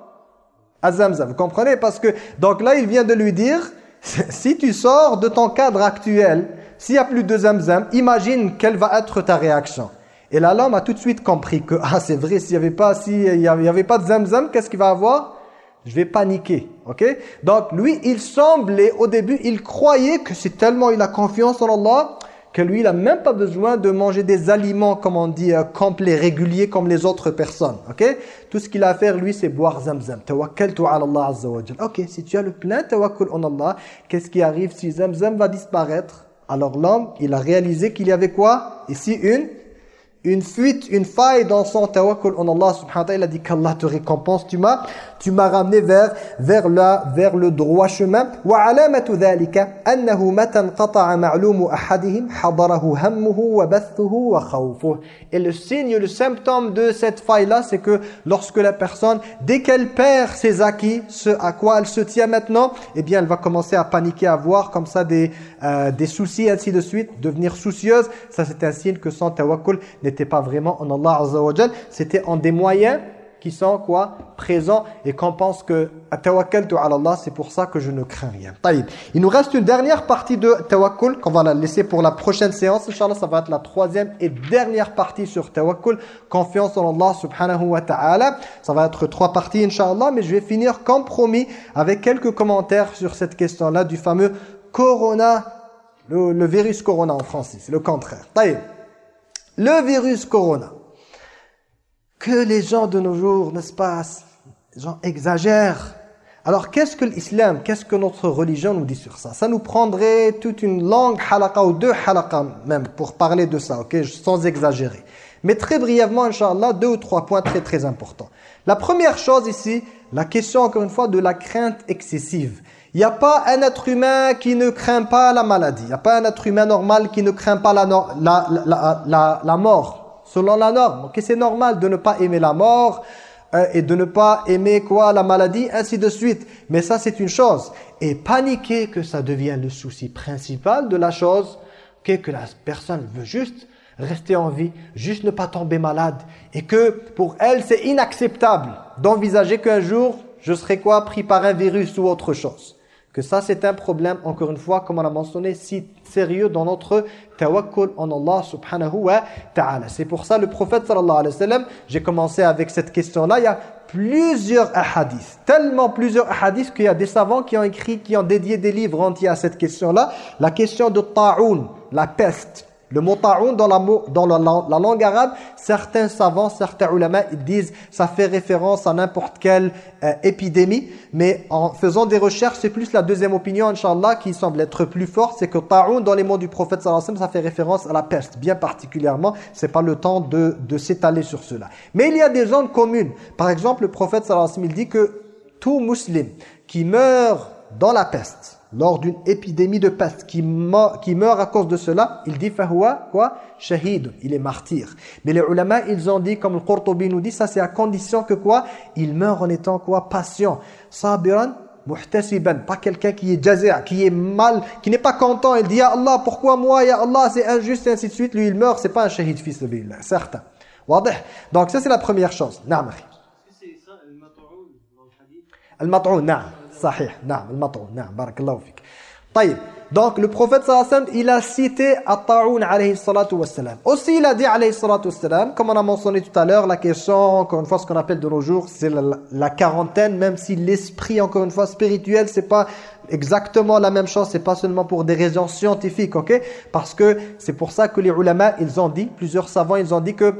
À Zamzam. Vous comprenez? Parce que donc là il vient de lui dire si tu sors de ton cadre actuel, s'il n'y a plus de Zamzam, imagine quelle va être ta réaction. Et là l'homme a tout de suite compris que ah c'est vrai s'il n'y avait pas s'il y avait pas de Zamzam, qu'est-ce qu'il va avoir? Je vais paniquer, ok? Donc lui, il semblait, au début, il croyait que c'est tellement il a confiance en Allah que lui, il n'a même pas besoin de manger des aliments, comme on dit, euh, complets, réguliers, comme les autres personnes. Tout ce qu'il a à faire, lui, c'est boire zamzam. Tawakkaltu ala Allah azza wa Ok, si tu as le plein tawakkul en Allah, qu'est-ce qui arrive si zamzam va disparaître? Alors l'homme, il a réalisé qu'il y avait quoi? Ici, une une fuite, une faille dans son tawakkul en Allah subhanahu wa ta'ala, il a dit qu'Allah te récompense, tu m'as tu m'as ramené vers vers la vers le droit chemin. Ahadihim et le signe le symptôme de cette faille là c'est que lorsque la personne dès qu'elle perd ses acquis ce à quoi elle se tient maintenant eh bien elle va commencer à paniquer à voir comme ça des euh, des soucis ainsi de suite devenir soucieuse. Ça c'est un signe que son tawakkul n'était pas vraiment en Allah azza c'était en des moyens qui sont quoi? Présents et qu'on pense que tawakkaltu ala Allah c'est pour ça que je ne crains rien. Taïb. Il nous reste une dernière partie de tawakkul qu'on va la laisser pour la prochaine séance inchallah ça va être la troisième et dernière partie sur tawakkul confiance en Allah subhanahu wa ta'ala. Ça va être trois parties inchallah mais je vais finir comme promis avec quelques commentaires sur cette question-là du fameux corona le, virus corona en français, c'est le contraire. Taïb. Le virus corona que les gens de nos jours, n'est-ce pas, gens exagèrent. Alors qu'est-ce que l'islam, qu'est-ce que notre religion nous dit sur ça? Ça nous prendrait toute une longue halaqa ou deux halaqa même pour parler de ça, ok, sans exagérer. Mais très brièvement, Inch'Allah, deux ou trois points très très importants. La première chose ici, la question encore une fois de la crainte excessive. Il n'y a pas un être humain qui ne craint pas la maladie. Il n'y a pas un être humain normal qui ne craint pas la mort selon la norme. Ok, c'est normal de ne pas aimer la mort euh, et de ne pas aimer quoi la maladie, ainsi de suite. Mais ça, c'est une chose. Et paniquer que ça devienne le souci principal de la chose, que la personne veut juste rester en vie, juste ne pas tomber malade. Et que pour elle, c'est inacceptable d'envisager qu'un jour, je serai quoi pris par un virus ou autre chose que ça c'est un problème, encore une fois, comme on a mentionné, si sérieux dans notre tawakkul en Allah subhanahu wa ta'ala. C'est pour ça le prophète sallallahu alayhi wa sallam, j'ai commencé avec cette question-là, il y a plusieurs ahadiths, tellement plusieurs ahadiths qu'il y a des savants qui ont écrit, qui ont dédié des livres entiers à cette question-là. La question de ta'oun, la peste. Le mot ta'oun dans, la, dans la, langue arabe, certains savants, certains ulama, ils disent ça fait référence à n'importe quelle euh, épidémie. Mais en faisant des recherches, c'est plus la deuxième opinion, Inch'Allah, qui semble être plus forte. C'est que ta'oun, dans les mots du prophète ça fait référence à la peste, bien particulièrement. C'est pas le temps de, de s'étaler sur cela. Mais il y a des zones communes. Par exemple, le prophète il dit que tout musulman qui meurt dans la peste, lors d'une épidémie de peste qui, qui meurt à cause de cela, il dit fahoua quoi? Shahid, il est martyr. Mais les ulama, ils ont dit comme le Qurtubi nous dit ça c'est à condition que quoi? Il meurt en étant quoi? Patient. Sabiran muhtasiban, pas quelqu'un qui est jazir, qui est mal, qui n'est pas content, il dit ya Allah, pourquoi moi? Ya Allah, c'est injuste et ainsi de suite, lui il meurt, c'est pas un shahid fils de billah, certain. Donc ça c'est la première chose. Naam. C'est ça sahih. Naam, al-mat'un. Naam, barakallahu fik. Taïb. Donc le prophète sallallahu il a cité At-Ta'un alayhi salatu wassalam. Aussi il a dit alayhi salatu wassalam, comme on a mentionné tout à l'heure, la question, encore une fois, ce qu'on appelle de nos jours, c'est la, quarantaine, même si l'esprit, encore une fois, spirituel, c'est pas exactement la même chose, c'est pas seulement pour des raisons scientifiques, ok? Parce que c'est pour ça que les ulama, ils ont dit, plusieurs savants, ils ont dit que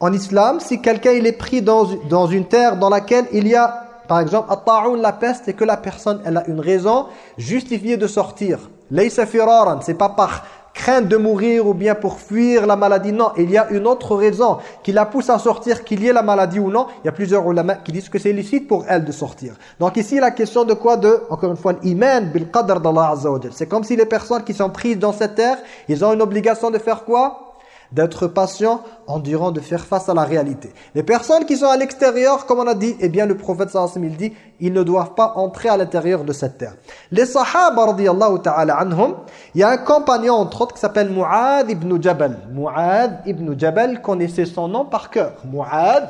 en islam, si quelqu'un il est pris dans, dans une terre dans laquelle il y a par exemple, la peste, c'est que la personne, elle a une raison justifiée de sortir. Laysa firaran, c'est pas par crainte de mourir ou bien pour fuir la maladie. Non, il y a une autre raison qui la pousse à sortir, qu'il y ait la maladie ou non. Il y a plusieurs ulama qui disent que c'est licite pour elle de sortir. Donc ici, la question de quoi De, encore une fois, l'iman bil qadr d'Allah Azza C'est comme si les personnes qui sont prises dans cette terre, ils ont une obligation de faire quoi? D'être patient, endurant, de faire face à la réalité. Les personnes qui sont à l'extérieur, comme on a dit, eh bien le prophète sallallahu il dit, ils ne doivent pas entrer à l'intérieur de cette terre. Les sahaba radiyallahu ta'ala anhum, il y a un compagnon entre autres qui s'appelle Mu'ad ibn Jabal. Mu'ad ibn Jabal connaissait son nom par cœur. Mu'ad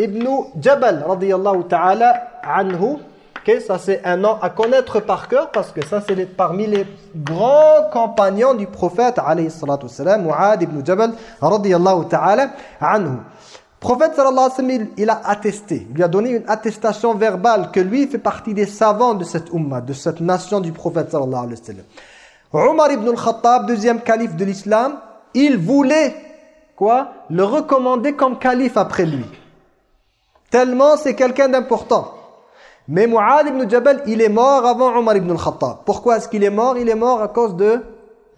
ibn Jabal radiyallahu ta'ala anhu ça c'est un nom à connaître par cœur parce que ça c'est parmi les grands compagnons du prophète alayhi salatu wassalam, Mu'ad ibn Jabal radiyallahu ta'ala prophète sallallahu alayhi wa sallam, il a attesté, il lui a donné une attestation verbale que lui fait partie des savants de cette umma, de cette nation du prophète sallallahu alayhi wa sallam. Omar ibn al-Khattab, deuxième calife de l'islam, il voulait quoi Le recommander comme calife après lui. Tellement c'est quelqu'un d'important. Mais Mu'ad ibn Jabal, il est mort avant Omar ibn al-Khattab. Pourquoi est-ce qu'il est mort? Il est mort à cause de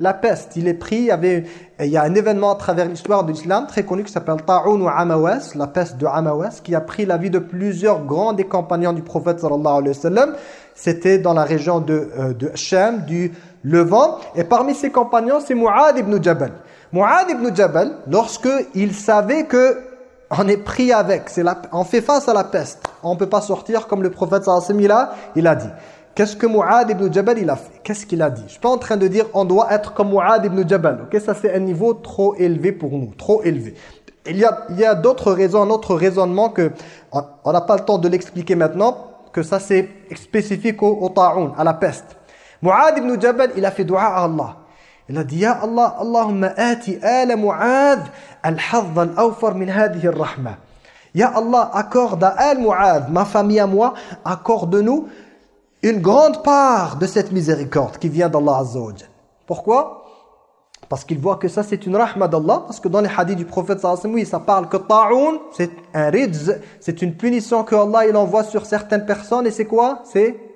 la peste. Il est pris, il y, avait, il y a un événement à travers l'histoire de l'islam très connu qui s'appelle Ta'un ou Amawas, la peste de Amawas, qui a pris la vie de plusieurs grands des compagnons du prophète sallallahu alayhi wa sallam. C'était dans la région de, euh, de Shem, du Levant. Et parmi ses compagnons, c'est Mu'ad ibn Jabal. Mu'ad ibn Jabal, lorsque il savait que on est pris avec, la, on fait face à la peste, on ne peut pas sortir comme le prophète sallallahu a, il a dit. Qu'est-ce que Mu'ad ibn Jabal il a fait? Qu'est-ce qu'il a dit? Je ne suis pas en train de dire on doit être comme Mu'ad ibn Jabal. Ok, ça c'est un niveau trop élevé pour nous, trop élevé. Il y a, il a d'autres raisons, un autre raisonnement que on n'a pas le temps de l'expliquer maintenant, que ça c'est spécifique au, au ta'un, à la peste. Mu'ad ibn Jabal, il a fait dua à Allah. Il a dit, Ya Allah, Allahumma ati ala Mu'ad al-hadh al-awfar min hadhihi al-rahma. Ya Allah, accorde à al-Mu'ad, ma famille à moi, accorde-nous une grande part de cette miséricorde qui vient d'Allah Azza Pourquoi? Parce qu'il voit que ça c'est une rahma d'Allah, parce que dans les hadiths du prophète sallallahu alayhi wa ça parle que ta'oun, c'est un ridz, c'est une punition que Allah il envoie sur certaines personnes, et c'est quoi? C'est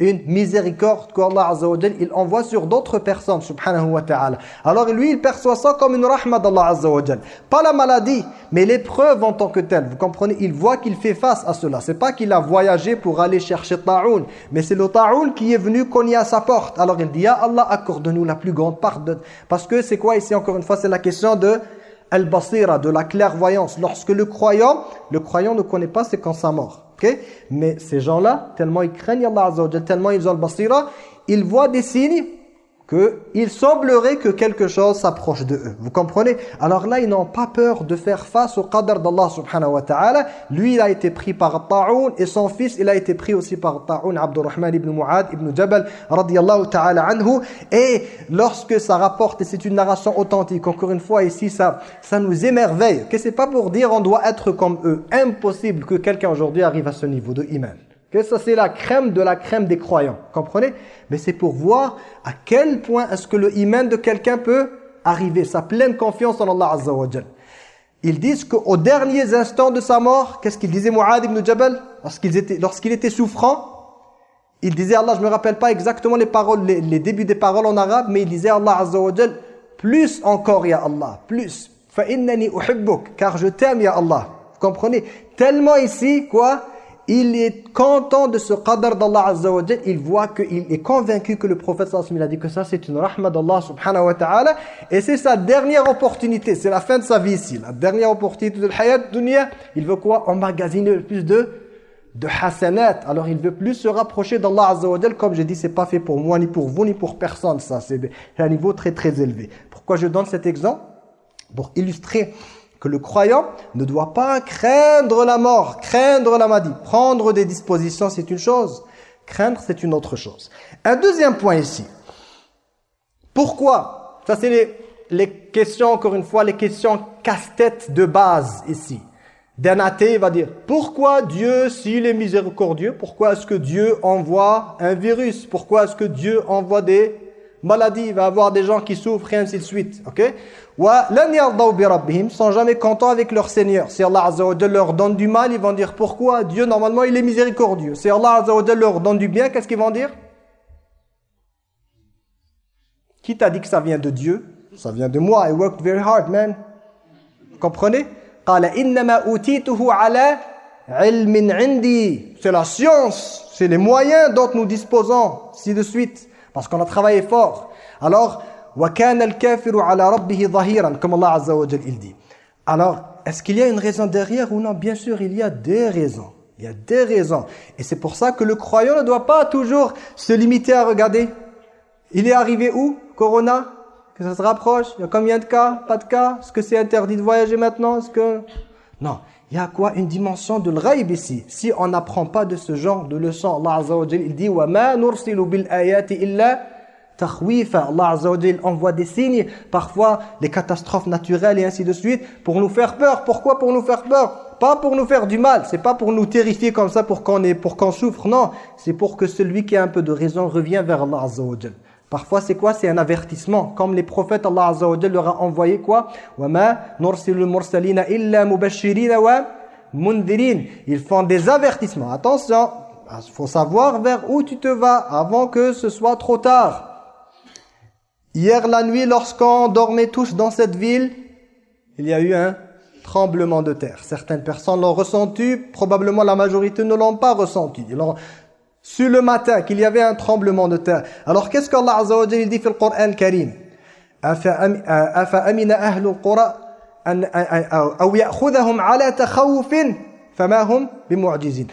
une miséricorde qu'Allah Azza wa il envoie sur d'autres personnes, subhanahu wa ta'ala. Alors lui, il perçoit ça comme une rahma d'Allah Azza wa Pas la maladie, mais l'épreuve en tant que telle. Vous comprenez? Il voit qu'il fait face à cela. C'est pas qu'il a voyagé pour aller chercher ta'oun, mais c'est le ta'oun qui est venu cogner à sa porte. Alors il dit, Ya Allah, accorde-nous la plus grande part de... Parce que c'est quoi ici, encore une fois, c'est la question de al-basira, de la clairvoyance. Lorsque le croyant, le croyant ne connaît pas c'est quand sa mort. Mais ces gens-là, tellement ils craignent Allah Azza tellement ils ont le basira, ils voient des signes qu'il semblerait que quelque chose s'approche de eux. Vous comprenez? Alors là, ils n'ont pas peur de faire face au qadr d'Allah subhanahu wa ta'ala. Lui, il a été pris par Ta'oun et son fils, il a été pris aussi par Ta'oun, Abdurrahman ibn Mu'ad ibn Jabal, radiyallahu ta'ala anhu. Et lorsque ça rapporte, et c'est une narration authentique, encore une fois ici, ça, ça nous émerveille. Que c'est pas pour dire on doit être comme eux. Impossible que quelqu'un aujourd'hui arrive à ce niveau de iman. Que ça c'est la crème de la crème des croyants, comprenez? Mais c'est pour voir à quel point est-ce que le iman de quelqu'un peut arriver, sa pleine confiance en Allah Azza Ils disent qu'aux derniers instants de sa mort, qu'est-ce qu'il disait Mu'ad ibn Jabal? Lorsqu'il était, lorsqu'il était souffrant, il disait Allah, je me rappelle pas exactement les paroles, les, débuts des paroles en arabe, mais il disait Allah Azza plus encore ya Allah, plus. Fa innani car je t'aime ya Allah. Vous comprenez? Tellement ici, quoi? Il est content de ce qadr d'Allah Azza wa il voit qu'il est convaincu que le prophète sallallahu a dit que ça c'est une rahma d'Allah subhanahu wa ta'ala. Et c'est sa dernière opportunité, c'est la fin de sa vie ici, la dernière opportunité de hayat dunya, il veut quoi? Emmagasiner plus de de hasanat. Alors il veut plus se rapprocher d'Allah Azza wa comme je dis, c'est pas fait pour moi ni pour vous ni pour personne ça, c'est un niveau très très élevé. Pourquoi je donne cet exemple? Pour illustrer que le croyant ne doit pas craindre la mort, craindre la maladie. Prendre des dispositions, c'est une chose. Craindre, c'est une autre chose. Un deuxième point ici. Pourquoi? Ça, c'est les, les, questions, encore une fois, les questions casse-tête de base ici. D'un athée va dire, pourquoi Dieu, s'il est miséricordieux, pourquoi est-ce que Dieu envoie un virus? Pourquoi est-ce que Dieu envoie des maladies? Il va avoir des gens qui souffrent et ainsi de suite. ok? Ils sont jamais contents avec leur Seigneur. Si Allah leur donne du mal, ils vont dire pourquoi Dieu normalement il est miséricordieux. Si Allah leur donne du bien, qu'est-ce qu'ils vont dire? Qui t'a dit que ça vient de Dieu? Ça vient de moi. I worked very hard, man. Vous comprenez C'est la science, c'est les moyens dont nous disposons, si de suite, parce qu'on a travaillé fort. Alors, comme Allah Azza wa il dit. Alors, est-ce qu'il y a une raison derrière ou non? Bien sûr, il y a des raisons. Il y a des raisons. Et c'est pour ça que le croyant ne doit pas toujours se limiter à regarder. Il est arrivé où? Corona? Que ça se rapproche? Il y a combien de cas? Pas de cas? Est-ce que c'est interdit de voyager maintenant? Est-ce que... Non. Il y a quoi? Une dimension de l'raïb ici. Si on n'apprend pas de ce genre de leçon, Allah Azza wa il dit « Wa ma bil » Allah Azza wa envoie des signes, parfois les catastrophes naturelles et ainsi de suite, pour nous faire peur. Pourquoi pour nous faire peur? Pas pour nous faire du mal, c'est pas pour nous terrifier comme ça pour qu'on qu'on souffre, non. C'est pour que celui qui a un peu de raison revient vers Allah Azza wa Parfois, c'est quoi? C'est un avertissement. Comme les prophètes, Allah Azza wa leur a envoyé quoi? Ils font des avertissements. Attention, il faut savoir vers où tu te vas avant que ce soit trop tard. Hier la nuit, lorsqu'on dormait tous dans cette ville, il y a eu un tremblement de terre. Certaines personnes l'ont ressenti, probablement la majorité ne l'ont pas ressenti. Ils l'ont su le matin qu'il y avait un tremblement de terre. Alors qu'est-ce qu'Allah Azza wa Jalla dit dans le Coran Karim? Ala hum bimu'jizin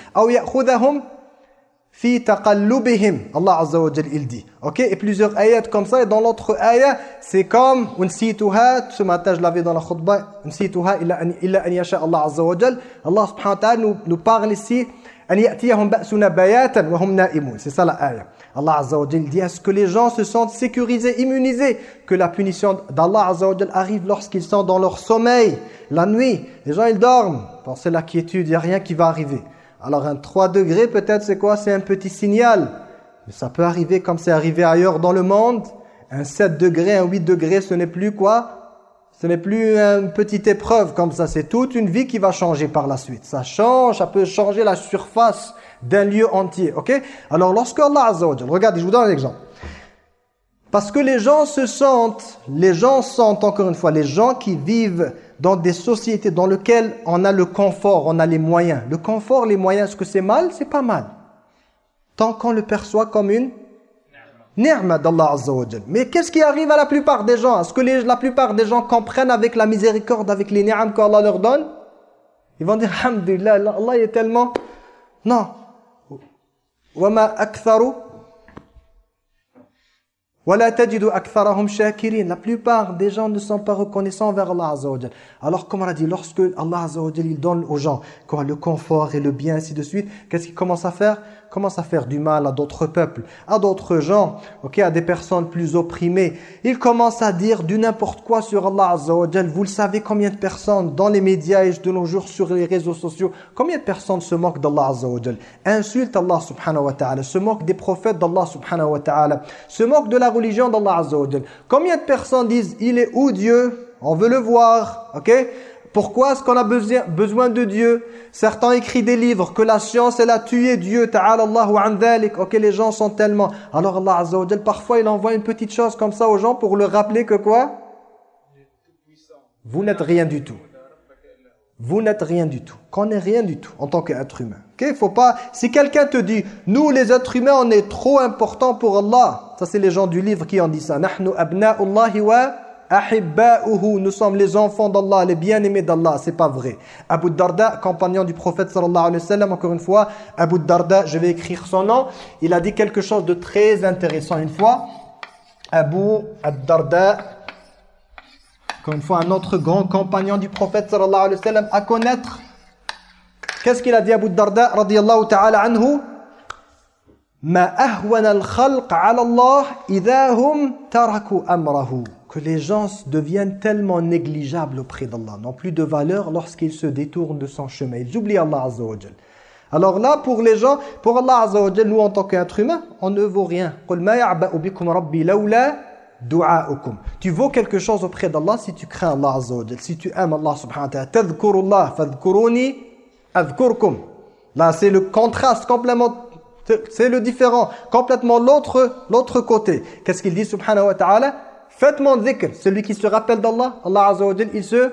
fi taqallubihim. Allah Azza il dit. OK? Et plusieurs ayats comme ça et dans l'autre ayat, c'est comme unsituha, ce matin je l'avais dans la khutbah, unsituha illa an illa an yasha Allah Azza wa Jal. Allah subhanahu wa ta'ala nous, nous parle ici an ya'tiyahum ba'suna bayatan wa hum na'imun. C'est ça la ayat. Allah Azza dit est-ce que les gens se sentent sécurisés, immunisés que la punition d'Allah Azza arrive lorsqu'ils sont dans leur sommeil la nuit. Les gens ils dorment, pensez la quiétude, il n'y a rien qui va arriver. Alors un 3 degrés peut-être c'est quoi? C'est un petit signal. Mais ça peut arriver comme c'est arrivé ailleurs dans le monde. Un 7 degrés, un 8 degrés, ce n'est plus quoi? Ce n'est plus une petite épreuve comme ça. C'est toute une vie qui va changer par la suite. Ça change, ça peut changer la surface d'un lieu entier. ok? Alors lorsque Allah Azza regardez, je vous donne un exemple. Parce que les gens se sentent, les gens sentent encore une fois, les gens qui vivent dans des sociétés dans lesquelles on a le confort, on a les moyens. Le confort, les moyens, est-ce que c'est mal? C'est pas mal. Tant qu'on le perçoit comme une ni'ma d'Allah Azza wa Mais qu'est-ce qui arrive à la plupart des gens? Est-ce que la plupart des gens comprennent avec la miséricorde, avec les ni'am qu'Allah leur donne? Ils vont dire, Alhamdulillah, Allah est tellement... Non. « Wa ma la plupart des gens ne sont pas reconnaissants vers Allah Azza Alors comme on a dit, lorsque Allah Azza il donne aux gens quoi, le confort et le bien, ainsi de suite, qu'est-ce qu'ils commencent à faire? Commence à faire du mal à d'autres peuples, à d'autres gens, à des personnes plus opprimées. Il commence à dire du n'importe quoi sur Allah Vous le savez combien de personnes dans les médias et de nos jours sur les réseaux sociaux, combien de personnes se moquent d'Allah Azza Insultent Allah subhanahu wa ta'ala, se moquent des prophètes d'Allah subhanahu wa ta'ala, se moquent de la religion d'Allah Azza Combien de personnes disent il est où Dieu On veut le voir, ok? Pourquoi est-ce qu'on a besoin de Dieu? Certains écrivent des livres que la science, elle a tué Dieu. Ta'ala Allahu an. Ok, les gens sont tellement... Alors Allah Azza wa parfois, il envoie une petite chose comme ça aux gens pour leur rappeler que quoi? Vous n'êtes rien du tout. Vous n'êtes rien du tout. Qu'on n'est rien du tout en tant qu'être humain. Ok, faut pas... Si quelqu'un te dit, nous les êtres humains, on est trop importants pour Allah. Ça, c'est les gens du livre qui ont dit ça. Nahnu abna'ullahi wa ahibba'uhu, nous sommes les enfants d'Allah, les bien-aimés d'Allah, c'est pas vrai. Abu Darda, compagnon du prophète sallallahu alayhi wa sallam, encore une fois, Abu Darda, je vais écrire son nom, il a dit quelque chose de très intéressant une fois. Abu Darda, encore une fois, un autre grand compagnon du prophète sallallahu alayhi à connaître. Qu'est-ce qu'il a dit Abu Darda, radiyallahu ta'ala anhu? Al-khalq ala Allah idahum taraku amrahu les gens deviennent tellement négligeables auprès d'Allah, n'ont plus de valeur lorsqu'ils se détournent de son chemin. Ils oublient Allah Azza wa Alors là, pour les gens, pour Allah Azza wa nous en tant qu'être humain, on ne vaut rien. Tu vaux quelque chose auprès d'Allah si tu crains Allah Azza wa si tu aimes Allah subhanahu wa ta'ala. Là, c'est le contraste complètement c'est le différent, complètement l'autre l'autre côté. Qu'est-ce qu'il dit subhanahu wa ta'ala? Faites mon dhikr, celui qui se rappelle d'Allah, Allah Azza wa il se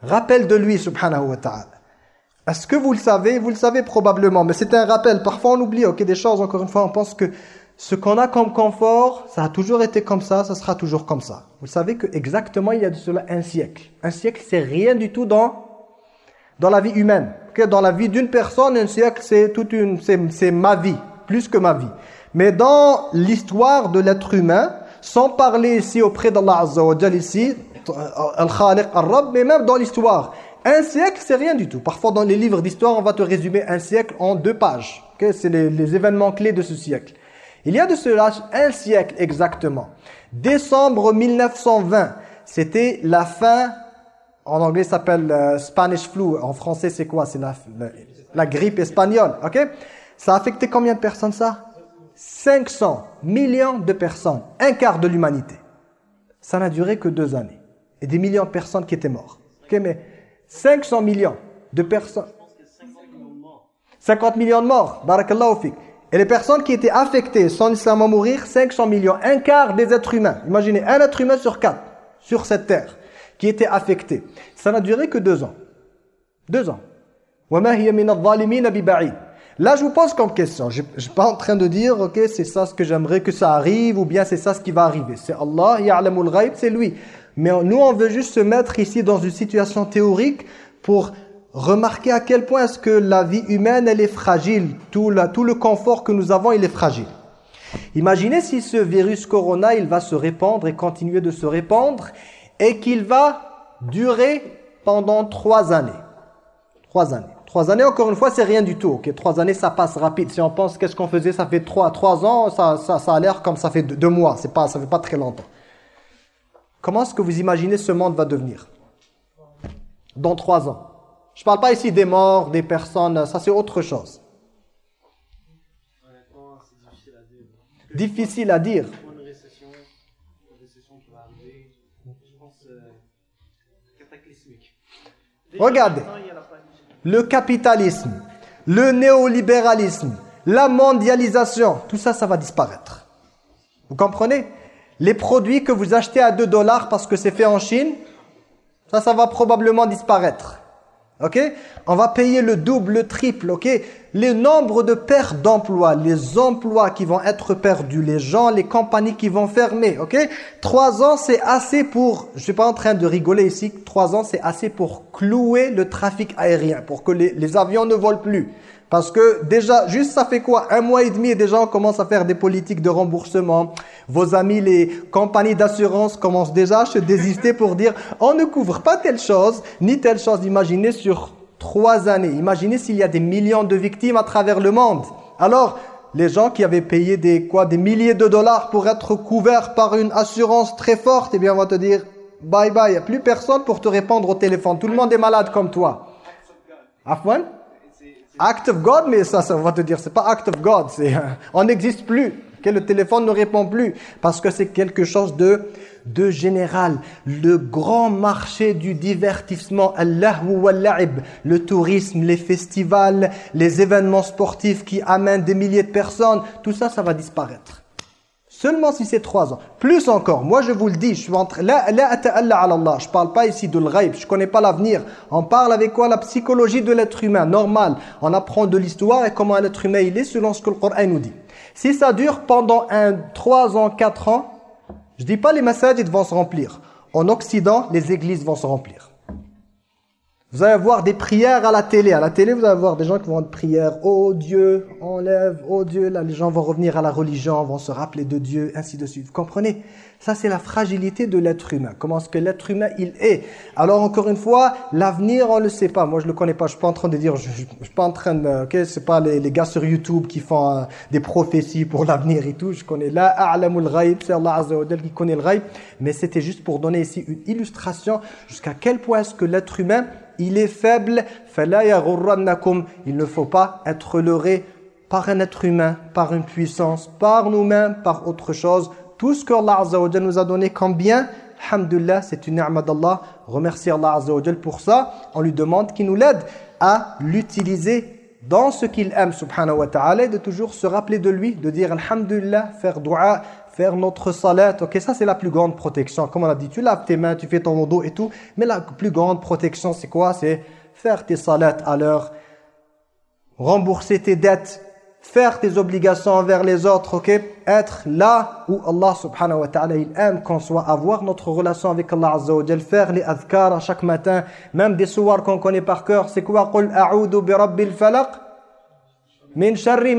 rappelle de lui, subhanahu wa ta'ala. Est-ce que vous le savez? Vous le savez probablement, mais c'est un rappel. Parfois on oublie ok, des choses, encore une fois, on pense que ce qu'on a comme confort, ça a toujours été comme ça, ça sera toujours comme ça. Vous savez que exactement il y a de cela un siècle. Un siècle, c'est rien du tout dans, dans la vie humaine. Dans la vie d'une personne, un siècle, c'est toute une, c'est ma vie, plus que ma vie. Mais dans l'histoire de l'être humain, sans parler ici auprès d'Allah Azza wa ici, euh, Al-Khaliq, Al-Rabb, mais même dans l'histoire. Un siècle, c'est rien du tout. Parfois, dans les livres d'histoire, on va te résumer un siècle en deux pages. c'est les, événements clés de ce siècle. Il y a de cela un siècle exactement. Décembre 1920, c'était la fin, en anglais ça s'appelle euh, Spanish flu, en français c'est quoi? C'est la, la, grippe espagnole, ok? Ça a affecté combien de personnes ça? 500 millions de personnes, un quart de l'humanité. Ça n'a duré que deux années. Et des millions de personnes qui étaient mortes. Ok, mais 500 millions de personnes. 50 millions de morts. Barakallahu fik. Et les personnes qui étaient affectées sans l'islam à mourir, 500 millions. Un quart des êtres humains. Imaginez, un être humain sur quatre, sur cette terre, qui était affecté. Ça n'a duré que deux ans. Deux ans. Là, je vous pose comme question. Je ne suis pas en train de dire, ok, c'est ça ce que j'aimerais que ça arrive, ou bien c'est ça ce qui va arriver. C'est Allah, ya'lamul ghaib, c'est lui. Mais nous, on veut juste se mettre ici dans une situation théorique pour remarquer à quel point est-ce que la vie humaine, elle est fragile. Tout, la, tout le confort que nous avons, il est fragile. Imaginez si ce virus corona, il va se répandre et continuer de se répandre et qu'il va durer pendant trois années. Trois années. Trois années, encore une fois, c'est rien du tout. Ok, Trois années, ça passe rapide. Si on pense qu'est-ce qu'on faisait, ça fait trois, trois ans, ça, ça, ça a l'air comme ça fait deux, deux mois. C'est pas, ça fait pas très longtemps. Comment est-ce que vous imaginez ce monde va devenir? Dans trois ans. Je ne parle pas ici des morts, des personnes, ça c'est autre chose. Difficile à dire. Regardez, le capitalisme, le néolibéralisme, la mondialisation, tout ça, ça va disparaître. Vous comprenez? Les produits que vous achetez à 2 dollars parce que c'est fait en Chine, ça, ça va probablement disparaître. Ok? On va payer le double, le triple, ok? Les nombres de pertes d'emplois, les emplois qui vont être perdus, les gens, les compagnies qui vont fermer, ok? Trois ans, c'est assez pour, je suis pas en train de rigoler ici, trois ans, c'est assez pour clouer le trafic aérien, pour que les avions ne volent plus. Parce que déjà, juste ça fait quoi? Un mois et demi et déjà on commence à faire des politiques de remboursement. Vos amis, les compagnies d'assurance commencent déjà à se désister pour dire on ne couvre pas telle chose, ni telle chose. Imaginez sur trois années. Imaginez s'il y a des millions de victimes à travers le monde. Alors, les gens qui avaient payé des, quoi, des milliers de dollars pour être couverts par une assurance très forte, eh bien on va te dire bye bye, il n'y a plus personne pour te répondre au téléphone. Tout le monde est malade comme toi. Afwan? Act of God, mais ça, ça va te dire, c'est pas act of God, c'est, on n'existe plus, que le téléphone ne répond plus, parce que c'est quelque chose de, de général. Le grand marché du divertissement, le tourisme, les festivals, les événements sportifs qui amènent des milliers de personnes, tout ça, ça va disparaître. Seulement si c'est trois ans. Plus encore, moi je vous le dis, je Allah. Je parle pas ici de l'ghaib, je connais pas l'avenir. On parle avec quoi? La psychologie de l'être humain, normal. On apprend de l'histoire et comment l'être humain il est selon ce que le Coran nous dit. Si ça dure pendant un trois ans, quatre ans, je dis pas les messages vont se remplir. En Occident, les églises vont se remplir. Vous allez voir des prières à la télé. À la télé, vous allez voir des gens qui vont de prières. Oh Dieu, enlève, oh Dieu. Là, les gens vont revenir à la religion, vont se rappeler de Dieu, ainsi de suite. Vous comprenez? Ça, c'est la fragilité de l'être humain. Comment est-ce que l'être humain, il est? Alors, encore une fois, l'avenir, on ne le sait pas. Moi, je le connais pas. Je suis pas en train de dire, je, je, suis pas en train de, ok C'est pas les, gars sur YouTube qui font euh, des prophéties pour l'avenir et tout. Je connais la a'lamul ghaib, c'est Allah Azza wa qui connaît le ghaib. Mais c'était juste pour donner ici une illustration jusqu'à quel point est-ce que l'être humain il est faible, il ne faut pas être leurré par un être humain, par une puissance, par nous-mêmes, par autre chose. Tout ce que Allah Azza nous a donné comme bien, alhamdulillah, c'est une ni'ma d'Allah. Remercie Allah Azza pour ça. On lui demande qu'il nous l'aide à l'utiliser dans ce qu'il aime, subhanahu wa ta'ala, de toujours se rappeler de lui, de dire alhamdulillah, faire dua, faire notre salat, ok, ça c'est la plus grande protection. Comme on a dit, tu laves tes mains, tu fais ton dos et tout, mais la plus grande protection c'est quoi? C'est faire tes salats à l'heure, rembourser tes dettes, faire tes obligations envers les autres, ok? Être là où Allah subhanahu wa ta'ala il aime qu'on soit, avoir notre relation avec Allah azza wa faire les adhkar à chaque matin, même des soirs qu'on connaît par cœur, c'est quoi? Qul bi rabbil falaq min sharri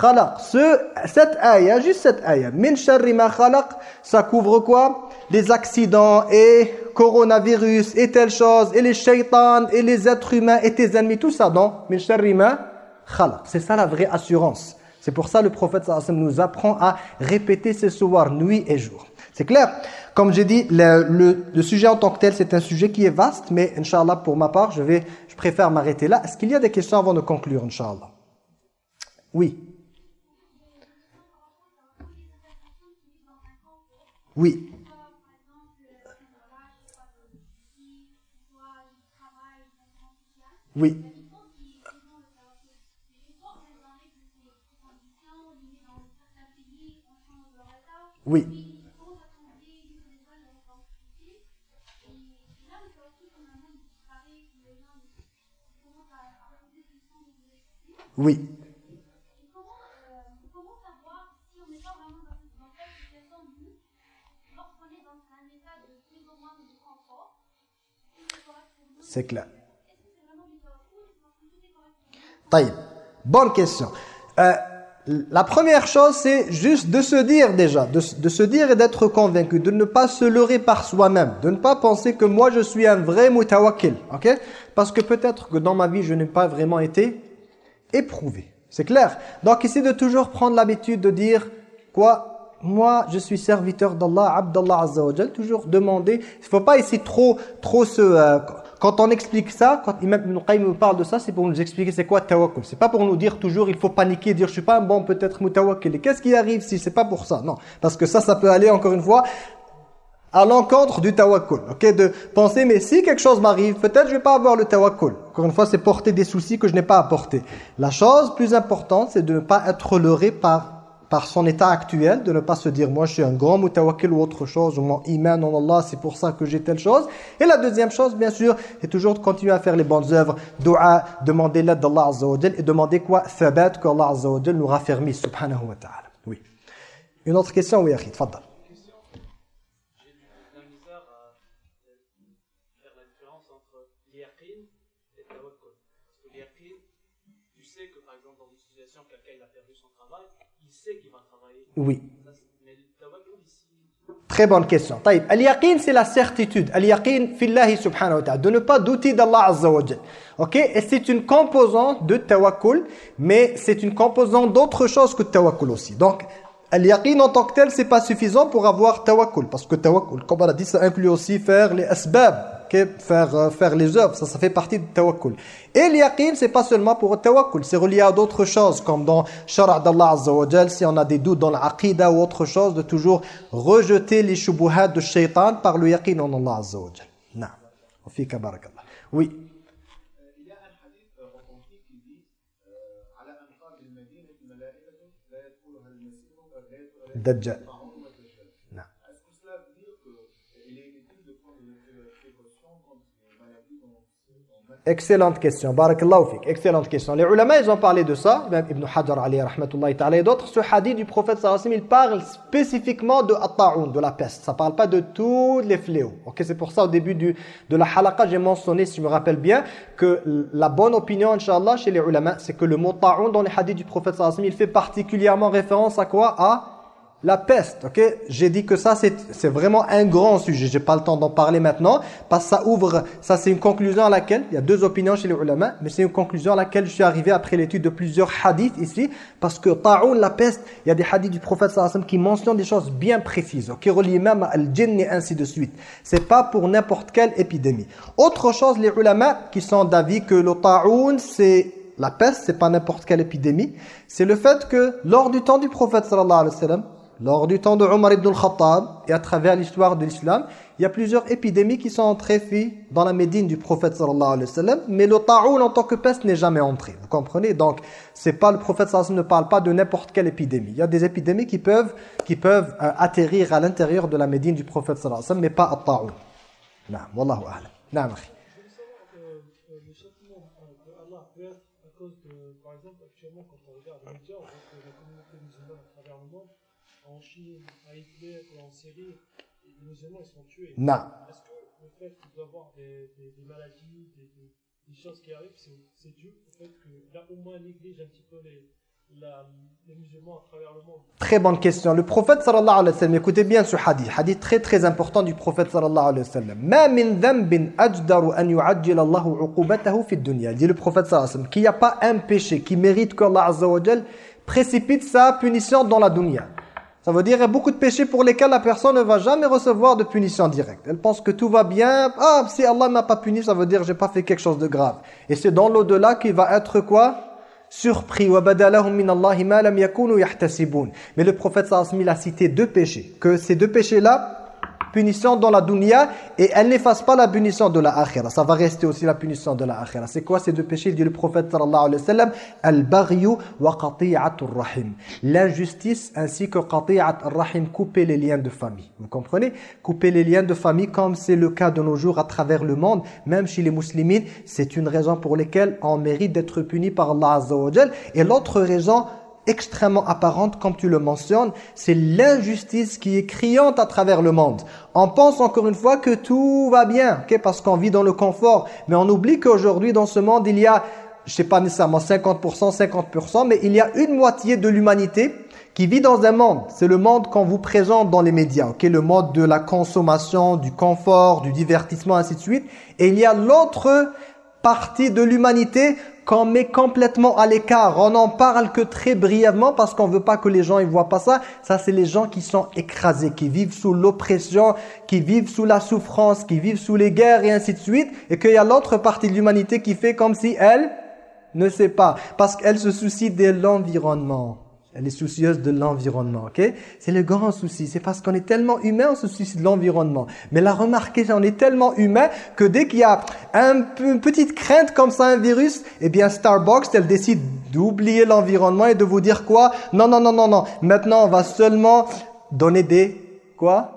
khalaq. Ce, cette ayah, juste cette ayah, min sharri ma khalaq, ça couvre quoi? Les accidents et coronavirus et telle chose, et les shaitans et les êtres humains et tes ennemis, tout ça, non Min sharri ma khalaq. C'est ça la vraie assurance. C'est pour ça le prophète nous apprend à répéter ces soirs, nuit et jour. C'est clair? Comme j'ai dit, le, le, le, sujet en tant que tel, c'est un sujet qui est vaste, mais Inch'Allah, pour ma part, je, vais, je préfère m'arrêter là. Est-ce qu'il y a des questions avant de conclure, Inch'Allah? Oui Oui. Oui. Oui. Oui. C'est clair. Bonne question. Euh, la première chose, c'est juste de se dire déjà, de, se dire et d'être convaincu, de ne pas se leurrer par soi-même, de ne pas penser que moi je suis un vrai mutawakil, ok? Parce que peut-être que dans ma vie, je n'ai pas vraiment été éprouvé. C'est clair? Donc ici de toujours prendre l'habitude de dire quoi? Moi, je suis serviteur d'Allah, Abdallah Azza wa toujours demander. Il ne faut pas ici trop, trop se... Euh, quand on explique ça, quand Imam Ibn Qayyim nous parle de ça, c'est pour nous expliquer c'est quoi tawakkul. C'est pas pour nous dire toujours il faut paniquer, dire je suis pas un bon peut-être mutawakkil. Qu'est-ce qui arrive si c'est pas pour ça? Non, parce que ça, ça peut aller encore une fois à l'encontre du tawakkul. Ok, de penser mais si quelque chose m'arrive, peut-être je vais pas avoir le tawakkul. Encore une fois, c'est porter des soucis que je n'ai pas apportés. La chose plus importante, c'est de ne pas être leurré par par son état actuel, de ne pas se dire moi je suis un grand mutawakil ou autre chose, ou mon iman en Allah, c'est pour ça que j'ai telle chose. Et la deuxième chose, bien sûr, c'est toujours de continuer à faire les bonnes œuvres, dua, demander l'aide d'Allah Azza et demander quoi? Thabat, que Allah Azza wa nous raffermisse, subhanahu wa ta'ala. Oui. Une autre question, oui, Akhi. Oui. Très bonne question. Al-yaqin, c'est la certitude. Al-yaqin, fillahi subhanahu wa ta'ala. De ne pas douter d'Allah azza wa Ok? Et c'est une composante de tawakkul, mais c'est une composante d'autre chose que tawakkul aussi. Donc, Al-yaqin en tant que tel, c'est pas suffisant pour avoir tawakkul. Parce que tawakkul, comme on a dit, ça inclut aussi faire les asbab faire, euh, faire les œuvres, ça, ça fait partie du tawakkul. Et l'yaqin, c'est pas seulement pour le tawakkul, c'est relié à d'autres choses, comme dans Shara' d'Allah Azza wa si on a des doutes dans l'aqidah ou autre chose, de toujours rejeter les shubuhat de shaitan par le yaqin en Allah Azza wa Jal. Non. Oui. Dajjal. Excellente question. Barakallahu fik. Excellente question. Les ulama, ils ont parlé de ça. Ibn Hajar, alayhi rahmatullahi ta'ala et d'autres. Ce hadith du prophète sallallahu il parle spécifiquement de at de la peste. Ça parle pas de tous les fléaux. Ok, c'est pour ça au début du, de la halaqa, j'ai mentionné, si je me rappelle bien, que la bonne opinion, inshallah, chez les ulama, c'est que le mot ta'un dans les hadiths du prophète sallallahu il fait particulièrement référence à quoi? À la peste, ok? J'ai dit que ça, c'est vraiment un grand sujet. J'ai pas le temps d'en parler maintenant, parce que ça ouvre, ça c'est une conclusion à laquelle, il y a deux opinions chez les ulama, mais c'est une conclusion à laquelle je suis arrivé après l'étude de plusieurs hadiths ici, parce que ta'oun, la peste, il y a des hadiths du prophète sallallahu qui mentionnent des choses bien précises, qui relient même à al-jinn et ainsi de suite. C'est pas pour n'importe quelle épidémie. Autre chose, les ulama qui sont d'avis que le ta'oun, c'est la peste, c'est pas n'importe quelle épidémie, c'est le fait que lors du temps du prophète sallallahu alayhi wa sallam, lors du temps de Omar ibn al-Khattab et à travers l'histoire de l'islam, il y a plusieurs épidémies qui sont entrées dans la Médine du prophète sallallahu alayhi wa sallam, mais le ta'oun en tant que peste n'est jamais entré. Vous comprenez? Donc, c'est pas le prophète sallallahu alayhi wa sallam ne parle pas de n'importe quelle épidémie. Il y a des épidémies qui peuvent qui peuvent euh, atterrir à l'intérieur de la Médine du prophète sallallahu alayhi wa sallam, mais pas à ta'oun. Naam, wallahu a'lam. Naam, akhi. Par exemple, actuellement, quand on regarde les médias, on voit que la communauté musulmane à travers le monde en Chine, à Hitler en Syrie, ils sont tués. Non. Est-ce que le fait d'avoir des, des, des maladies, des, choses qui arrivent, c'est dû au fait que là au moins néglige un petit peu les, la, les musulmans à travers le monde? Très bonne question. Le prophète sallallahu alayhi wa sallam, écoutez bien ce hadith, hadith très très important du prophète sallallahu alayhi wa sallam. Ma min dhanbin ajdaru an yu'ajjil Allahu 'uqubatahu fi dunya. Dit le prophète sallallahu alayhi wa sallam qu'il n'y a pas un péché qui mérite qu'Allah azza wa précipite sa punition dans la dunya. Ça veut dire qu'il y a beaucoup de péchés pour lesquels la personne ne va jamais recevoir de punition directe. Elle pense que tout va bien. Ah, si Allah m'a pas puni, ça veut dire que j'ai pas fait quelque chose de grave. Et c'est dans l'au-delà qu'il va être quoi? Surpris. Mais le prophète sallallahu a cité deux péchés. Que ces deux péchés-là, punition dans la dunya et elle n'efface pas la punition de la akhira. Ça va rester aussi la punition de la akhira. C'est quoi ces deux péchés? Dit le prophète sallallahu alayhi wa sallam Al-baghyu wa rahim. L'injustice ainsi que qati'at rahim couper les liens de famille. Vous comprenez? Couper les liens de famille comme c'est le cas de nos jours à travers le monde, même chez les musulmans, c'est une raison pour laquelle on mérite d'être puni par Allah Azza Et l'autre raison extrêmement apparente, comme tu le mentionnes, c'est l'injustice qui est criante à travers le monde. On pense encore une fois que tout va bien, okay, parce qu'on vit dans le confort, mais on oublie qu'aujourd'hui dans ce monde, il y a, je sais pas nécessairement 50%, 50%, mais il y a une moitié de l'humanité qui vit dans un monde, c'est le monde qu'on vous présente dans les médias, okay, le mode de la consommation, du confort, du divertissement, ainsi de suite, et il y a l'autre partie de l'humanité qu'on met complètement à l'écart. On n'en parle que très brièvement parce qu'on veut pas que les gens ne voient pas ça. Ça, c'est les gens qui sont écrasés, qui vivent sous l'oppression, qui vivent sous la souffrance, qui vivent sous les guerres et ainsi de suite. Et qu'il y a l'autre partie de l'humanité qui fait comme si elle ne sait pas. Parce qu'elle se soucie de l'environnement. Elle est soucieuse de l'environnement, ok? C'est le grand souci. C'est parce qu'on est tellement humain, on se soucie de l'environnement. Mais la remarquez, on est tellement humain que dès qu'il y a un, une petite crainte comme ça, un virus, eh bien Starbucks, elle décide d'oublier l'environnement et de vous dire quoi? Non, non, non, non, non. Maintenant, on va seulement donner des... Quoi?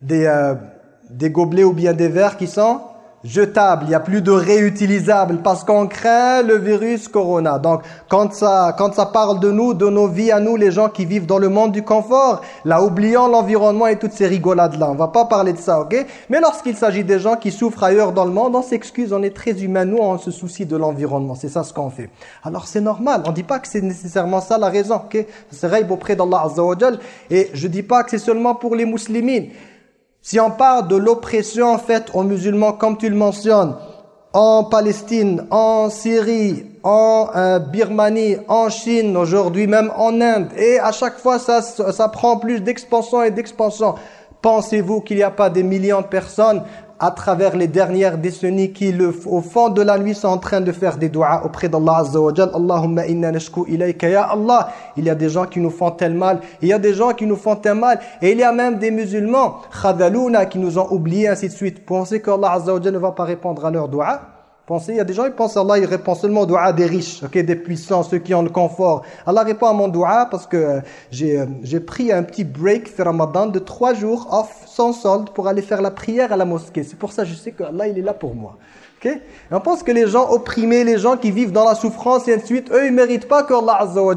Des, euh, des gobelets ou bien des verres qui sont jetable, il n'y a plus de réutilisable parce qu'on craint le virus corona. Donc quand ça, quand ça parle de nous, de nos vies à nous, les gens qui vivent dans le monde du confort, là oubliant l'environnement et toutes ces rigolades-là, on va pas parler de ça, ok? Mais lorsqu'il s'agit des gens qui souffrent ailleurs dans le monde, on s'excuse, on est très humain, nous on se soucie de l'environnement, c'est ça ce qu'on fait. Alors c'est normal, on dit pas que c'est nécessairement ça la raison, ok? C'est auprès d'Allah Azza wa et je dis pas que c'est seulement pour les musulmans. Si on parle de l'oppression faite aux musulmans, comme tu le mentionnes, en Palestine, en Syrie, en euh, Birmanie, en Chine, aujourd'hui même en Inde, et à chaque fois ça, ça prend plus d'expansion et d'expansion. Pensez-vous qu'il n'y a pas des millions de personnes à travers les dernières décennies qui, le, au fond de la nuit, sont en train de faire des doigts auprès d'Allah Azza wa. Allahumma inna nashku Allah. Il y a des gens qui nous font tel mal. Il y a des gens qui nous font tel mal. Et il y a même des musulmans, khadalouna, qui nous ont oubliés, ainsi de suite. Pensez qu'Allah Azza wa ne va pas répondre à leurs doigts Pensez, il y a des gens qui pensent Allah, il répond seulement au doua des riches, ok, des puissants, ceux qui ont le confort. Allah répond à mon doua parce que euh, j'ai euh, j'ai pris un petit break sur Ramadan de trois jours off, sans solde, pour aller faire la prière à la mosquée. C'est pour ça que je sais que Allah, il est là pour moi. ok? On pense que les gens opprimés, les gens qui vivent dans la souffrance et ainsi de suite, eux, ils méritent pas que Allah Azza wa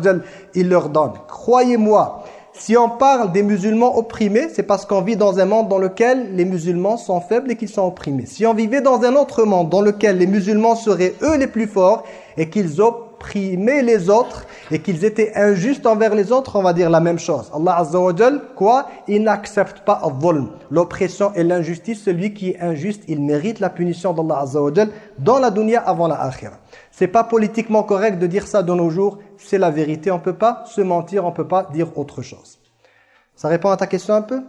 il leur donne. Croyez-moi, si on parle des musulmans opprimés, c'est parce qu'on vit dans un monde dans lequel les musulmans sont faibles et qu'ils sont opprimés. Si on vivait dans un autre monde dans lequel les musulmans seraient eux les plus forts et qu'ils opprimaient les autres et qu'ils étaient injustes envers les autres, on va dire la même chose. Allah Azza wa quoi? Il n'accepte pas l'oppression et l'injustice. Celui qui est injuste, il mérite la punition d'Allah Azza wa dans la dunya avant la akhira. C'est pas politiquement correct de dire ça de nos jours, c'est la vérité. On peut pas se mentir, on peut pas dire autre chose. Ça répond à ta question un peu?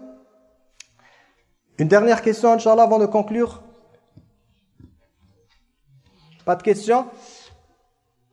Une dernière question, Inch'Allah, avant de conclure? Pas de questions?